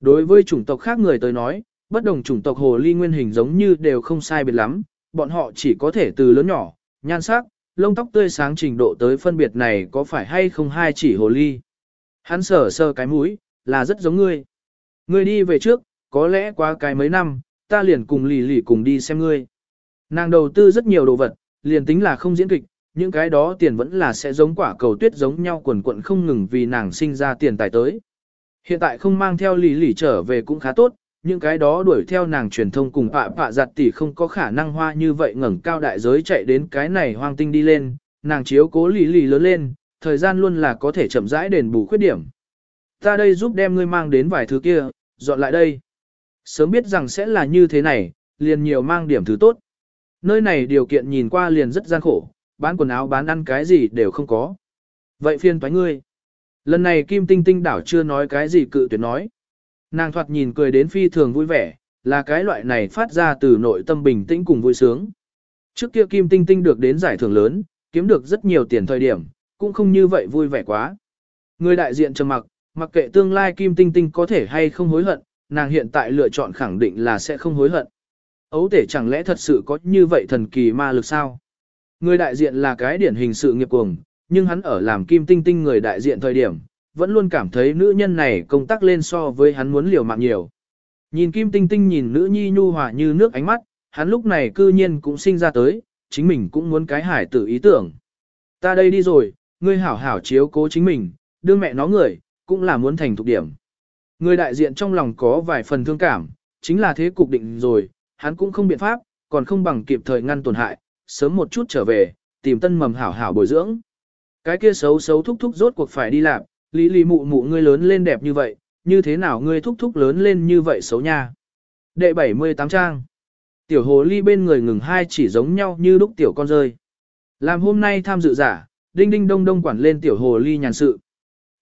Đối với chủng tộc khác người tới nói, bất đồng chủng tộc hồ ly nguyên hình giống như đều không sai biệt lắm, bọn họ chỉ có thể từ lớn nhỏ, nhan sắc, lông tóc tươi sáng trình độ tới phân biệt này có phải hay không hai chỉ hồ ly. Hắn sờ sờ cái mũi, là rất giống ngươi. Ngươi đi về trước, có lẽ qua cái mấy năm, ta liền cùng lì lì cùng đi xem ngươi. Nàng đầu tư rất nhiều đồ vật, liền tính là không diễn kịch, những cái đó tiền vẫn là sẽ giống quả cầu tuyết giống nhau quần quận không ngừng vì nàng sinh ra tiền tài tới. Hiện tại không mang theo lì lì trở về cũng khá tốt, những cái đó đuổi theo nàng truyền thông cùng pạ pạ giặt tỷ không có khả năng hoa như vậy ngẩng cao đại giới chạy đến cái này hoang tinh đi lên, nàng chiếu cố lì lì lớn lên, thời gian luôn là có thể chậm rãi đền bù khuyết điểm. Ta đây giúp đem ngươi mang đến vài thứ kia, dọn lại đây. Sớm biết rằng sẽ là như thế này, liền nhiều mang điểm thứ tốt. Nơi này điều kiện nhìn qua liền rất gian khổ, bán quần áo bán ăn cái gì đều không có. Vậy phiên toái ngươi. Lần này Kim Tinh Tinh đảo chưa nói cái gì cự tuyệt nói. Nàng thoạt nhìn cười đến phi thường vui vẻ, là cái loại này phát ra từ nội tâm bình tĩnh cùng vui sướng. Trước kia Kim Tinh Tinh được đến giải thưởng lớn, kiếm được rất nhiều tiền thời điểm, cũng không như vậy vui vẻ quá. Người đại diện trầm mặc, mặc kệ tương lai Kim Tinh Tinh có thể hay không hối hận, nàng hiện tại lựa chọn khẳng định là sẽ không hối hận. Ấu tể chẳng lẽ thật sự có như vậy thần kỳ ma lực sao? Người đại diện là cái điển hình sự nghiệp cuồng, nhưng hắn ở làm Kim Tinh Tinh người đại diện thời điểm, vẫn luôn cảm thấy nữ nhân này công tác lên so với hắn muốn liều mạng nhiều. Nhìn Kim Tinh Tinh nhìn nữ nhi nhu hòa như nước ánh mắt, hắn lúc này cư nhiên cũng sinh ra tới, chính mình cũng muốn cái hải tử ý tưởng. Ta đây đi rồi, ngươi hảo hảo chiếu cố chính mình, đưa mẹ nó người, cũng là muốn thành thục điểm. Người đại diện trong lòng có vài phần thương cảm, chính là thế cục định rồi, hắn cũng không biện pháp, còn không bằng kịp thời ngăn tổn hại, sớm một chút trở về, tìm tân mầm hảo hảo bồi dưỡng. Cái kia xấu xấu thúc thúc rốt cuộc phải đi làm, lý lý mụ mụ ngươi lớn lên đẹp như vậy, như thế nào ngươi thúc thúc lớn lên như vậy xấu nha. Đệ 78 trang. Tiểu hồ ly bên người ngừng hai chỉ giống nhau như lúc tiểu con rơi. Làm hôm nay tham dự giả, đinh đinh đông đông quản lên tiểu hồ ly nhàn sự.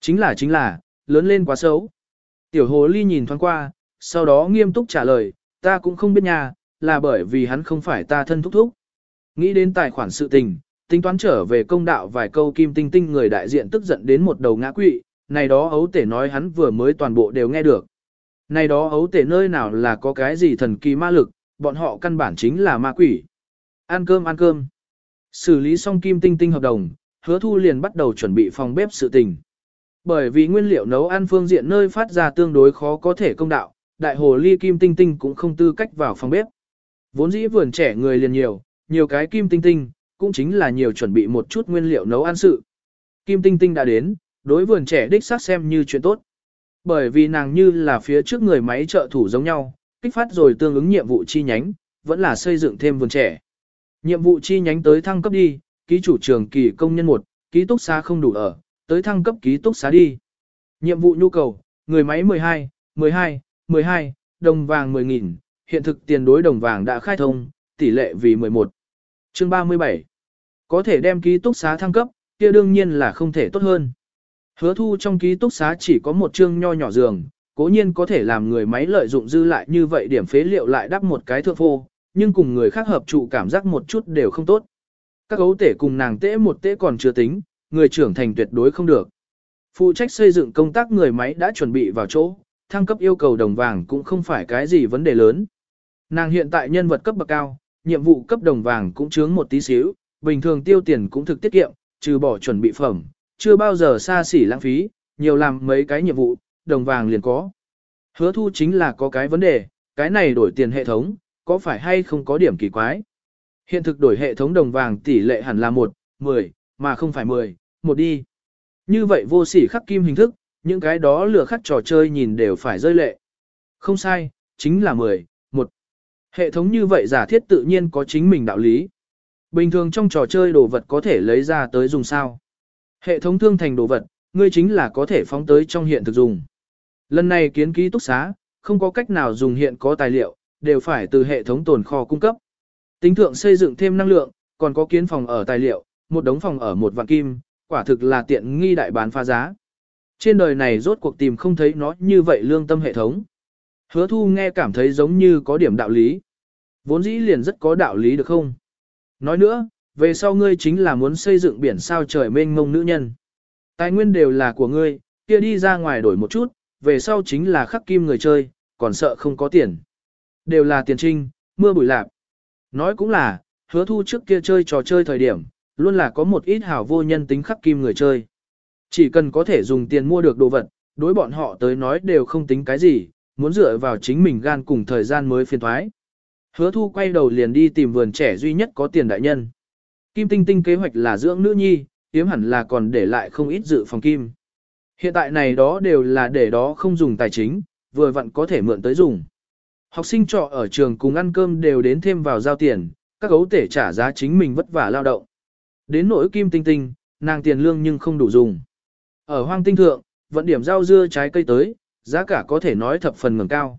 Chính là chính là, lớn lên quá xấu. Tiểu hồ ly nhìn thoáng qua, sau đó nghiêm túc trả lời, ta cũng không biết nha, là bởi vì hắn không phải ta thân thúc thúc. Nghĩ đến tài khoản sự tình, tính toán trở về công đạo vài câu kim tinh tinh người đại diện tức giận đến một đầu ngã quỵ, này đó ấu tể nói hắn vừa mới toàn bộ đều nghe được. Này đó ấu tể nơi nào là có cái gì thần kỳ ma lực, bọn họ căn bản chính là ma quỷ. Ăn cơm ăn cơm. Xử lý xong kim tinh tinh hợp đồng, hứa thu liền bắt đầu chuẩn bị phòng bếp sự tình. Bởi vì nguyên liệu nấu ăn phương diện nơi phát ra tương đối khó có thể công đạo, đại hồ ly kim tinh tinh cũng không tư cách vào phòng bếp. Vốn dĩ vườn trẻ người liền nhiều, nhiều cái kim tinh tinh, cũng chính là nhiều chuẩn bị một chút nguyên liệu nấu ăn sự. Kim tinh tinh đã đến, đối vườn trẻ đích xác xem như chuyện tốt. Bởi vì nàng như là phía trước người máy trợ thủ giống nhau, kích phát rồi tương ứng nhiệm vụ chi nhánh, vẫn là xây dựng thêm vườn trẻ. Nhiệm vụ chi nhánh tới thăng cấp đi, ký chủ trường kỳ công nhân 1, ký túc xá không đủ ở, tới thăng cấp ký túc xá đi. Nhiệm vụ nhu cầu, người máy 12, 12, 12, đồng vàng 10.000, hiện thực tiền đối đồng vàng đã khai thông, tỷ lệ vì 11. Chương 37. Có thể đem ký túc xá thăng cấp, kia đương nhiên là không thể tốt hơn. Hứa thu trong ký túc xá chỉ có một chương nho nhỏ giường, cố nhiên có thể làm người máy lợi dụng dư lại như vậy điểm phế liệu lại đắp một cái thượng phô, nhưng cùng người khác hợp trụ cảm giác một chút đều không tốt. Các gấu tể cùng nàng tễ một tễ còn chưa tính, người trưởng thành tuyệt đối không được. Phụ trách xây dựng công tác người máy đã chuẩn bị vào chỗ, thăng cấp yêu cầu đồng vàng cũng không phải cái gì vấn đề lớn. Nàng hiện tại nhân vật cấp bậc cao, nhiệm vụ cấp đồng vàng cũng chướng một tí xíu, bình thường tiêu tiền cũng thực tiết kiệm, trừ bỏ chuẩn bị phẩm, chưa bao giờ xa xỉ lãng phí, nhiều làm mấy cái nhiệm vụ, đồng vàng liền có. Hứa thu chính là có cái vấn đề, cái này đổi tiền hệ thống, có phải hay không có điểm kỳ quái. Hiện thực đổi hệ thống đồng vàng tỷ lệ hẳn là 1, 10, mà không phải 10, một đi. Như vậy vô sỉ khắc kim hình thức, những cái đó lừa khắc trò chơi nhìn đều phải rơi lệ. Không sai, chính là 10, Hệ thống như vậy giả thiết tự nhiên có chính mình đạo lý. Bình thường trong trò chơi đồ vật có thể lấy ra tới dùng sao. Hệ thống thương thành đồ vật, ngươi chính là có thể phóng tới trong hiện thực dùng. Lần này kiến ký túc xá, không có cách nào dùng hiện có tài liệu, đều phải từ hệ thống tồn kho cung cấp. Tính thượng xây dựng thêm năng lượng, còn có kiến phòng ở tài liệu, một đống phòng ở một vạn kim, quả thực là tiện nghi đại bán phá giá. Trên đời này rốt cuộc tìm không thấy nó như vậy lương tâm hệ thống. Hứa thu nghe cảm thấy giống như có điểm đạo lý. Vốn dĩ liền rất có đạo lý được không? Nói nữa, về sau ngươi chính là muốn xây dựng biển sao trời mênh mông nữ nhân. Tài nguyên đều là của ngươi, kia đi ra ngoài đổi một chút, về sau chính là khắc kim người chơi, còn sợ không có tiền. Đều là tiền trinh, mưa bụi lạp. Nói cũng là, hứa thu trước kia chơi trò chơi thời điểm, luôn là có một ít hảo vô nhân tính khắc kim người chơi. Chỉ cần có thể dùng tiền mua được đồ vật, đối bọn họ tới nói đều không tính cái gì, muốn dựa vào chính mình gan cùng thời gian mới phiền thoái. Hứa thu quay đầu liền đi tìm vườn trẻ duy nhất có tiền đại nhân. Kim Tinh Tinh kế hoạch là dưỡng nữ nhi, yếm hẳn là còn để lại không ít dự phòng kim. Hiện tại này đó đều là để đó không dùng tài chính, vừa vặn có thể mượn tới dùng. Học sinh trọ ở trường cùng ăn cơm đều đến thêm vào giao tiền, các gấu tể trả giá chính mình vất vả lao động. Đến nỗi kim tinh tinh, nàng tiền lương nhưng không đủ dùng. Ở hoang tinh thượng, vận điểm rau dưa trái cây tới, giá cả có thể nói thập phần ngừng cao.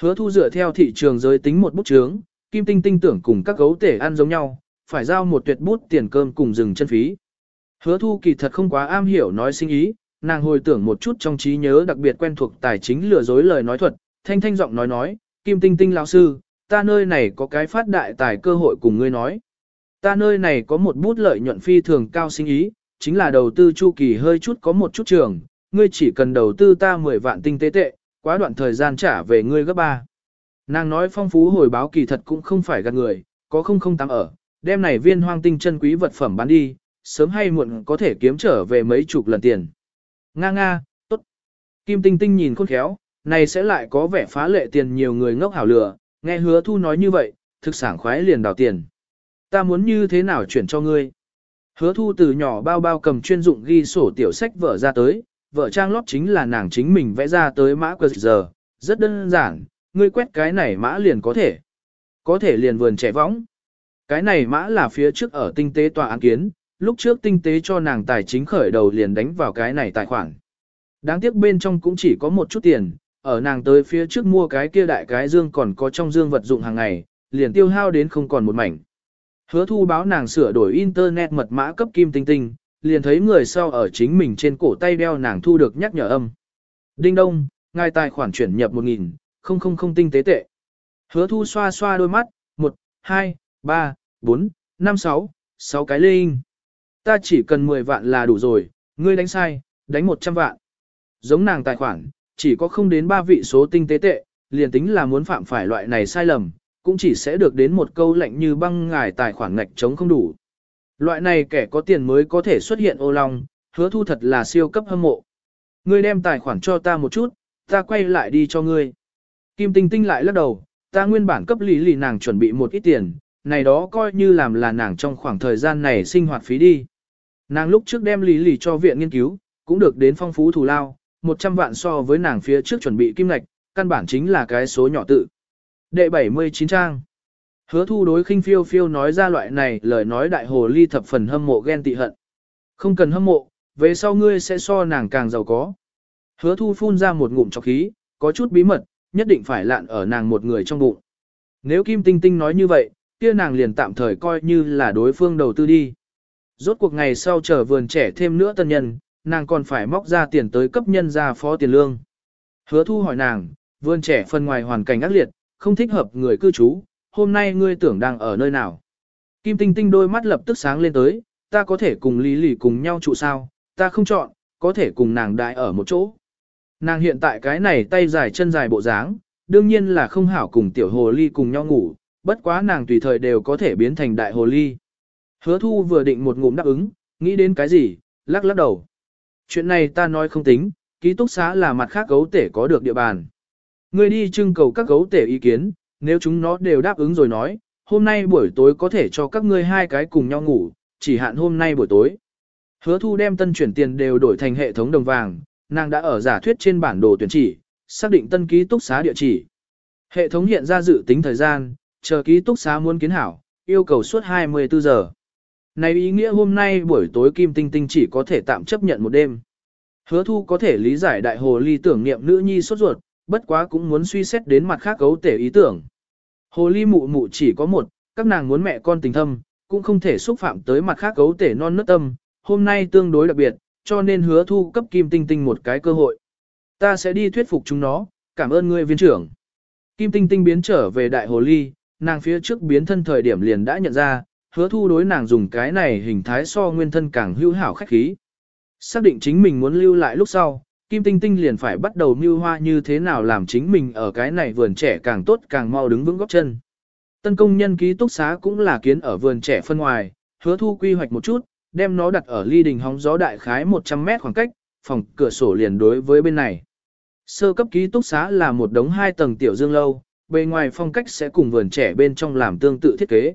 Hứa thu dựa theo thị trường giới tính một bút chướng, kim tinh tinh tưởng cùng các gấu tể ăn giống nhau, phải giao một tuyệt bút tiền cơm cùng dừng chân phí. Hứa thu kỳ thật không quá am hiểu nói sinh ý, nàng hồi tưởng một chút trong trí nhớ đặc biệt quen thuộc tài chính lừa dối lời nói thuật, thanh thanh giọng nói nói, kim tinh tinh lão sư, ta nơi này có cái phát đại tài cơ hội cùng ngươi nói. Ta nơi này có một bút lợi nhuận phi thường cao sinh ý, chính là đầu tư chu kỳ hơi chút có một chút trường, ngươi chỉ cần đầu tư ta 10 vạn tinh tế tệ, quá đoạn thời gian trả về ngươi gấp ba. Nàng nói phong phú hồi báo kỳ thật cũng không phải gạt người, có không không tám ở, đem này viên hoang tinh chân quý vật phẩm bán đi, sớm hay muộn có thể kiếm trở về mấy chục lần tiền. Nga nga, tốt. Kim tinh tinh nhìn khôn khéo, này sẽ lại có vẻ phá lệ tiền nhiều người ngốc hảo lừa, nghe hứa thu nói như vậy, thực sản khoái liền đào tiền. Ta muốn như thế nào chuyển cho ngươi? Hứa thu từ nhỏ bao bao cầm chuyên dụng ghi sổ tiểu sách vở ra tới, vợ trang lót chính là nàng chính mình vẽ ra tới mã quờ giờ, rất đơn giản, ngươi quét cái này mã liền có thể. Có thể liền vườn trẻ võng. Cái này mã là phía trước ở tinh tế tòa án kiến, lúc trước tinh tế cho nàng tài chính khởi đầu liền đánh vào cái này tài khoản. Đáng tiếc bên trong cũng chỉ có một chút tiền, ở nàng tới phía trước mua cái kia đại cái dương còn có trong dương vật dụng hàng ngày, liền tiêu hao đến không còn một mảnh. Hứa thu báo nàng sửa đổi internet mật mã cấp kim tinh tinh, liền thấy người sau ở chính mình trên cổ tay đeo nàng thu được nhắc nhở âm. Đinh đông, ngài tài khoản chuyển nhập 1.000, không không không tinh tế tệ. Hứa thu xoa xoa đôi mắt, 1, 2, 3, 4, 5, 6, 6 cái linh. Ta chỉ cần 10 vạn là đủ rồi, ngươi đánh sai, đánh 100 vạn. Giống nàng tài khoản, chỉ có không đến 3 vị số tinh tế tệ, liền tính là muốn phạm phải loại này sai lầm, cũng chỉ sẽ được đến một câu lệnh như băng ngài tài khoản ngạch chống không đủ. Loại này kẻ có tiền mới có thể xuất hiện ô long, hứa thu thật là siêu cấp hâm mộ. Ngươi đem tài khoản cho ta một chút, ta quay lại đi cho ngươi. Kim Tinh Tinh lại lắc đầu, ta nguyên bản cấp lý lì nàng chuẩn bị một ít tiền, này đó coi như làm là nàng trong khoảng thời gian này sinh hoạt phí đi. Nàng lúc trước đem lý lì cho viện nghiên cứu, cũng được đến phong phú thù lao, 100 vạn so với nàng phía trước chuẩn bị kim ngạch, căn bản chính là cái số nhỏ tự. Đệ 79 trang. Hứa thu đối khinh phiêu phiêu nói ra loại này lời nói đại hồ ly thập phần hâm mộ ghen tị hận. Không cần hâm mộ, về sau ngươi sẽ so nàng càng giàu có. Hứa thu phun ra một ngụm chọc khí, có chút bí mật, nhất định phải lạn ở nàng một người trong bụng. Nếu Kim Tinh Tinh nói như vậy, kia nàng liền tạm thời coi như là đối phương đầu tư đi. Rốt cuộc ngày sau chờ vườn trẻ thêm nữa tân nhân, nàng còn phải móc ra tiền tới cấp nhân ra phó tiền lương. Hứa thu hỏi nàng, vườn trẻ phần ngoài hoàn cảnh ác liệt, không thích hợp người cư trú, hôm nay ngươi tưởng đang ở nơi nào. Kim Tinh Tinh đôi mắt lập tức sáng lên tới, ta có thể cùng Lý Lì cùng nhau trụ sao, ta không chọn, có thể cùng nàng đại ở một chỗ. Nàng hiện tại cái này tay dài chân dài bộ dáng, đương nhiên là không hảo cùng tiểu hồ ly cùng nhau ngủ, bất quá nàng tùy thời đều có thể biến thành đại hồ ly. Hứa thu vừa định một ngụm đáp ứng, nghĩ đến cái gì, lắc lắc đầu. Chuyện này ta nói không tính, ký túc xá là mặt khác gấu tể có được địa bàn. Ngươi đi trưng cầu các gấu tể ý kiến, nếu chúng nó đều đáp ứng rồi nói, hôm nay buổi tối có thể cho các ngươi hai cái cùng nhau ngủ, chỉ hạn hôm nay buổi tối. Hứa thu đem tân chuyển tiền đều đổi thành hệ thống đồng vàng, nàng đã ở giả thuyết trên bản đồ tuyển chỉ, xác định tân ký túc xá địa chỉ. Hệ thống hiện ra dự tính thời gian, chờ ký túc xá muốn kiến hảo, yêu cầu suốt 24 giờ. Này ý nghĩa hôm nay buổi tối Kim Tinh Tinh chỉ có thể tạm chấp nhận một đêm. Hứa thu có thể lý giải đại hồ ly tưởng niệm nữ nhi sốt ruột, bất quá cũng muốn suy xét đến mặt khác cấu tể ý tưởng. Hồ ly mụ mụ chỉ có một, các nàng muốn mẹ con tình thâm, cũng không thể xúc phạm tới mặt khác cấu tể non nớt tâm, hôm nay tương đối đặc biệt, cho nên hứa thu cấp Kim Tinh Tinh một cái cơ hội. Ta sẽ đi thuyết phục chúng nó, cảm ơn ngươi viên trưởng. Kim Tinh Tinh biến trở về đại hồ ly, nàng phía trước biến thân thời điểm liền đã nhận ra, hứa thu đối nàng dùng cái này hình thái so nguyên thân càng hữu hảo khách khí. Xác định chính mình muốn lưu lại lúc sau, Kim Tinh Tinh liền phải bắt đầu mưu hoa như thế nào làm chính mình ở cái này vườn trẻ càng tốt càng mau đứng vững góc chân. Tân công nhân ký túc xá cũng là kiến ở vườn trẻ phân ngoài, hứa thu quy hoạch một chút, đem nó đặt ở ly đình hóng gió đại khái 100 mét khoảng cách, phòng cửa sổ liền đối với bên này. Sơ cấp ký túc xá là một đống hai tầng tiểu dương lâu, bề ngoài phong cách sẽ cùng vườn trẻ bên trong làm tương tự thiết kế.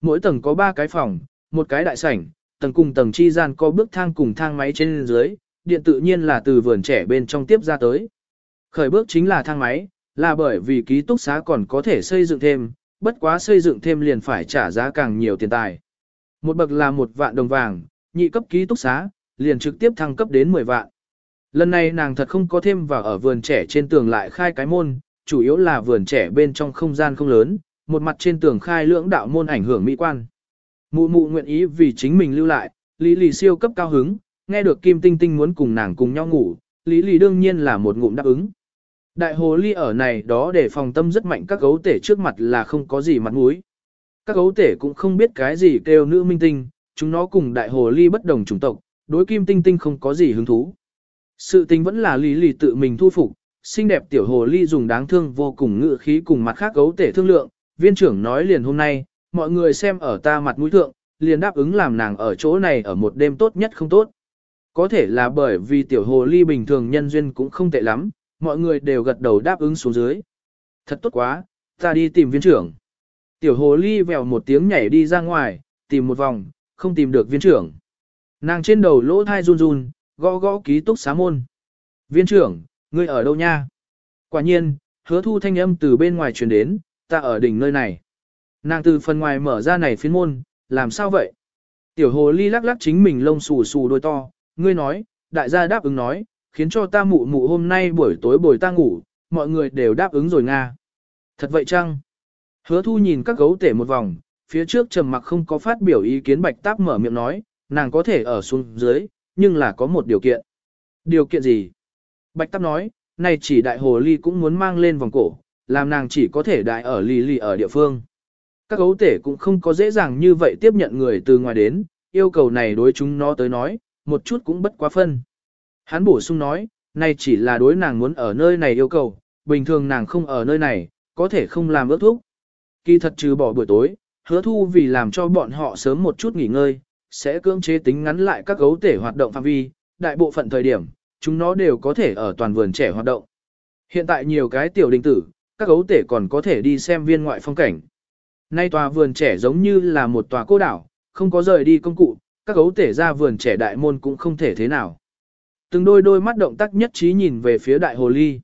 Mỗi tầng có 3 cái phòng, một cái đại sảnh, tầng cùng tầng chi gian có bước thang cùng thang máy trên dưới, điện tự nhiên là từ vườn trẻ bên trong tiếp ra tới. Khởi bước chính là thang máy, là bởi vì ký túc xá còn có thể xây dựng thêm, bất quá xây dựng thêm liền phải trả giá càng nhiều tiền tài. Một bậc là một vạn đồng vàng, nhị cấp ký túc xá, liền trực tiếp thăng cấp đến 10 vạn. Lần này nàng thật không có thêm vào ở vườn trẻ trên tường lại khai cái môn, chủ yếu là vườn trẻ bên trong không gian không lớn, một mặt trên tường khai lưỡng đạo môn ảnh hưởng mỹ quan. Mụ mụ nguyện ý vì chính mình lưu lại, Lý Lì siêu cấp cao hứng, nghe được Kim Tinh Tinh muốn cùng nàng cùng nhau ngủ, Lý Lý đương nhiên là một ngụm đáp ứng. Đại hồ ly ở này đó để phòng tâm rất mạnh các gấu tể trước mặt là không có gì mặt mũi. Các gấu tể cũng không biết cái gì kêu nữ minh tinh, chúng nó cùng đại hồ ly bất đồng chủng tộc, đối kim tinh tinh không có gì hứng thú. Sự tình vẫn là lý Lý tự mình thu phục, xinh đẹp tiểu hồ ly dùng đáng thương vô cùng ngự khí cùng mặt khác gấu tể thương lượng, viên trưởng nói liền hôm nay, mọi người xem ở ta mặt mũi thượng, liền đáp ứng làm nàng ở chỗ này ở một đêm tốt nhất không tốt. Có thể là bởi vì tiểu hồ ly bình thường nhân duyên cũng không tệ lắm, mọi người đều gật đầu đáp ứng xuống dưới. Thật tốt quá, ta đi tìm viên trưởng. Tiểu hồ ly vèo một tiếng nhảy đi ra ngoài, tìm một vòng, không tìm được viên trưởng. Nàng trên đầu lỗ thai run run, gõ gõ ký túc xá môn. Viên trưởng, ngươi ở đâu nha? Quả nhiên, hứa thu thanh âm từ bên ngoài truyền đến, ta ở đỉnh nơi này. Nàng từ phần ngoài mở ra này phiến môn, làm sao vậy? Tiểu hồ ly lắc lắc chính mình lông xù xù đôi to, ngươi nói, đại gia đáp ứng nói, khiến cho ta mụ mụ hôm nay buổi tối bồi ta ngủ, mọi người đều đáp ứng rồi nga. Thật vậy chăng? Hứa thu nhìn các gấu tể một vòng, phía trước trầm mặc không có phát biểu ý kiến bạch táp mở miệng nói, nàng có thể ở xuống dưới, nhưng là có một điều kiện. Điều kiện gì? Bạch táp nói, này chỉ đại hồ ly cũng muốn mang lên vòng cổ, làm nàng chỉ có thể đại ở lì lì ở địa phương. Các gấu tể cũng không có dễ dàng như vậy tiếp nhận người từ ngoài đến, yêu cầu này đối chúng nó tới nói, một chút cũng bất quá phân. Hắn bổ sung nói, nay chỉ là đối nàng muốn ở nơi này yêu cầu, bình thường nàng không ở nơi này, có thể không làm ước thúc. Kỳ thật trừ bỏ buổi tối, hứa thu vì làm cho bọn họ sớm một chút nghỉ ngơi, sẽ cưỡng chế tính ngắn lại các gấu tể hoạt động phạm vi, đại bộ phận thời điểm, chúng nó đều có thể ở toàn vườn trẻ hoạt động. Hiện tại nhiều cái tiểu đình tử, các gấu tể còn có thể đi xem viên ngoại phong cảnh. Nay tòa vườn trẻ giống như là một tòa cô đảo, không có rời đi công cụ, các gấu tể ra vườn trẻ đại môn cũng không thể thế nào. Từng đôi đôi mắt động tác nhất trí nhìn về phía đại hồ ly.